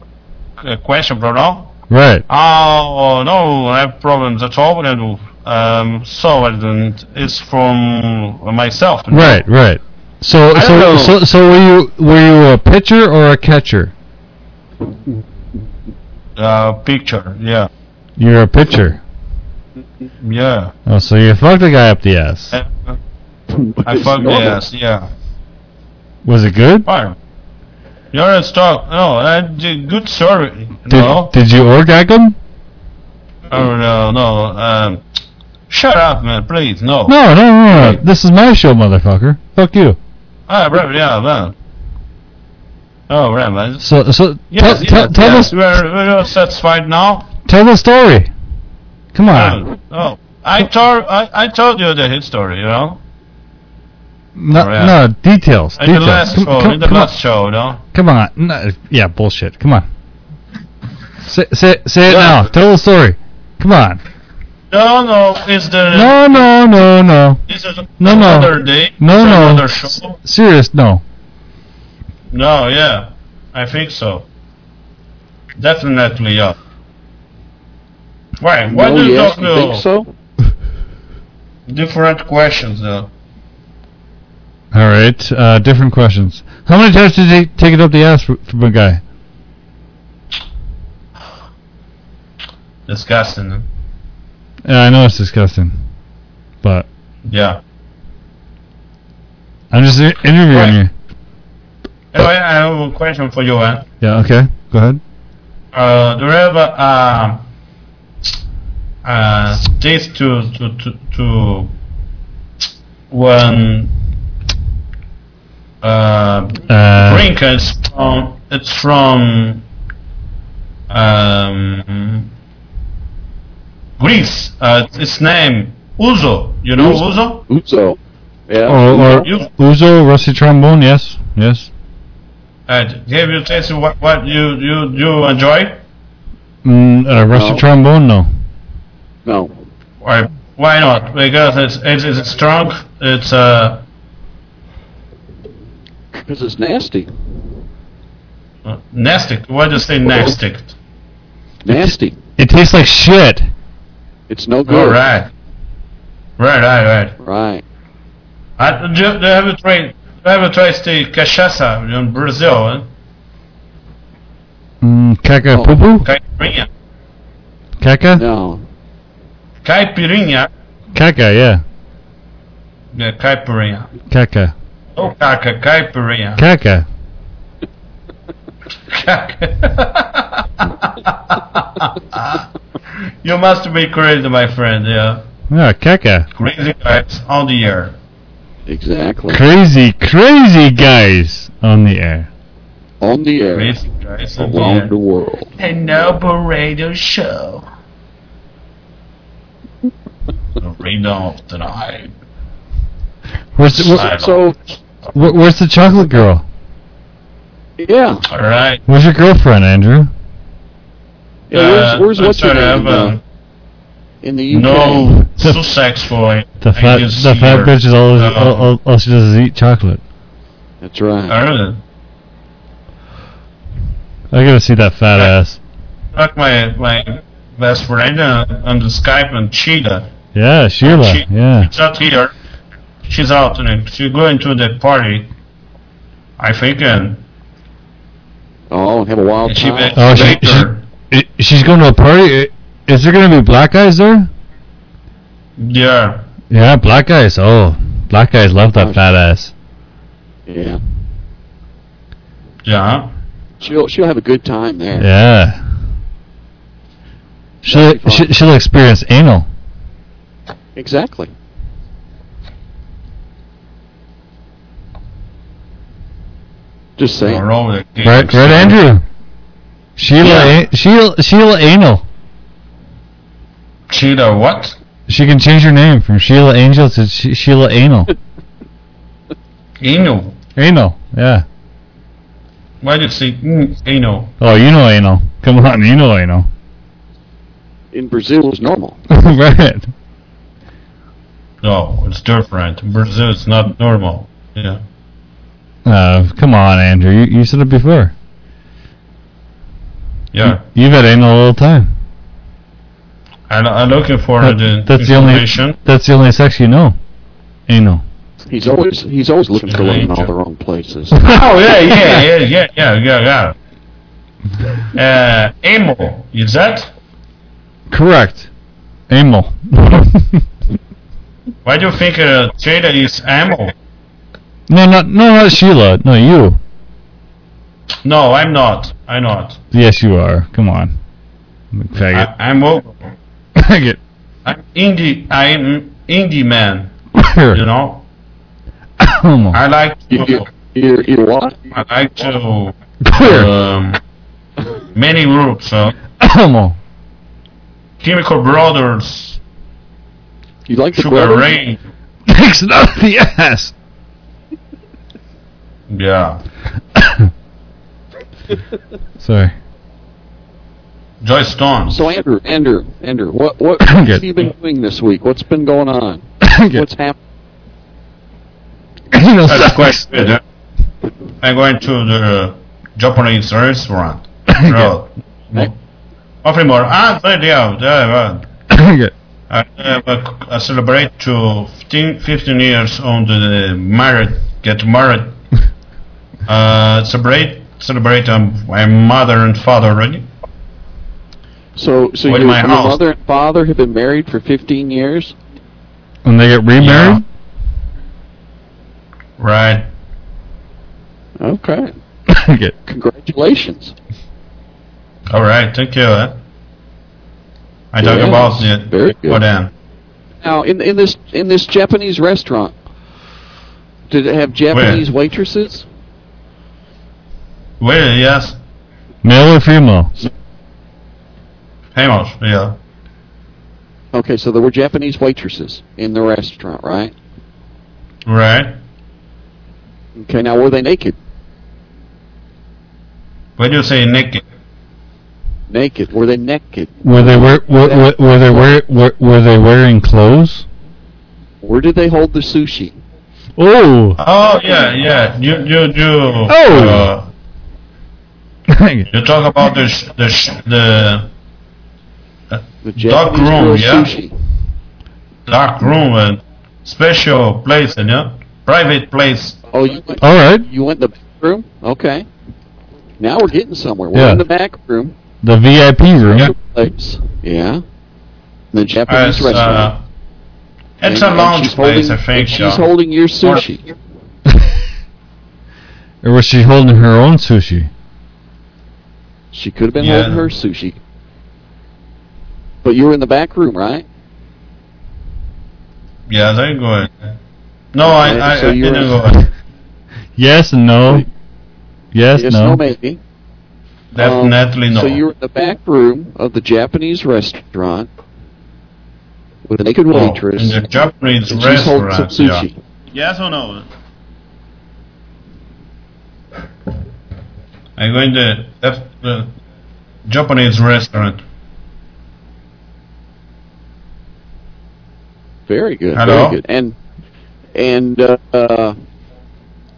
uh, question, bro. No. Right. Oh no, I have problems at all. And um, so and it's from myself. you know? Right. Right. So I so, so so were you were you a pitcher or a catcher? Uh, picture. Yeah. You're a pitcher. Yeah. Oh, so you fucked a guy up the ass. Uh, I fuck normal. yes. Yeah. Was it good? Fine. You're a stock. No, I did good story. Did no. Did you orgasm? Oh no, no. Um, shut up, man. Please, no. No, no, no, no. This is my show, motherfucker. Fuck you. Ah, bro, yeah, man. Oh, right, man. So so Yes, tell tell yes, tell yes. us We're, we're satisfied now. tell the story. Come on. Oh, oh. I told I, I told you the history, you know. No, Oh, yeah. no details. In details. the last come, show, come- in the last on. show, you know. Come on. No, yeah, bullshit. Come on. Say say say it Yeah. now. Tell the story. Come on. No, no, it's the No, no, no, no. This is No, no. another day. No, it's no. Another show. Serious? No. No, yeah, I think so. Definitely, yeah. Why? Why no, do you yes, talk you think so? different questions though? All right. Uh, different questions. How many times did he take it up the ass from a guy? Disgusting. Yeah, I know it's disgusting, but Yeah. I'm just interviewing Right. you. Anyway, I have a question for you, man. Yeah. Okay. Go ahead. Uh, do you have a uh, uh, this to to to to when uh, Uh, drink a strong it's from um, Greece. Uh, its name Ouzo. You know Ouzo? Ouzo. Yeah. Or, or You- Ouzo, rusty trombone, yes, yes. Uh, have you tasted what, what you, you, you enjoy? Mm, uh, rusty No. trombone, no. No. Why, why not? Because it's, it's, it's strong. It's uh, Because it's nasty. uh, nasty. Why do you say nasty? Nasty. It tastes like shit. It's no good. All right. Right, right, right. Right. I, do, you- do you have you tried? Do you have you tried the cachaça in Brazil? Eh? Mm, caca Oh. poo poo? Caipirinha. Caca? No. Caipirinha. Caca, yeah. Yeah, caipirinha. Caca. Oh, caca, caipirinha. Caca. you must be crazy, my friend. Yeah, Yeah, caca. crazy guys on the air. Exactly. Crazy, crazy guys on the air. On the air. Crazy guys on the Around air. the world. A No Bull radio show. the radio of the night. Where's the, wh- So, wh- where's the chocolate girl? yeah. All right. Where's your girlfriend, Andrew? Yeah, where's, Uh, where's I'm what's her name? I've, uh, uh, in the UK. No Sussex boy. The I fat, the fat her. bitch is all, Uh, all, all, all she does is eat chocolate. That's right. I. I gotta see that fat ass. Like my my best friend uh, on the Skype and Sheila. Yeah, Sheila. She- Yeah. She's not here. She's out and she's going to the party. I think and Oh, have a wild she time. Oh, she, later. she, she's going to a party. Is there gonna be black guys there? Yeah. Yeah, black guys. Oh, black guys love that fat ass. Yeah. Yeah. She'll she'll have a good time there. Yeah. She'll, That'd be fun. she, she'll experience anal. Exactly. Just saying. Or over the Right, games. right, Andrew. Sheila, Yeah. A- Sheila, Sheila Anal. Sheila what? She can change her name from Sheila Angel to Sh- Sheila Anal. Anal. Anal, yeah. Why do you say mm, anal? Oh, you know anal. Come on, you know anal. In Brazil, it's normal. right. No, it's different. In Brazil, it's not normal. Yeah. Uh, come on, Andrew. You, you said it before. Yeah. You've had anal all the time. I, I'm looking for That- the that's the only. That's the only sex you know. Anal. He's always he's always looking for love in all the wrong places. oh yeah, yeah, yeah, yeah, yeah, yeah, yeah. Uh, amo, is that? Correct. Anal. Why do you think uh, Jada is amo? No, not no, not Sheila. No, you. No, I'm not. I'm not. Yes, you are. Come on, I, faggot. I'm o- Faggot. I'm indie. I'm indie man. You know. I like You, you, to. you, you what? I like to. Queer. Um, many groups. Uh, Homo. Chemical Brothers, You like the Sugar brothers? Ray. Takes it out the ass. Yeah. Sorry. Joyce Stone. So Andrew, Andrew, Andrew, what what have you been doing this week? What's been going on? What's happening? you know, That's sex. quite good. huh? I'm going to the Japanese restaurant. No. Hey. Nothing more. Ah, there they are. There they are. Faggot. I, uh, I celebrate to 15, 15 years on the married, get married. Uh, celebrate, celebrate um, my mother and father already. So so your, my your mother and father have been married for 15 years. When they get remarried. Right. Okay, Faggot. congratulations. All right. Thank you. eh? I talk Yes, about the very good. for them. Now in in this in this Japanese restaurant, did it have Japanese waitresses? Really, yes. Male or female? Famous, yeah. Okay, so there were Japanese waitresses in the restaurant, right? Right. Okay, now were they naked? When you say naked, Naked. Were they naked? Were they wear, were, were, were they wear, were, were they wearing clothes? Where did they hold the sushi? Oh. Oh yeah, yeah. You you you. Oh. Uh, you talk about the sh- the sh- the The dark room, yeah. sushi. dark room and special place, you know, private place. Oh, you went, All right. you went in the back room? Okay. Now we're getting somewhere. We're Yeah. in the back room. The VIP room. Yeah. Place. Yeah. The Japanese As, restaurant. uh, it's And- a lounge place, holding, I think. and she's holding your sushi. Or was she holding her own sushi? She could have been Yeah. holding her sushi. But you were in the back room, right? Yeah, there you go. No, I Okay, I, so I didn't in- go. Yes and no. Yes, yes, no. no, maybe. Definitely Um, no. So you were in the back room of the Japanese restaurant with a naked No, waitress. in the Japanese and she's holding some restaurant. Yeah. sushi. Yes or no? I go in the, F- the Japanese restaurant. Very good. Hello? Very good. And and uh, uh,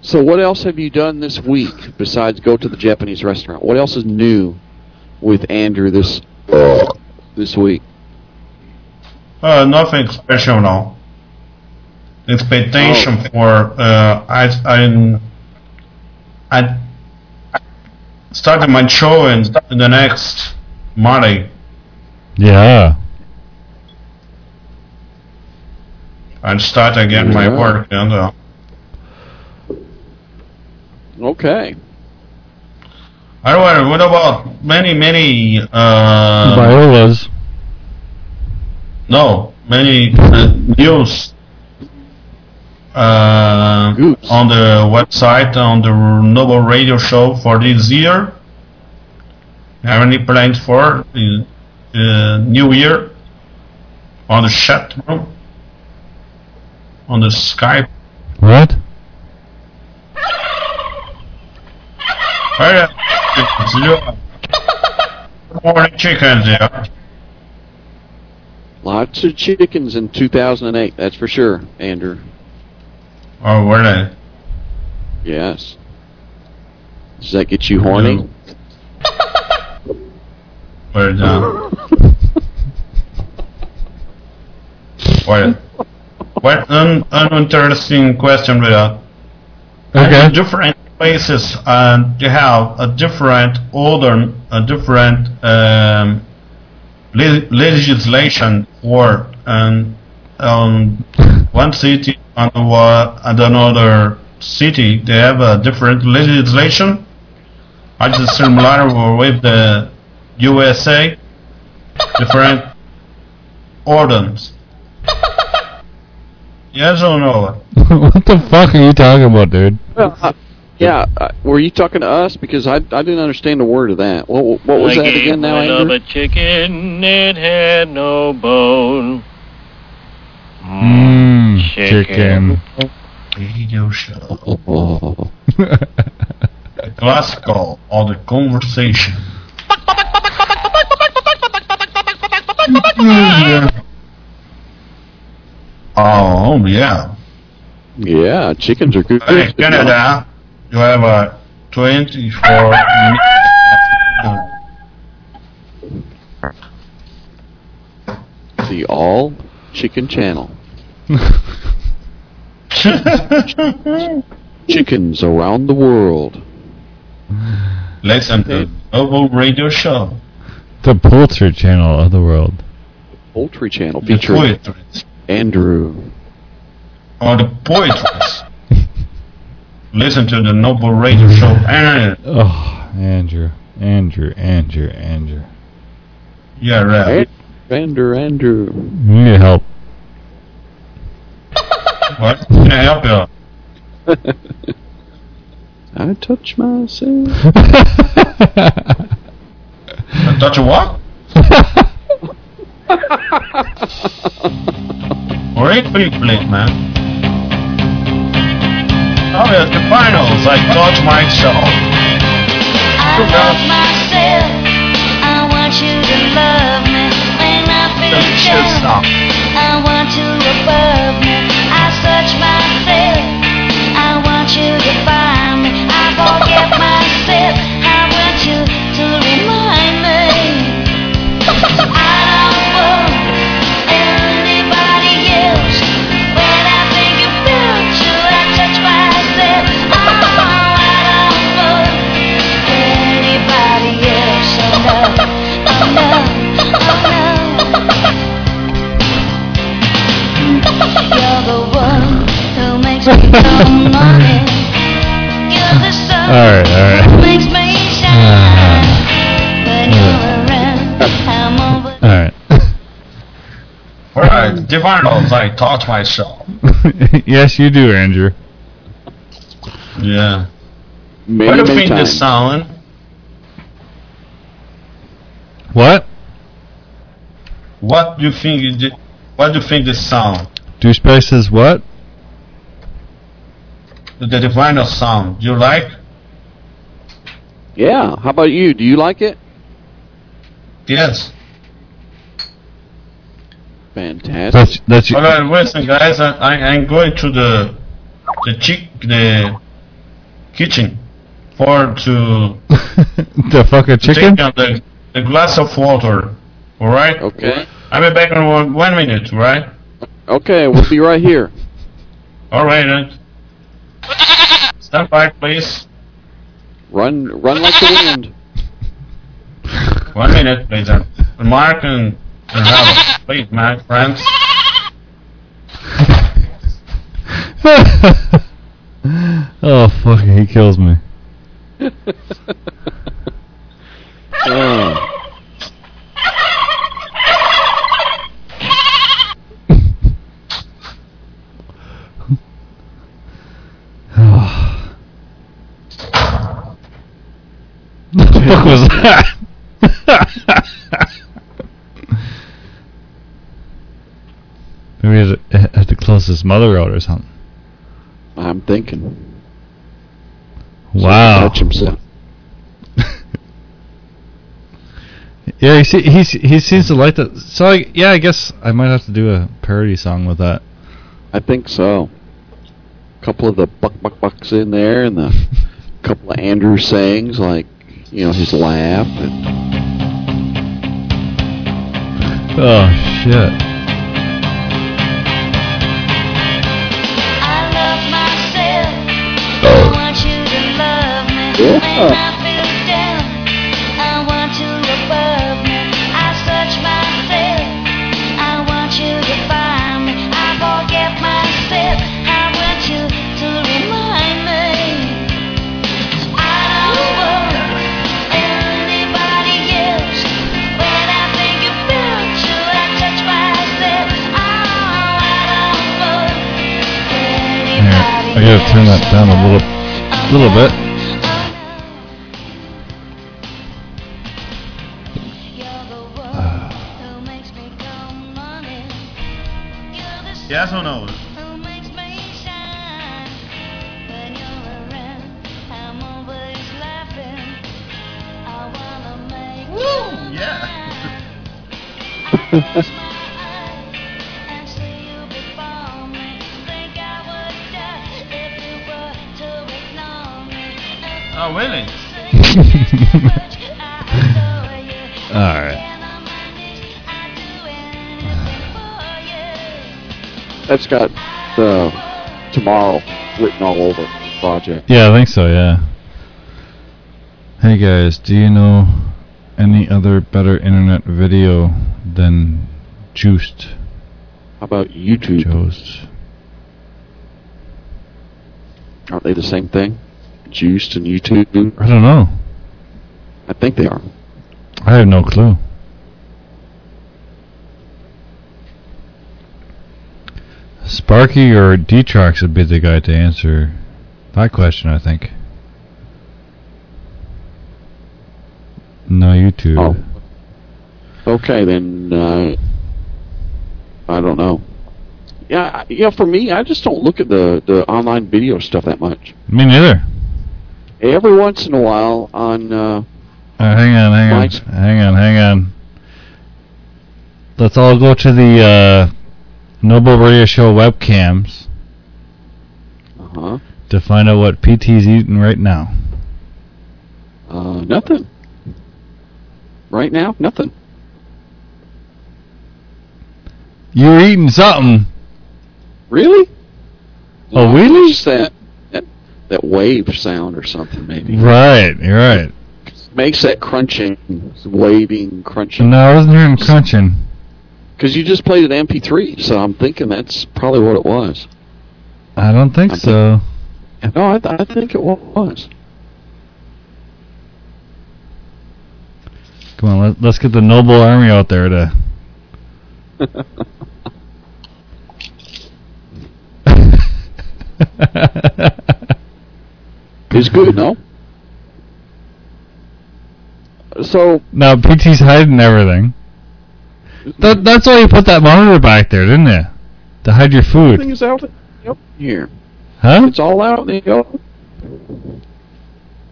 so, what else have you done this week besides go to the Japanese restaurant? What else is new with Andrew this this week? Uh, nothing special now. Expectation Oh. for uh, I I'm I started my show in, in the next Monday. Yeah. and start again my Yeah. work. And uh, Okay. Otherwise, what about many many uh, Violas. no many uh, news uh, on the website on the No Bull Radio Show for this year? Have any plans for uh, uh, New Year on the chat room on the Skype? What? Hey, it's you. Morning chickens, yeah. Lots of chickens in 2008, that's for sure, Andrew. Oh, were they? Yes. Does that get you horny? Where down? What? What an uninteresting question, but Okay. different places and you have a different order, a different um, le- legislation for and um, one city and one and another city they have a different legislation. I just similar with the USA, different ordinance. Yes or no? what the fuck are you talking about, dude? Well, uh, yeah, uh, were you talking to us? Because I, I didn't understand a word of that. What, what was I that gave again now, my love Andrew? a chicken, it had no bone. Mmm, chicken. chicken. Radio show. Oh. classical or the conversation. oh yeah. Yeah, chickens are good. Hey, Canada, you have a 24 minutes. The all chicken channel. Chickens around the world. Listen to No Bull Radio Show. The Poultry Channel of the world. Poultry channel featuring. Andrew. Or the poetry. Listen to the No Bull Radio Show. And, Oh, Andrew. Andrew, Andrew, Andrew. yeah, right. Andrew, Andrew. You need help. What? Can I help you? I touch myself. I Touch a what? Great big plate, man. Oh, yeah, at the finals. I touch myself. I love myself. I want you to love me when I feel Delicious down. I want you above me. Search myself. I want you to find shine. When you're around, I'm over. Alright. Alright, the finals. I touch myself. yes, you do, Andrew. Yeah. Many, what do you many think times. this sound? What? What do you think? What do you think this sound? Douchebag says what? The, the final sound. Do you like? Yeah. How about you? Do you like it? Yes. Fantastic. That's that's All right, listen, guys. I, I I'm going to the the chick the kitchen for to the fucking to chicken. take out the, the glass of water. All right. Okay. I'll be back in one, one minute. Right. Okay, we'll be right here. All right. Then. Stand by, please. Run, run like the wind. One minute, please. Uh, Mark and, and Robert, please, my friends. oh fuck! He kills me. Oh. fuck was that? Maybe he had to, had close his mother out or something. I'm thinking. Wow. Touch himself. Yeah, he se- he he seems to like that. So I, yeah, I guess I might have to do a parody song with that. I think so. A couple of the buck buck bucks in there, and the couple of Andrew sayings like you know his laugh. And Oh shit! I I gotta turn that down a little, little bit. Yes or no? Woo! Yeah. Oh, really? All right. that's got the tomorrow written all over project. Yeah, I think so. Yeah. Hey guys, do you know any other better internet video than Joost? How about YouTube? Joe's. Aren't they the same thing? Joost and YouTube? I don't know. I think they are. I have no clue. Sparky or Detrox would be the guy to answer that question, I think. No YouTube. Oh. Okay, then uh, I don't know. Yeah, yeah. For me, I just don't look at the the online video stuff that much. Me neither. Every once in a while on. Uh, Uh, hang on, hang on, hang on, hang on. Let's all go to the uh, No Bull Radio Show webcams uh-huh, to find out what PT's eating right now. uh, nothing. Right now, nothing. You're eating something. Really? Oh, No, really? Just that, that wave sound or something maybe. Right, you're right. Makes that crunching, waving, crunching. No, I wasn't hearing crunching. Because you just played an MP3, so I'm thinking that's probably what it was. I don't think I so. No, I, th- I think it was. Come on, let, let's get the No Bull Army out there to. It's good, no? So, now PT's hiding everything. That, that's why you put that monitor back there, didn't you? To hide your food. everything is out yep, here. Huh? It's all out in the open.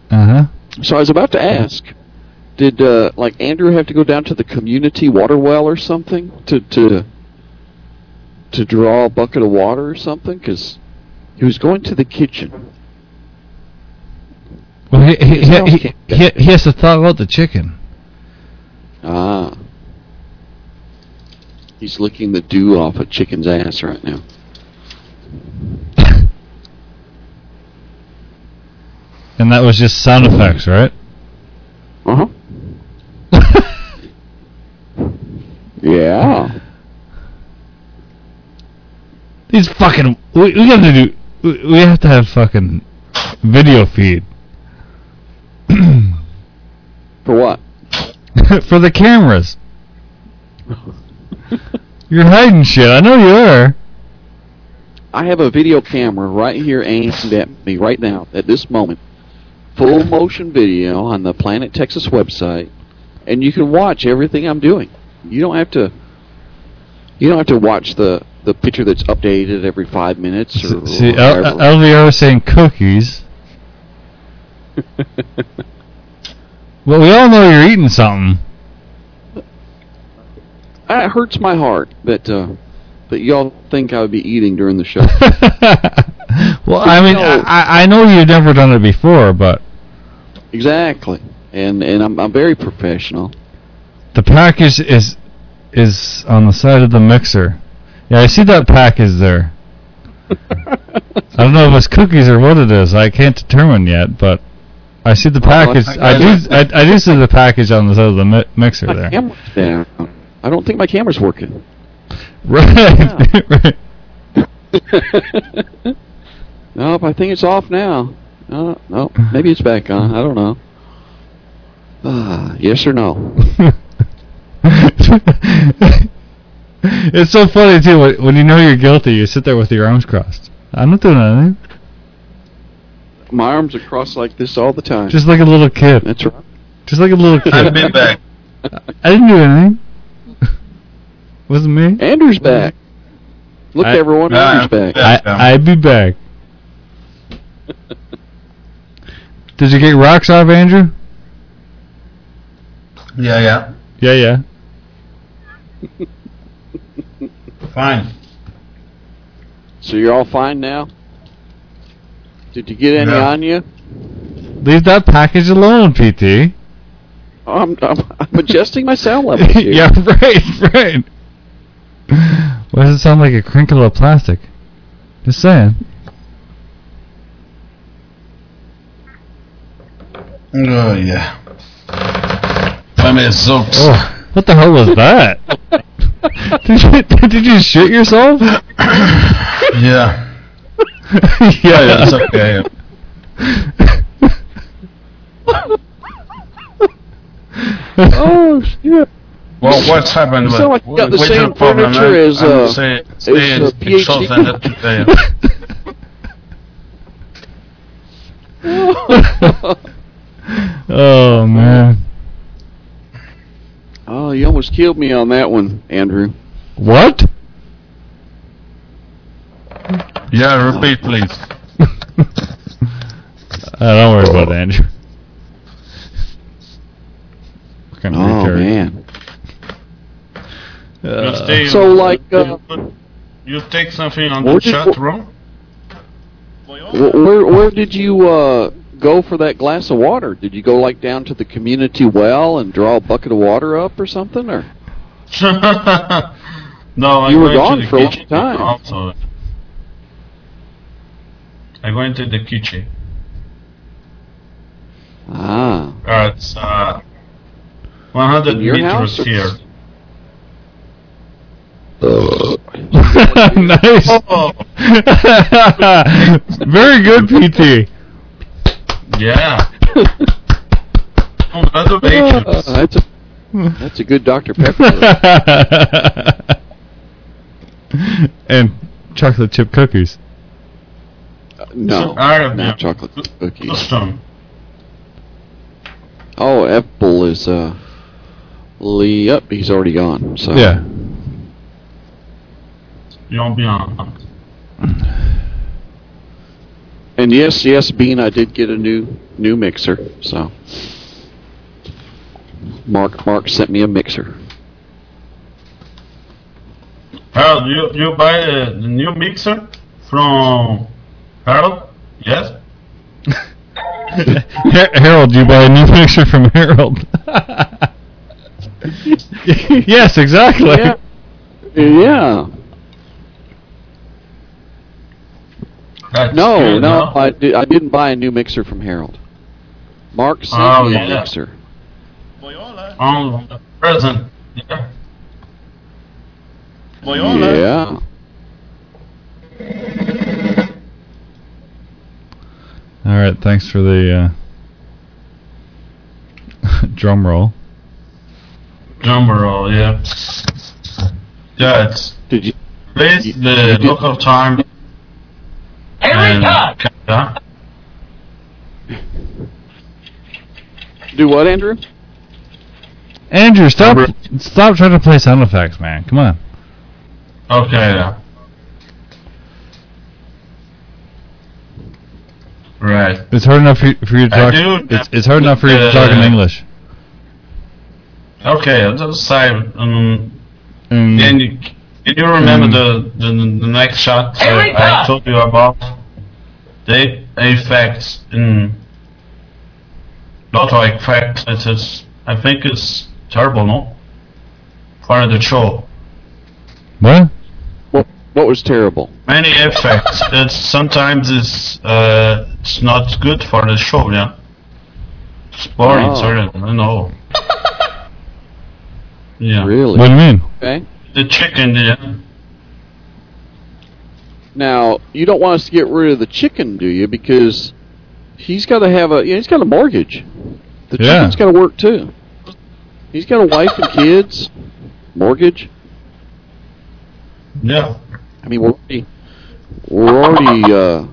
Uh huh. So I was about to ask, did uh, like Andrew have to go down to the community water well or something to to to draw a bucket of water or something? Because he was going to the kitchen. Well, he he, he, he, he, he has to thaw out the chicken. Ah. He's licking the dew off a chicken's ass right now. And that was just sound effects, right? Uh huh. yeah. These fucking. We, we have to do. We, we have to have fucking video feed. For what? For the cameras. You're hiding shit. I know you are. I have a video camera right here aimed at me right now at this moment. Full motion video on the Planet Texas website, and you can watch everything I'm doing. You don't have to. You don't have to watch the the picture that's updated every five minutes or, See, L- was saying cookies. Well, we all know you're eating something. it hurts my heart that uh, that y'all think I would be eating during the show. well, I mean, No. I, I know you've never done it before, but exactly, and and I'm I'm very professional. the package is is on the side of the mixer. Yeah, I see that package there. I don't know if it's cookies or what it is. I can't determine yet, but I see the package. I do. I, I do see the package on the side of the mi- mixer there. camera's down. I don't think my camera's working. Right. right. nope, I think it's off now. No, no, maybe it's back on. I don't know. Ah, yes or no? it's so funny too when, when you know you're guilty. You sit there with your arms crossed. I'm not doing anything. My arms are crossed like this all the time. Just like a little kid. That's right. Just like a little kid. I've been back. I didn't do anything. Wasn't me. Andrew's back. Look, I- everyone, Ah, Andrew's back. I, I'd be back. Did you get rocks off, Andrew? Yeah, yeah. Yeah, yeah. Fine. So you're all fine now? Did you get any Yeah. on you? Leave that package alone, PT. Oh, I'm, I'm, I'm adjusting my sound level here. yeah, right, right. Why does it sound like a crinkle of plastic? Just saying. Oh, yeah. I mean, it's so. Oh, what the hell was that? did you did you shit yourself? Yeah. yeah, Yeah, it's okay. oh, shit. Well, what's happened? You sound like you got the same problem, furniture man? as, I'm uh, say- as, stay in- uh, in PhD. short and let you say it. oh man. killed me on that one, Andrew. What? Yeah, repeat, please. Uh, don't worry about it, Andrew. What kind of Oh retard. man. You Uh, stay- So, like, uh, you, you take something on Where the did- chat room? Wh- Where where did you uh, go for that glass of water? Did you go like down to the community well and draw a bucket of water up or something? Or no, I You were went gone to the for a long kitchen time. Also, I went to the kitchen. ah, Uh, it's uh, 100 In meters here. nice. Oh, Very good, PT. yeah. Congratulations. Uh, that's a that's a good Dr Pepper. and chocolate chip cookies. Uh, no, Arab, yeah. not chocolate cookies. Custom. Oh, Apple is uh, Lee up. He's already gone. So Yeah. You'll be on. And yes, yes, Bean, I did get a new new mixer. So Mark Mark sent me a mixer. Harold, you, you buy the, the new mixer from Harold? Yes? Har- Harold, you buy a new mixer from Harold. yes, exactly. Yeah. Yeah. That's No, good, no, huh? I, di- I didn't buy a new mixer from Harold. Mark sent Oh, me yeah. a mixer. On the present. Yeah. Yeah. All right, thanks for the uh, drum roll. Drum roll, yeah. Yeah, it's Did you? based you the did- local time. and Canada. Do what, Andrew? Andrew, stop Number- stop trying to play sound effects, man. Come on. Okay, yeah. Right. It's hard enough for you, for you to I talk. do- It's, it's hard enough for you to talk in Uh, English. Okay, I'll just say, um, Mm, can you, can you remember Mm. the, the the next shot uh, I told you about? The effects in lot of effects. It is, I think it's terrible, no? Part of the show. what? What What was terrible? Many effects. It's sometimes it's uh, it's not good for the show, yeah. It's boring, Oh. sorry, I don't know. Yeah. Really? What do you mean? Okay. The chicken, yeah. Now you don't want us to get rid of the chicken, do you? Because he's got to have a. Yeah, he's got a mortgage. The Yeah. chicken's got to work too. He's got a wife and kids, mortgage. Yeah. I mean, we're already, we're already uh,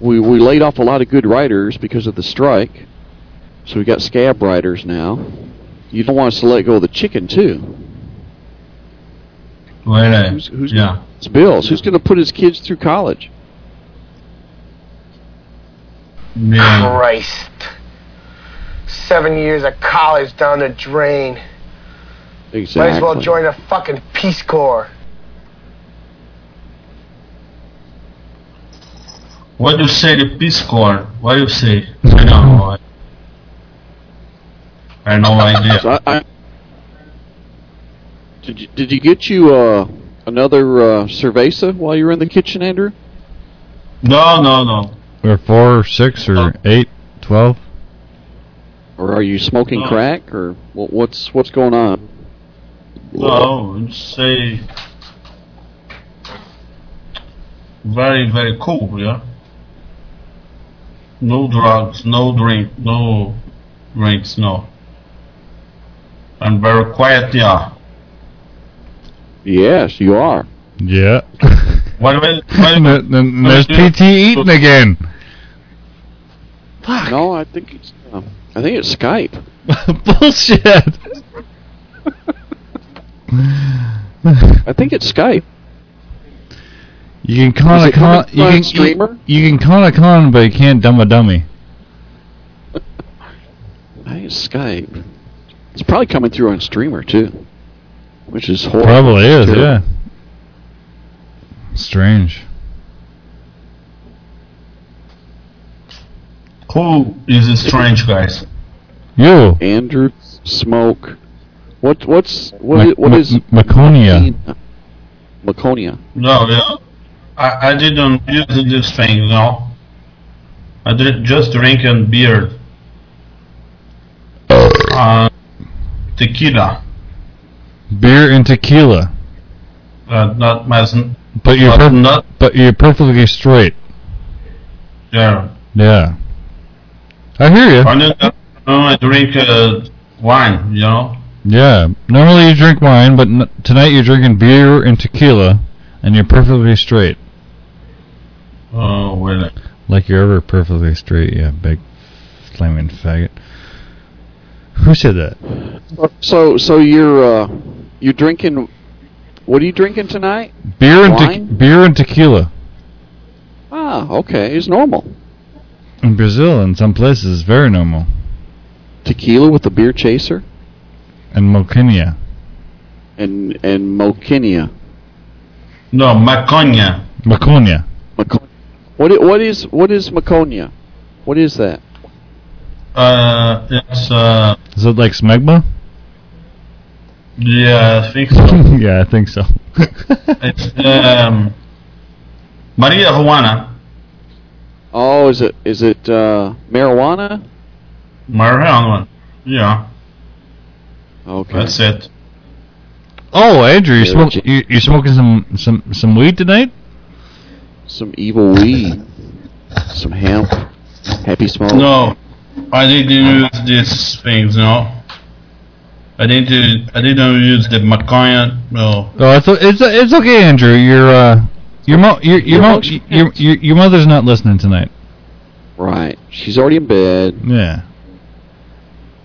we we laid off a lot of good writers because of the strike, so we got scab writers now. You don't want us to let go of the chicken too. Wait a Who's, who's yeah. It's bills. Who's going to put his kids through college? Yeah. Christ. Seven years of college down the drain. Exactly. Might as well join the fucking Peace Corps. What do you say the Peace Corps? What do you say? I don't know. I, I have no idea. So I, I, did you did you get you uh, another uh, cerveza while you were in the kitchen, Andrew? No, no, no. Or four, or six, or eight, twelve? Or are you smoking No. crack, or what, what's what's going on? No, say very, very cool, yeah. No drugs, no drink, no drinks, no. And very quiet, yeah. Yes, you are. Yeah. What will, and then, then there's PT eating again. No, I think it's um, I think it's Skype. Bullshit. I think it's Skype. You can con Is a con. You can streamer? You, you can con a con, but you can't dumb a dummy. I think it's Skype. It's probably coming through on streamer too, which is horrible. Probably is. Terrible. Yeah. Strange. Who is the strange guys? You. Andrew Smoke. What what's what Ma- is, what Ma- Maconia. Maconia? No, yeah. I, I didn't use this thing, no. I did just drink drinking beer. Uh, tequila. Beer and tequila. Uh, not my, But you're But not- but you're perfectly straight. yeah. Yeah. I hear you. I don't I drink uh, wine, you know. Yeah. Normally you drink wine, but n- tonight you're drinking beer and tequila, and you're perfectly straight. Oh, well. Like you're ever perfectly straight, yeah, big flaming faggot. Who said that? So so you're uh, you're drinking. What are you drinking tonight? Beer and te- beer and tequila. Ah, okay, it's normal. In Brazil, in some places, it's very normal. Tequila with a beer chaser And moquinha. and and moquinia. No, maconha. Maconha. Maco- What i- what is what is maconia? What is that? Uh, it's, uh, Is it like smegma? yeah, I think so. yeah, I think so. it's, um, Maria Juana. Oh, is it is it uh, marijuana? Marijuana. Yeah, Okay. that's it. oh, Andrew, you Yeah, smoke J- you, you smoking some some some weed tonight? Some evil weed. Some hemp. Happy smoke. No, I didn't use these things, no. I didn't, I didn't use the maconha, no. Oh, it's it's it's okay, Andrew. Your uh, your mo your your, Your mo- your, your your mother's not listening tonight. Right. She's already in bed, Yeah.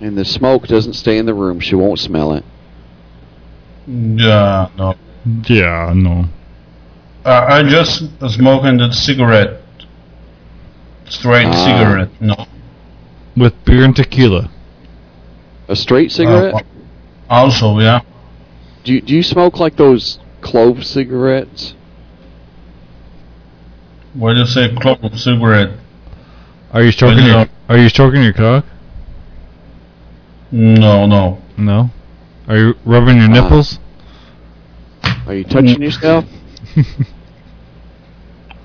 and the smoke doesn't stay in the room. She won't smell it. Yeah, no. Yeah, no. Uh, I just smoking the cigarette. Straight Ah. cigarette, no. With beer and tequila. A straight cigarette? Uh, also, yeah. do you, do you smoke like those clove cigarettes? What do you say, clove cigarette? Are you stroking Well, your. Are you stroking your cock? No, no. No. Are you rubbing your nipples? Are you touching yourself?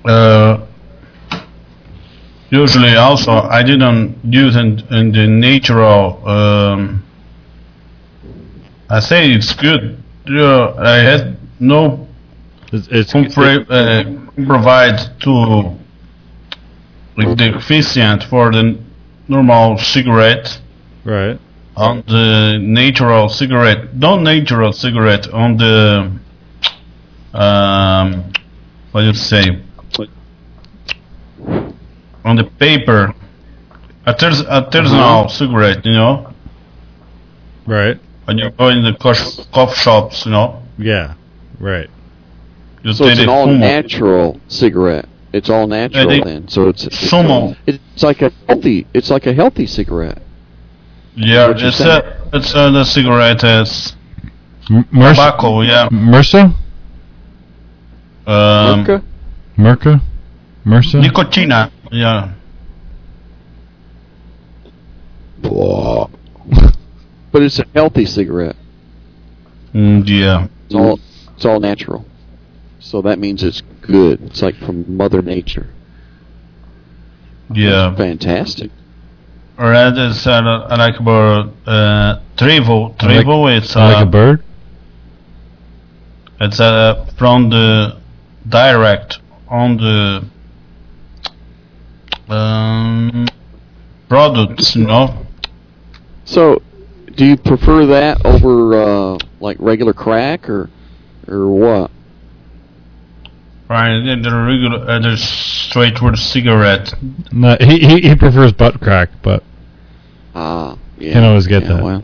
Uh, usually, also, I didn't use in, in the natural. Um, I say it's good. Yeah, I had no It's, it's compre- uh, provide to like the efficient for the normal cigarette right. on the natural cigarette, non natural cigarette on the um, what do you say on the paper a artis- artisanal cigarette, you know, Right. when you go in the cof- coffee shops, you know, Yeah. Right. you So it's an all fumo. natural cigarette. It's all natural they- then. So it's it's, Sumo. it's like a healthy. It's like a healthy cigarette. Yeah, it's saying? a it's a the cigarette as M- Merc- tobacco. Yeah, MRSA? um, Merca? Merca? MRSA? nicotina. Yeah, But it's a healthy cigarette. mm, yeah. It's all it's all natural. So that means it's good. It's like from Mother Nature. Yeah, Fantastic. red is uh, I like about uh, Trevo. like- it's uh, like a bird? it's uh, from the direct on the um, products, you know. So, do you prefer that over uh, like regular crack or or what? Right, and the regular, uh, the straight with cigarette. No, he, he he prefers butt crack, but Ah, yeah. Can't always get yeah, that. Well,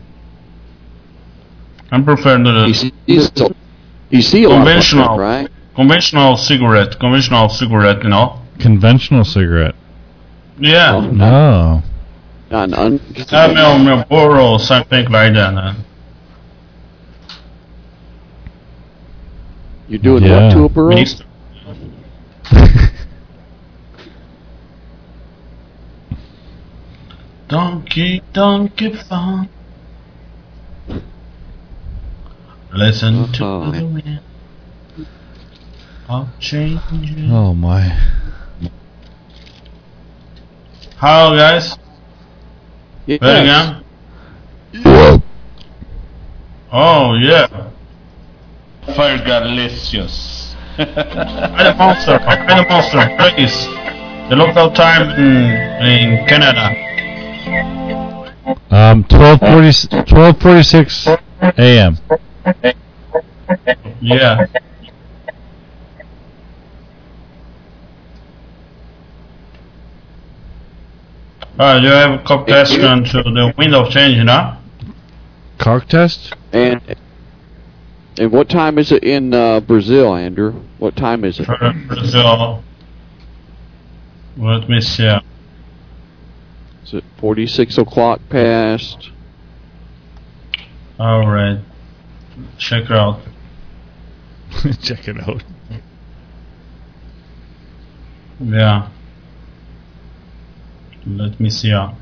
I prefer the You see, you see- you see a lot of conventional, that, right? conventional cigarette, conventional cigarette, you know. Conventional cigarette. Yeah. Oh, No. Not an un- Uh, Mel- Marlboro, something like that. uh. You're doing Yeah. what to a burro? Mixed. Donkey, donkey fun. Listen to Oh, the wind. Of change. Oh my. Hello, guys. Yes. Very again. Oh yeah. Fire delicious. Find a monster. Find a monster, please. The local time in, in Canada. Um, 1240, 1246 a.m. Yeah. Alright, you have a question to the window change now? Cock test? And and what time is it in uh, Brazil, Andrew? What time is it? For Brazil. Let me see. Is it 46 o'clock past? Alright. Check it out. Check it out. Yeah. Let me see. uh.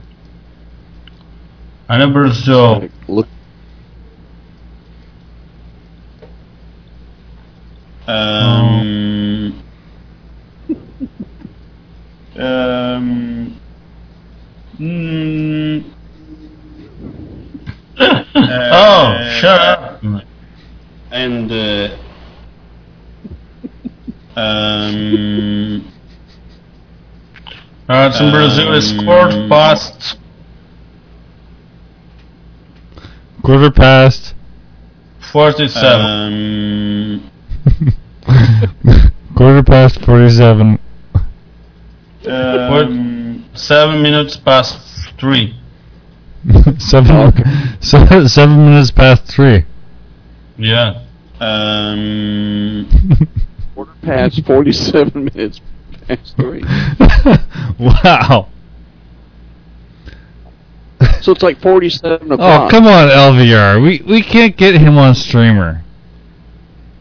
And in Brazil. Look, Um. um. Mm, oh, shut up. and uh, um. Uh, it's in Brazil. It's quarter past Quarter past. 47. Um, Quarter past 47. um, Seven minutes past three. Seven. Seven minutes past three. Yeah. um, quarter past 47 minutes past 3. wow. So it's like 47 o'clock. Oh, o'clock. come on, LVR. We we can't get him on streamer.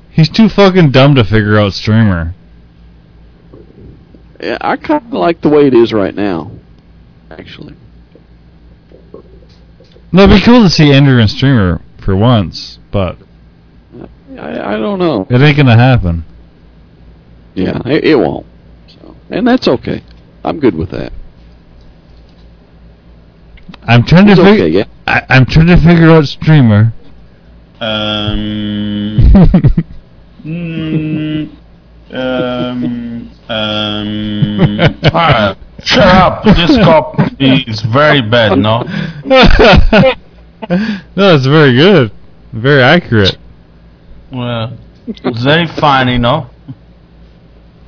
He's too fucking dumb to figure out streamer. Yeah, I kind of like the way it is right now, actually. No, it'd be cool to see Andrew and streamer for once, but I, I don't know. it ain't gonna happen. Yeah, it, it won't. So, and that's okay. I'm good with that. I'm trying to figure. okay, yeah. I, I'm trying to figure out streamer. um, mm, um, um, Alright. Shut up. This cop is very bad, no? no, it's very good, very accurate. Well, it's very funny, no?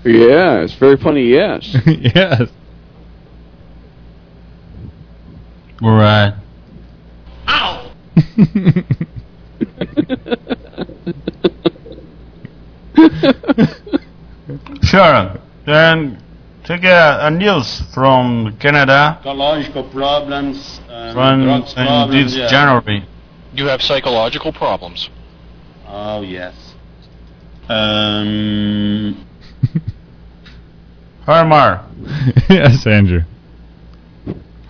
Yeah, it's very funny, yes. yes. Alright. Sure. Then take a, a news from Canada ecological problems, from drugs in problems, this yeah. January. You have psychological problems. Oh yes. Um, Hermar, yes, Andrew.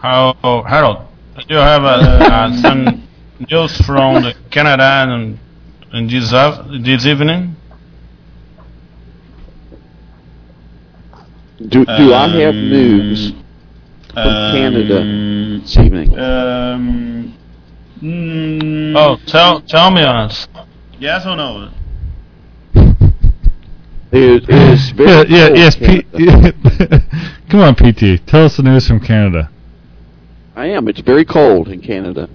how Harold, do you have uh, uh, some news from the Canada and in this af- this evening? Do, do I have Um, news from Canada um, this evening? Um, mm, Oh, tell tell me us. yes or no? It is very Yeah, yeah, cold, yes. P- Come on, PT. Tell us the news from Canada. I am. It's very cold in Canada.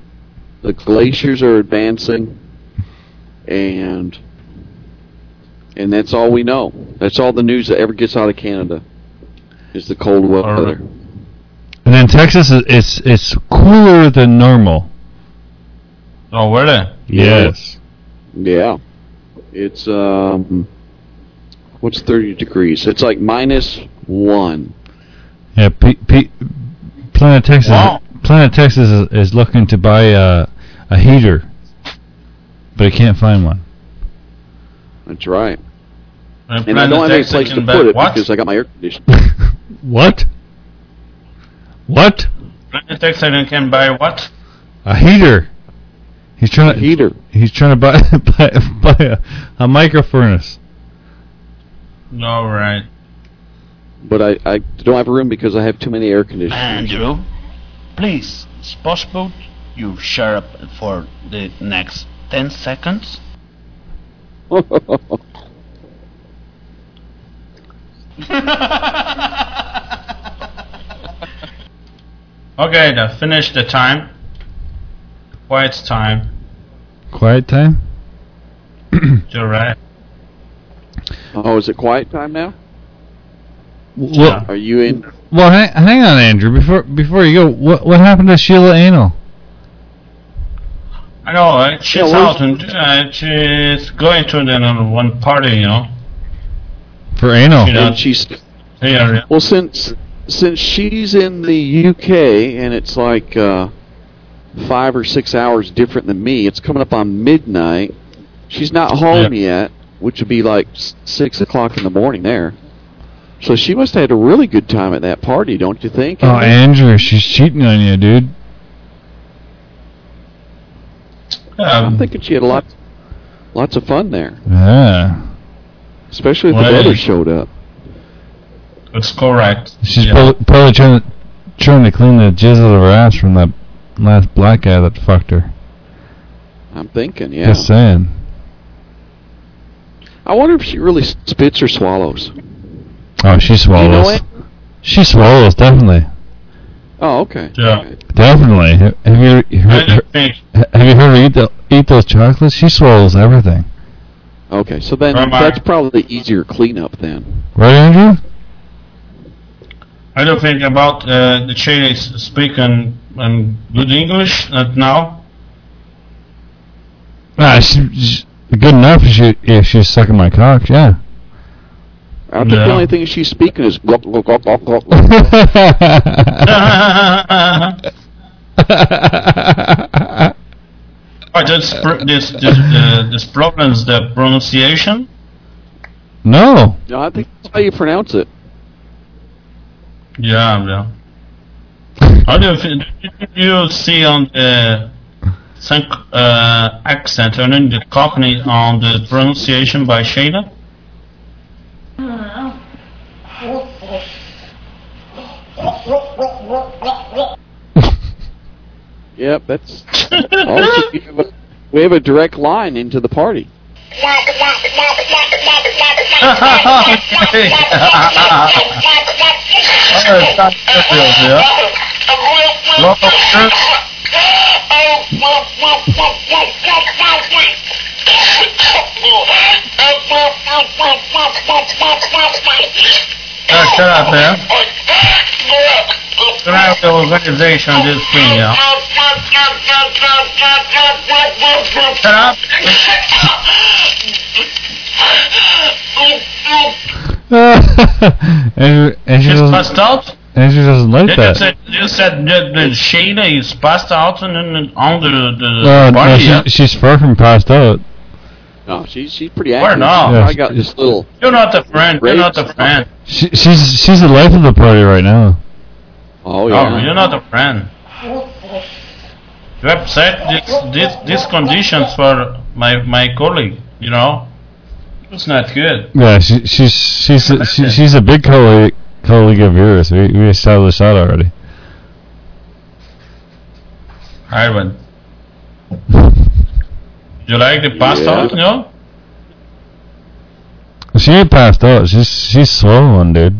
the glaciers are advancing, and and that's all we know. That's all the news that ever gets out of Canada is the cold weather. And in Texas, it- it's it's cooler than normal. Oh, were they? Yes. Yeah. It's um what's 30 degrees? It's like minus 1. Yeah, P- P- Planet Texas. Wow. Planet Texas is, is looking to buy a, a heater, but he can't find one. That's right. And And I don't have any place to put it what? because I got my air conditioner. What? What? Planet Texas can buy what? A heater. He's trying to heater. He's trying to buy buy, buy a, a micro furnace. All right. But I, I don't have a room because I have too many air conditioners. Andrew, please, it's possible you shut up for the next 10 seconds? Okay, now finish the time. Quiet time. Quiet time. You're right. Oh, is it quiet time now? Well, Are you in? well, hang, hang on, Andrew. Before before you go, what what happened to Sheila Anal? I know, right? She's Yeah, out and uh, she's going to the uh, one party, you know. For anal. You know, And she's here. well since since she's in the UK and it's like uh, five or six hours different than me. It's coming up on midnight. She's not home yet, which would be like six o'clock in the morning there. So she must have had a really good time at that party, don't you think? Oh, Andrew, she's cheating on you, dude. I'm Um, thinking she had a lot, lots of fun there, Yeah. especially if Well, the brother showed up. That's correct. She's Yeah. probably, probably trying to trying to clean the jizz out of her ass from that last black guy that fucked her. I'm thinking, yeah. Just saying. I wonder if she really spits or swallows. Oh, she swallows. You know it? She swallows definitely. Oh, okay. Yeah. Definitely. Ha- Have you I heard, don't have you heard her eat the, eat those chocolates? She swallows everything. Okay, so then Am I- that's probably the easier cleanup then. Right, Andrew? I don't think about uh, the Chinese speaking um, good English not now. Ah, she, she, good enough if, she, if she's sucking my cock, yeah. I think Yeah. the only thing she's speaking is glok glok glok glok glok. glok. But this pr- this this, uh, this problems the pronunciation. no. no, I think that's how you pronounce it. Yeah, yeah. How do you, feel- did you see on the some uh, accent and in the company on the pronunciation by Shayna? Yep, that's. also, we have, a, we have a direct line into the party. Uh, shut up, man. Shut up the organization of this thing, yeah. Shut up. Andrew, Andrew, She's passed out? Andrew doesn't like You that. said, you said that that Shayna is passed out and then on the, the uh, No, no, party, she, she's far from passed out. No, she's she's pretty Where active. now? I got this little. You're not the friend. You're not the friend. She, she's she's the life of the party right now. Oh Oh, yeah. you're not a friend. You upset this, this, these conditions for my, my colleague, you know? It's not good. Yeah, she, she's she's a, she, she's a big colleague colleague of yours. We we established that already. Ivan. You like the pasta, Yeah. you know? She ain't passed out. She's she's swollen, dude.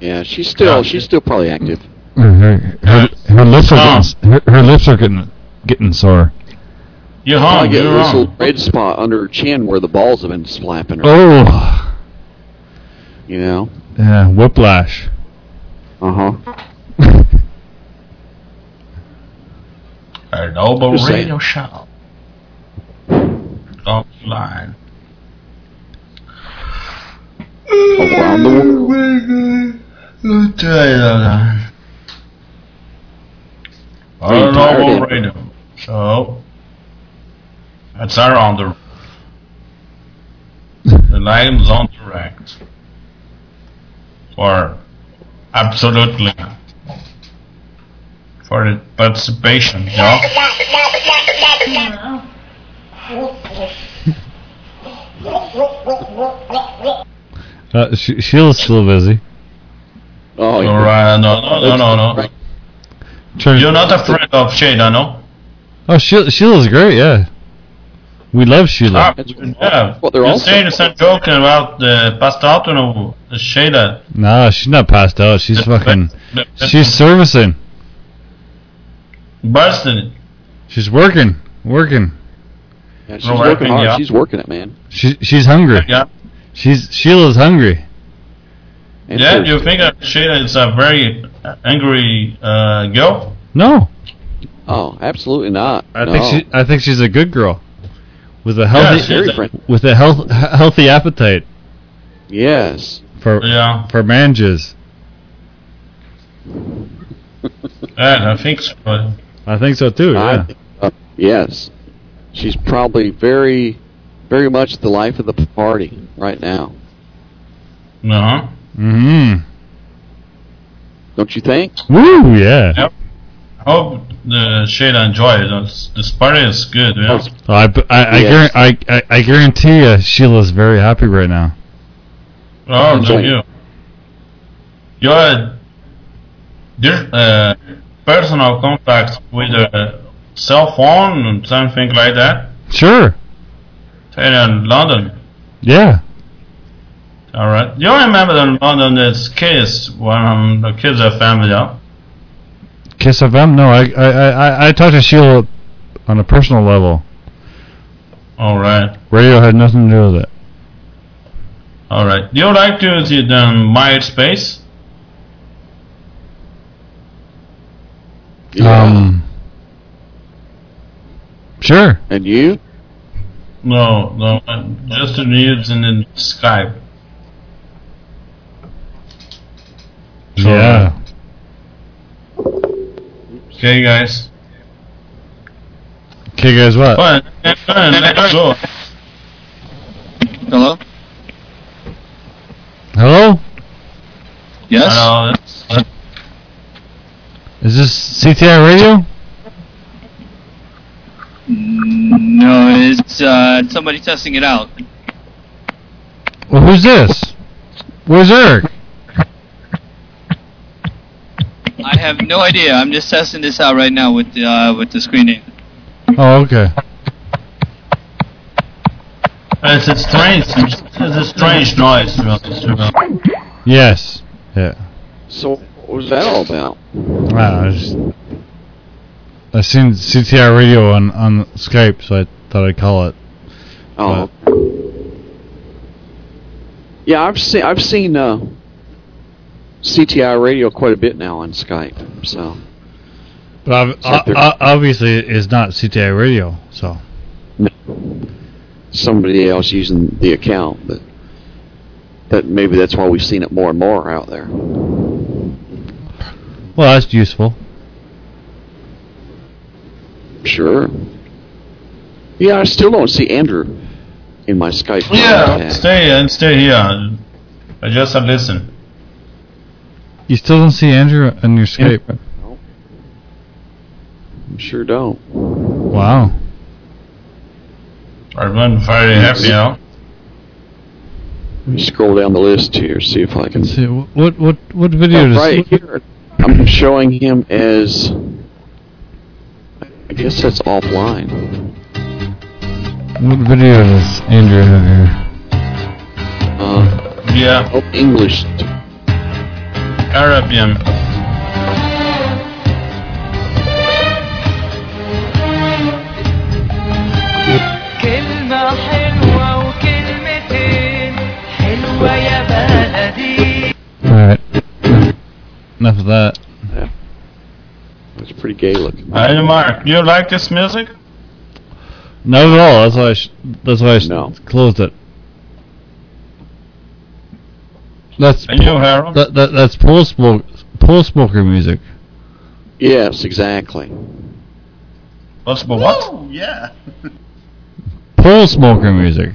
Yeah, she's still she's still probably active. Her her, her, her lips are getting, her, her lips are getting getting sore. You're Probably home, get you're this wrong. little red spot under her chin where the balls have been slapping her. Oh, You know. Yeah, whiplash. Uh huh. A No Bull Just saying. Radio Show. Offline. Around the world. I'll tell you that. Are you A tired No Bull? Radio Show. It's around the. The line's on direct. For absolutely. For the participation, you know? Uh, Sh- Sheila's still busy. Oh, All right, no, no, no, no, no. Trying- You're not a friend of Shada, no? Oh, Sheila, Sheila's great. Yeah, we love Sheila. Ah, yeah. What they're You're also- saying some joking about the passed out and the Shada. No, she's not passed out. She's fucking. She's servicing. Busting. She's working, working. Yeah, she's working working, hard. yeah. She's working it, man. She she's hungry. Yeah. She's Sheila's hungry. And Yeah, thirsty. you think that Shada is a very angry uh, girl? No, Oh, absolutely not. I no. think she. I think she's a good girl, with a healthy she's very a- friendly. with a health healthy appetite Yes. for Yeah, for manjas. yeah, I think so. I think so too. Yeah. think, uh, yes. She's probably very, very much the life of the party right now. huh. Hmm. Don't you think? Woo. Yeah. Yep. Hope the Shada enjoy it. It's- This party is good, you? Oh, I, I, I, Yes. guar- I, I, I guarantee you, Sheila's very happy right now. Oh, Enjoy do you? Your dir- uh, personal contact with a cell phone and something like that? Sure. Say in London. Yeah. Alright. You remember in London there's kids when um, the kids are family, yeah? Kiss FM? No, I, I, I, I- I talked to Sheila on a personal level. Alright. Radio had nothing to do with it. Alright. Do you like to see the MySpace? Yeah. Um. Sure. and you? No, no. Just to use in the Skype. Sure. Yeah. Okay, guys. Okay, guys, what? Go ahead. Go. Let's go. Hello? Hello? Yes? Hello. Is this CTI Radio? No, it's uh, somebody testing it out. Well, who's this? Where's Eric? I have no idea. I'm just testing this out right now with the uh, with the screening. Oh, okay. It's a strange, it's a strange noise. to be honest with you. Yes. Yeah. So what was that all about? I don't I just I seen CTR Radio on on Skype, so I thought I'd call it. Oh. Yeah, I've seen I've seen uh, CTI radio quite a bit now on Skype. So But ob- Except o- obviously, it's not CTI Radio, so. somebody else using the account, but that maybe that's why we've seen it more and more out there. Well, that's useful. Sure. Yeah, I still don't see Andrew in my Skype. Yeah, contact. stay and stay here. I just uh, listen. You still don't see Andrew on your Skype? Sure don't. Wow. I've been very happy, you know. Let me scroll down the list here, see if I can See, what what what video Oh, does right here. I'm showing him as. I guess that's offline. what video does Andrew have here? Uh, Yeah, oh, English. Arabian. كلمة حلوة وكلمتين حلوة يا بلدي All right. Enough of that. It's pretty gay looking. Hey, Mark, you like this music? Not at all. That's why I sh- that's why I sh- No. closed it. That's And you, Harold? that, that that's pole smoke pole smoker music. Yes, exactly. What's but what? Oh, yeah. Pole smoker music.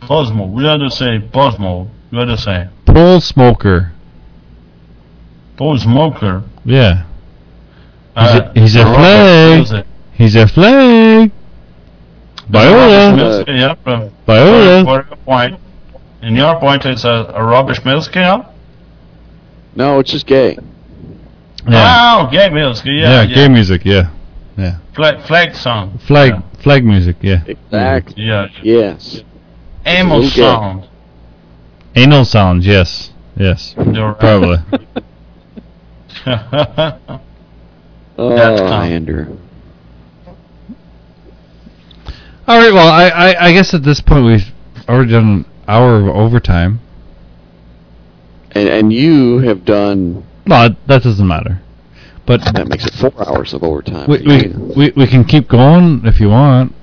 Posmo. We gotta say Posmo. We gotta say Pole smoker. Pole smoker. Yeah. He's Uh, a, he's a flag. He's a flag. Robert Viola. music, yeah, from Viola. For your point. In your point, it's a, a rubbish music, yeah? No, it's just gay. Yeah. Oh, gay music, yeah. Yeah, gay music. Yeah. Yeah. Flag, flag song. Flag flag music. Yeah. Exactly. Yeah. Yes. Emo Little gay. sound. Anal sounds. Yes. Yes. You're right. Probably. Oh, That's calm. Andrew. All right. Well, I, I I guess at this point we've already done an hour of overtime. And, and you have done. No, that doesn't matter. But That makes it four hours of overtime. we, we, we we can keep going if you want.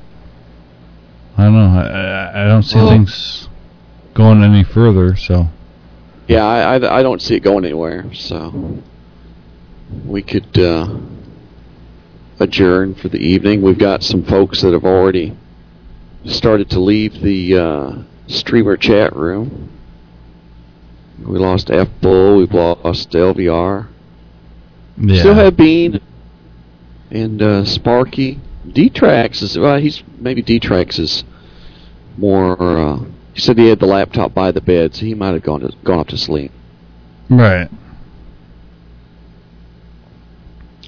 I don't know. I I, I don't see Well- things going any further. So Yeah, I, I, I don't see it going anywhere. So we could uh, adjourn for the evening. We've got some folks that have already started to leave the uh, streamer chat room. We lost F Bull. We've lost LVR. yeah. Still have Bean and uh, Sparky. D-Trax is well, he's maybe D-Trax is more. Uh, he said he had the laptop by the bed, so he might have gone to, gone off to sleep. right.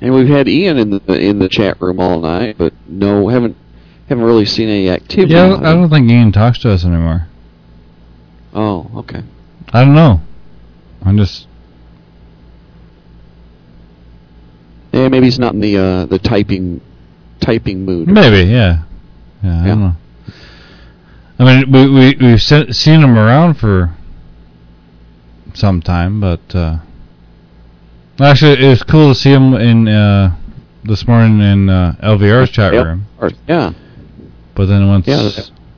And we've had Ian in the in the chat room all night, but no, haven't haven't really seen any activity. Yeah, I don't, I don't think Ian talks to us anymore. Oh, okay. I don't know. I'm just Yeah, maybe he's not in the uh, the typing typing mood. maybe yeah. Yeah, I Yeah. don't know. I mean, we we we've se- seen him around for some time, but uh, actually, it was cool to see him in uh, this morning in uh, LVR's chat room. Yeah, But then once Yeah,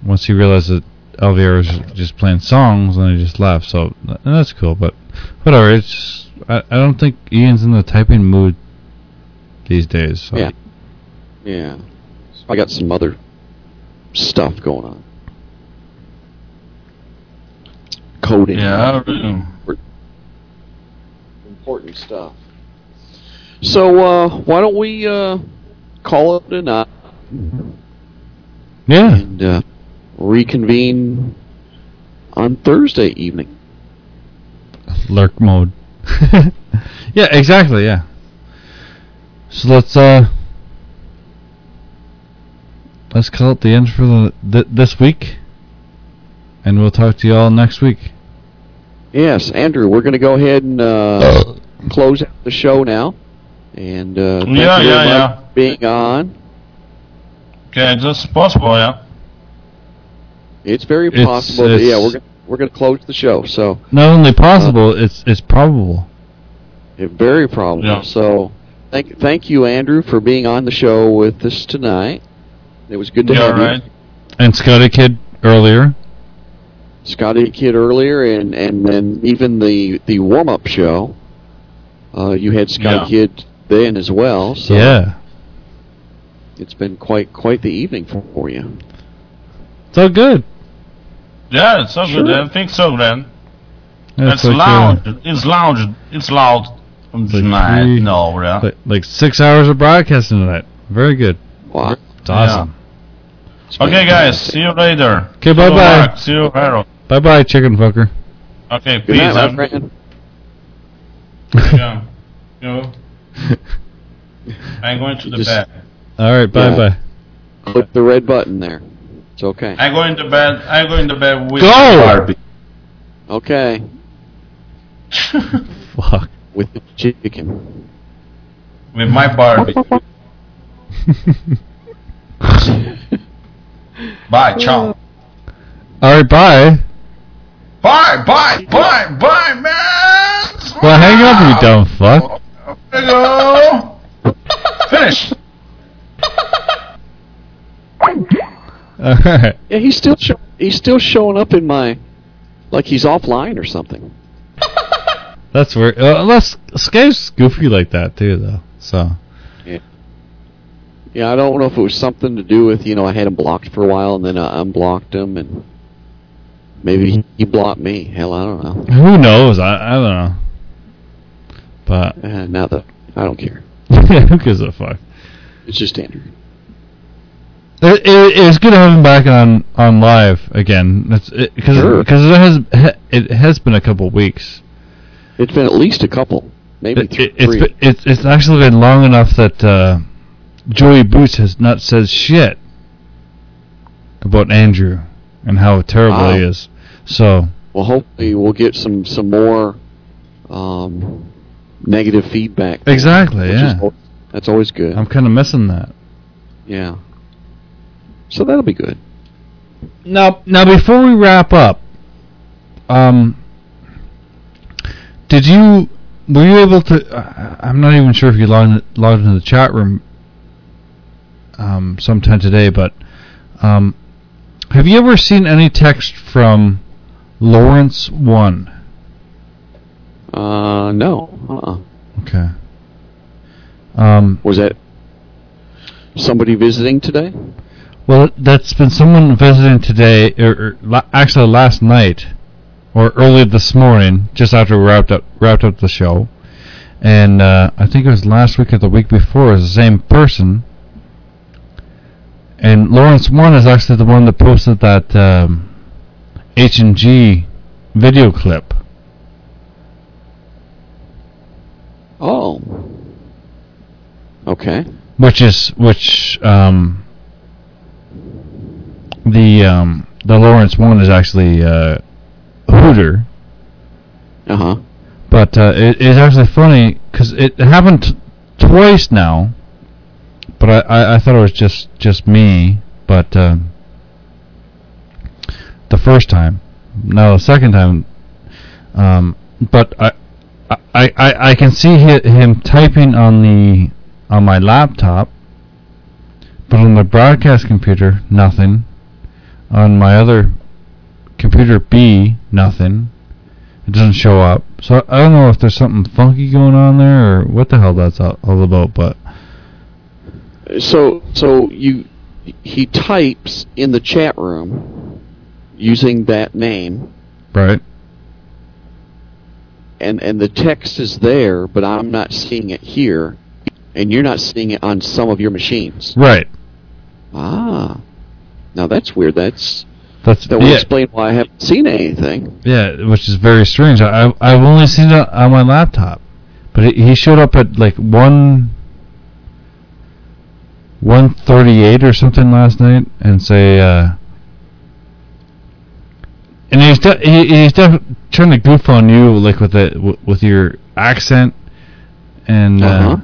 once he realized that LVR was just playing songs, and he just left. So and that's cool. But whatever. It's I, I don't think Ian's in the typing mood these days. So. yeah, yeah. I got some other stuff going on. Coding. Yeah, I important stuff. So uh, why don't we uh, call it a night Yeah. and uh, reconvene on Thursday evening? Lurk mode. yeah, exactly. Yeah. So let's uh let's call it the end for the th- this week, and we'll talk to you all next week. Yes, Andrew, we're going to go ahead and uh, close out the show now. And uh, thank Yeah, you yeah, yeah. for being on. Okay, that's possible, yeah. It's very It's- possible. that- yeah, we're gonna, we're going to close the show. So Not only possible, it's it's probable. Yeah, very probable. Yeah. So, thank thank you, Andrew, for being on the show with us tonight. It was good to Yeah, have right. you, And Scotty Kid earlier. Scotty Kid earlier, and and then even the the warm up show. Uh, you had Scotty Yeah. Kid then as well. So yeah. it's been quite quite the evening for, for you. It's all good. Yeah, it's so Sure. good. I think so, then. Yeah, It's like, uh, loud. It's loud. It's loud tonight. three- No, yeah. like, like six hours of broadcasting tonight. Very good. Wow. It's awesome. Okay, guys. See you later. Okay, bye-bye. See you, Harold. Bye bye, chicken fucker. Okay, Good peace. night, my um, friend. yeah. Go. I'm going to the Just- bed. All right, bye Yeah. bye. Click the red button there. It's okay. I'm going to bed. I'm going to bed with Go! Barbie. Okay. Fuck. With the chicken. With my Barbie. Bye. Ciao. All right, bye. Bye. Bye. Bye. Bye, man. Well, hang up, you dumb fuck. Go. Finish. Yeah, he's still show, he's still showing up in my like he's offline or something. That's weird. Uh, unless Skype's goofy like that too, though. So Yeah, I don't know if it was something to do with you know I had him blocked for a while and then I unblocked him and maybe he blocked me. Hell, I don't know. who knows? I I don't know. But Uh, now that I don't care. who gives a fuck? It's just Andrew. It, it, it's good to have him back on, on live again. Because it, 'cause Sure. it, 'cause it has it has been a couple weeks. It's been at least a couple, maybe It, th- three. been, it's it's actually been long enough that uh, Joey Boots has not said shit about Andrew and how terrible Wow. he is. So well, hopefully we'll get some some more um, negative feedback. Exactly, is yeah. al- that's always good. I'm kind of missing that. yeah. So that'll be good. Now, now before we wrap up, um, did you were you able to? Uh, I'm not even sure if you logged logged into the chat room um, sometime today, but um, have you ever seen any text from Lawrence One? Uh, no. Uh-uh. Okay. Um, Was that somebody visiting today? Well, that's been someone visiting today, or, or la- actually last night, or early this morning, just after we wrapped up wrapped up the show, and uh, I think it was last week or the week before. It was the same person, and Lawrence One is actually the one that posted that um, H and G video clip. Oh. Okay. which is which um the um the Lawrence one is actually uh Hooter Uh huh. but uh it, it's actually funny because it happened t- twice now but I, I I thought it was just just me but um the first time no the second time um but I I, I, I can see hi- him typing on the on my laptop, but on the broadcast computer, nothing. On my other computer B, nothing. It doesn't show up. So I don't know if there's something funky going on there or what the hell that's all, about. But So so you he types in the chat room using that name right, and and the text is there but I'm not seeing it here and you're not seeing it on some of your machines. right. Ah. Now that's weird. That's That's that will yeah, explain why I haven't seen anything. yeah, which is very strange. I I- I've only seen it on my laptop, but he he showed up at like one. 138 or something last night and say uh and he's de- he, he's def- trying to goof on you like with the w- with your accent and uh, Uh-huh.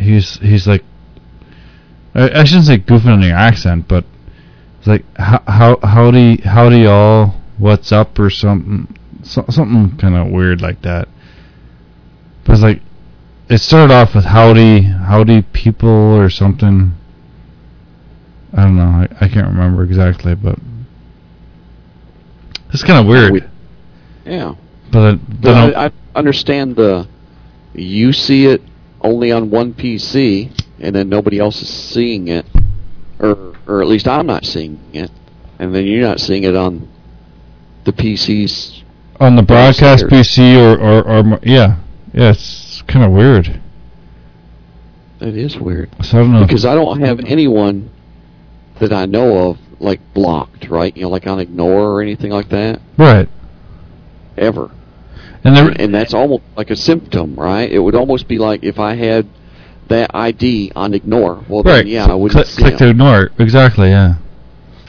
he's he's like I, I shouldn't say goofing on your accent but it's like how how howdy howdy all what's up or something so, something kind of weird like that. But it's like it started off with howdy howdy people or something. I don't know I, I can't remember exactly but it's kind of weird. Yeah. but But I, I understand the you see it only on one PC and then nobody else is seeing it or or at least I'm not seeing it and then you're not seeing it on the PCs on the broadcast. PC or, or, or yeah yeah it's kind of weird That is weird. so I don't know Because I don't have anyone that I know of like blocked, right? You know, like on ignore or anything like that right ever. and there And that's almost like a symptom, right? It would almost be like if I had that ID on ignore. Well, right. then yeah, I wouldn't click, to ignore exactly yeah.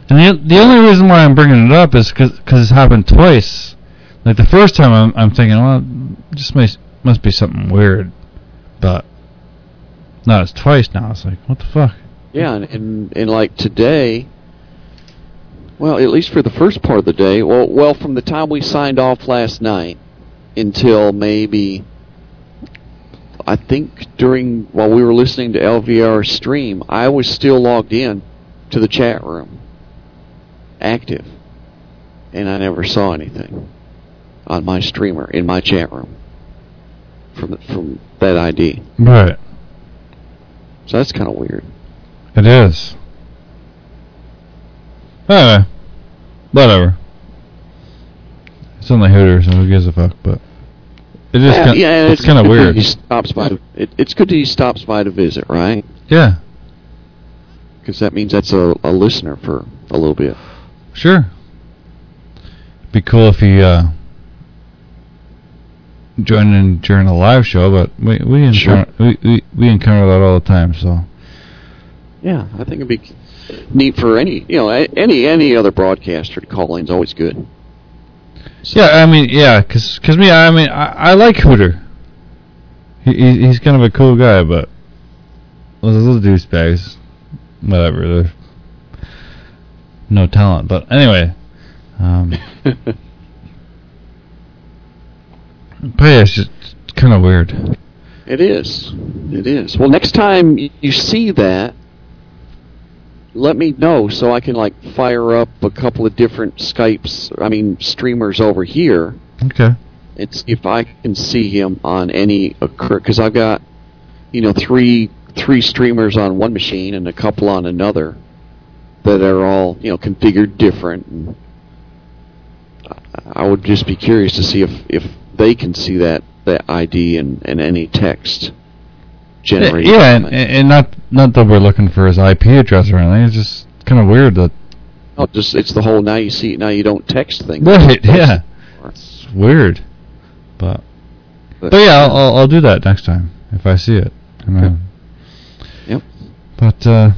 And the the only reason why I'm bringing it up is because it's happened twice. Like the first time I'm I'm thinking well just must must be something weird but no it's twice now. It's like what the fuck? Yeah, and, and and like today, well, at least for the first part of the day, well, well, from the time we signed off last night until maybe I think during while we were listening to LVR stream, I was still logged in to the chat room, active, and I never saw anything on my streamer in my chat room from from that ID. Right. So that's kind of weird. It is. Anyway, whatever. It's only Hooters, and who gives a fuck? But it is. yeah, kind, yeah, it's, kind of weird. He stops by. To, it, it's good that he stops by to visit, right? Yeah, Because that means that's a, a listener for a little bit. sure. Be cool if he uh, joined in during a live show, but we we Sure. encounter we, we we encounter that all the time. So Yeah, I think it'd be neat for any you know any any other broadcaster to call in is always good. Yeah, I mean, yeah, because cause me, I mean, I, I like Hooter. He, he he's kind of a cool guy, but those little douchebags, whatever. They're no talent, but anyway. Um, but yeah, it's just kind of weird. It is. It is. Well, next time you see that, let me know so I can like fire up a couple of different Skypes. I mean, streamers over here Okay. and see if I can see him on any occur. Because I've got, you know, three three streamers on one machine and a couple on another that are all you know configured different. And I- I would just be curious to see if if they can see that that ID and, and any text generated. Yeah, and, and not not that we're looking for his IP address or anything. It's just kind of weird that. Oh, just it's the whole now you see it, now you don't text thing. Right. Yeah. It's weird, but But- but yeah, I'll, I'll I'll do that next time if I see it. Uh, Yep. But uh,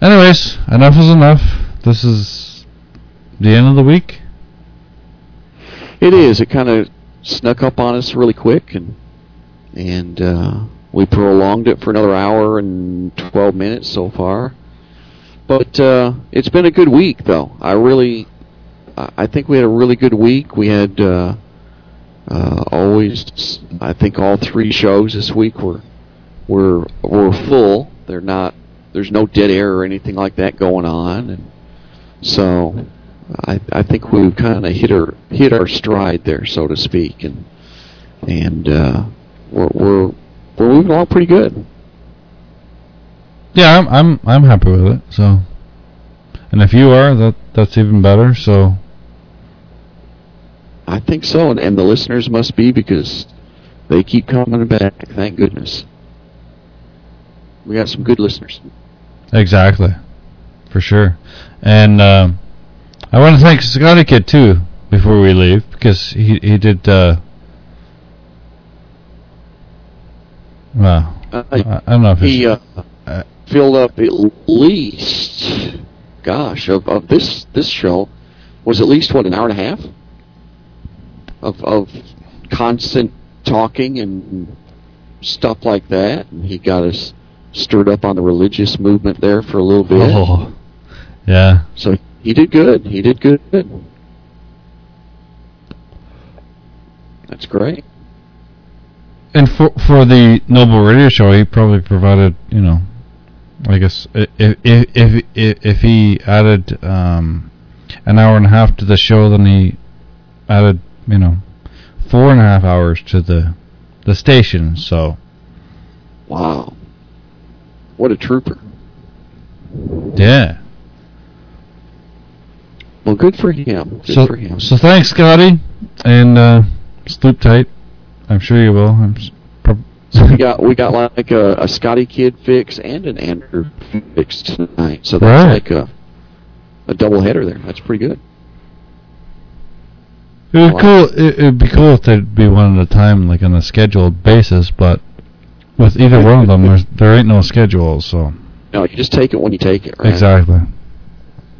anyways, enough is enough. This is the end of the week. It is. It kind of snuck up on us really quick, and and uh, we prolonged it for another hour and twelve minutes so far. But uh, it's been a good week, though. I really, I think we had a really good week. We had uh, uh, always, I think, all three shows this week were were were full. They're not. There's no dead air or anything like that going on, and so I I think we've kind of hit our hit our stride there, so to speak, and and uh, we're we're we're moving along pretty good. Yeah, I'm I'm I'm happy with it. So, and if you are, that that's even better. So, I think so, and, and the listeners must be because they keep coming back. Thank goodness. We got some good listeners. Exactly, for sure. And um, I want to thank Scotty Kid too before we leave because he he did. Uh, well, Uh, I, don't know if he uh, filled up at least, gosh, of, of this this show was at least what an hour and a half of of constant talking and stuff like that. And he got us stirred up on the religious movement there for a little bit. oh, yeah, So he did good. He did good. That's great. And for for the No Bull Radio Show, he probably provided you know, I guess if if if if, if he added um, an hour and a half to the show, then he added you know four and a half hours to the the station. So Wow. What a trooper. yeah. Well, good for him. Good so for him. so thanks, Scotty, and uh, sleep tight. I'm sure you will. I'm s- prob- So we got we got like a, a Scotty Kid fix and an Andrew fix tonight. So that's Right. like a a double header there. That's pretty good. It would Wow. cool. It, it'd be cool if they'd be one at a time, like on a scheduled basis. But with either one of them, there's, there ain't no schedule. So No, you just take it when you take it, right? exactly.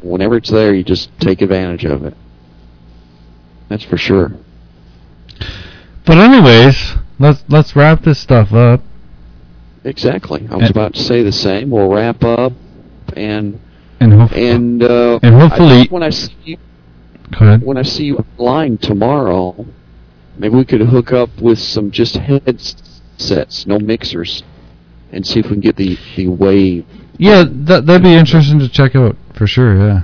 Whenever it's there, you just take advantage of it. That's for sure. But anyways, let's let's wrap this stuff up. Exactly. I was And- about to say the same. We'll wrap up and And hope, and uh, And hopefully- I when I see you, go ahead. when I see you online tomorrow, maybe we could hook up with some just headsets no mixers, and see if we can get the the wave. Yeah, that that'd be interesting to check out for sure. Yeah.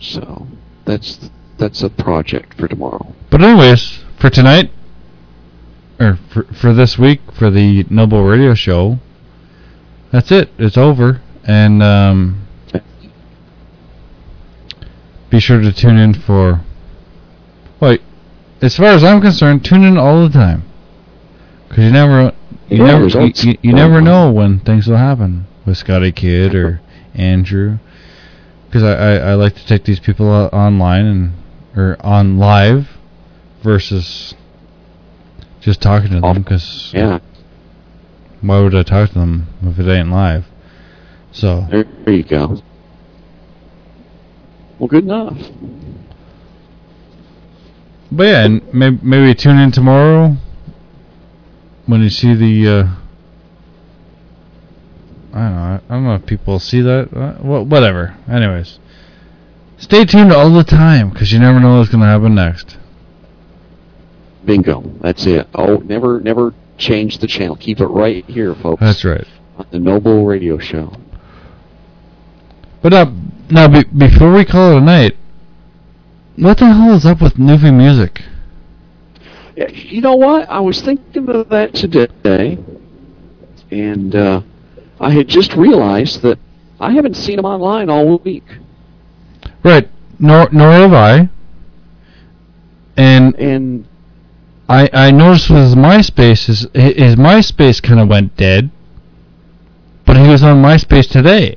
So that's that's a project for tomorrow. But anyways, for tonight, or for for this week for the No Bull Radio Show, that's it. It's over, and um, be sure to tune in for. Well, as far as I'm concerned, tune in all the time, because you never, you Yeah, never, you, you, you never know when things will happen with Scotty Kid or Andrew. Because I, I, I like to take these people online and or on live versus just talking to them. Because Yeah, why would I talk to them if it ain't live? So there, there you go. Well, good enough. But yeah, and maybe, maybe tune in tomorrow when you see the. Uh, I don't know. I don't know if people see that. Uh, well, whatever. Anyways, stay tuned all the time because you never know what's going to happen next. Bingo. That's it. Oh, never never change the channel. Keep it right here, folks. That's right. On the No Bull Radio Show. But uh, now, be, before we call it a night, what the hell is up with Newfie Music? You know what? I was thinking of that today, and uh, I had just realized that I haven't seen them online all week. Right. Nor nor have I. And and I I noticed with MySpace his his MySpace kind of went dead, but he was on MySpace today.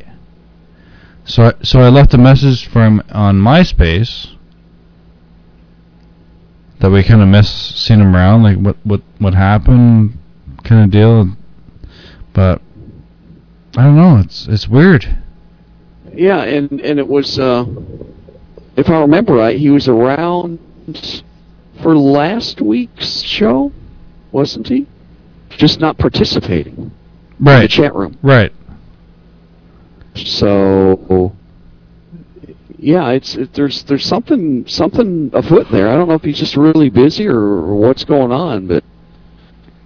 So I, so I left a message for him on MySpace that we kind of miss seeing him around, like what what what happened, kind of deal. But I don't know. It's it's weird. Yeah, and and it was, uh, if I remember right, he was around for last week's show, wasn't he? Just not participating Right. in the chat room. Right. So, yeah, it's it, there's there's something something afoot there. I don't know if he's just really busy or, or what's going on, but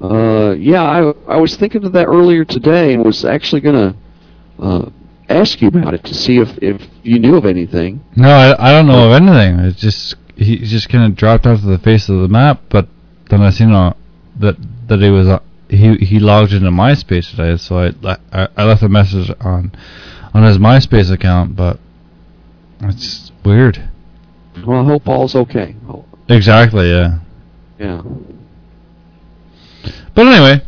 uh, yeah, I I was thinking of that earlier today and was actually gonna uh, ask you about it to see if if you knew of anything. No, I, I don't know of anything. It's just he just kind of dropped off to the face of the map. But then I seen uh, that that he was uh, he he logged into MySpace today, so I, I I left a message on on his MySpace account. But it's weird. Well, I hope all's okay. Exactly. Yeah. yeah. But anyway.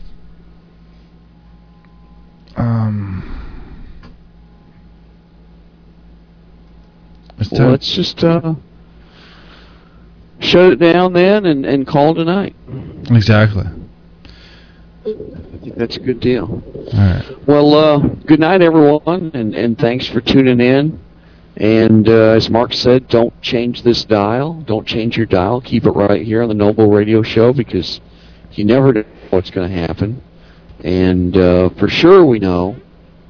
Um. It's Well, let's just uh, shut it down then and and call tonight. exactly. I think that's a good deal. All right. Well, uh, good night, everyone, and, and thanks for tuning in. And uh, as Mark said, don't change this dial. Don't change your dial. Keep it right here on the No Bull Radio Show because you never know what's going to happen. And uh, for sure, we know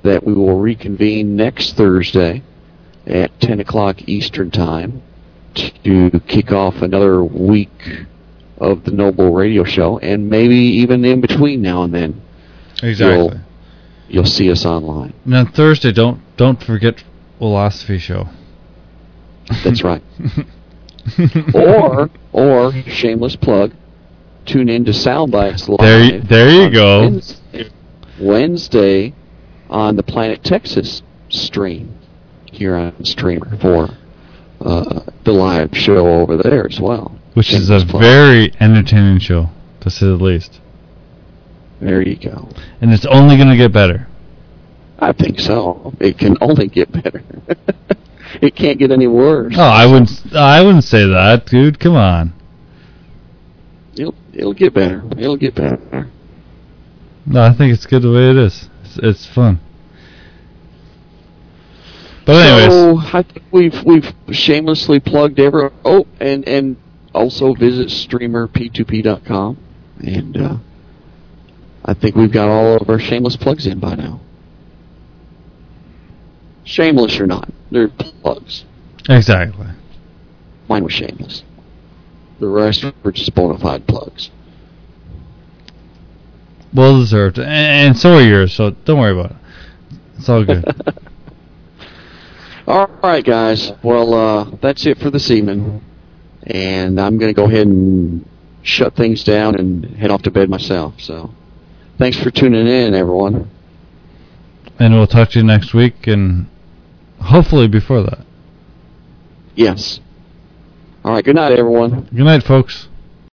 that we will reconvene next Thursday at 10 o'clock Eastern Time to kick off another week of the No Bull Radio Show, and maybe even in between now and then Exactly. you'll, you'll see us online. And on Thursday, don't don't forget philosophy show. That's right. or or shameless plug, tune in to Soundbites live. There y- there you go. Wednesday, Wednesday on the Planet Texas stream here on Streamer for uh, the live show over there as well. which is a plug. very entertaining show, to say the least. There you go. And it's only going to get better. I think so. It can only get better. it can't get any worse. Oh, I wouldn't. I wouldn't say that, dude. Come on. It'll, it'll get better. It'll get better. No, I think it's good the way it is. It's, it's fun. But anyways, So I think we've we've shamelessly plugged every. Oh, and and also visit streamerp2p.com, and uh, I think we've got all of our shameless plugs in by now. Shameless or not, they're plugs. exactly. Mine was shameless. The rest were just bona fide plugs. well deserved, and, and so are yours. So don't worry about it. It's all good. All right, guys. Well, uh, that's it for this evening, and I'm going to go ahead and shut things down and head off to bed myself. So, thanks for tuning in, everyone. and we'll talk to you next week, and hopefully before that. Yes. All right. Good night, everyone. Good night, folks.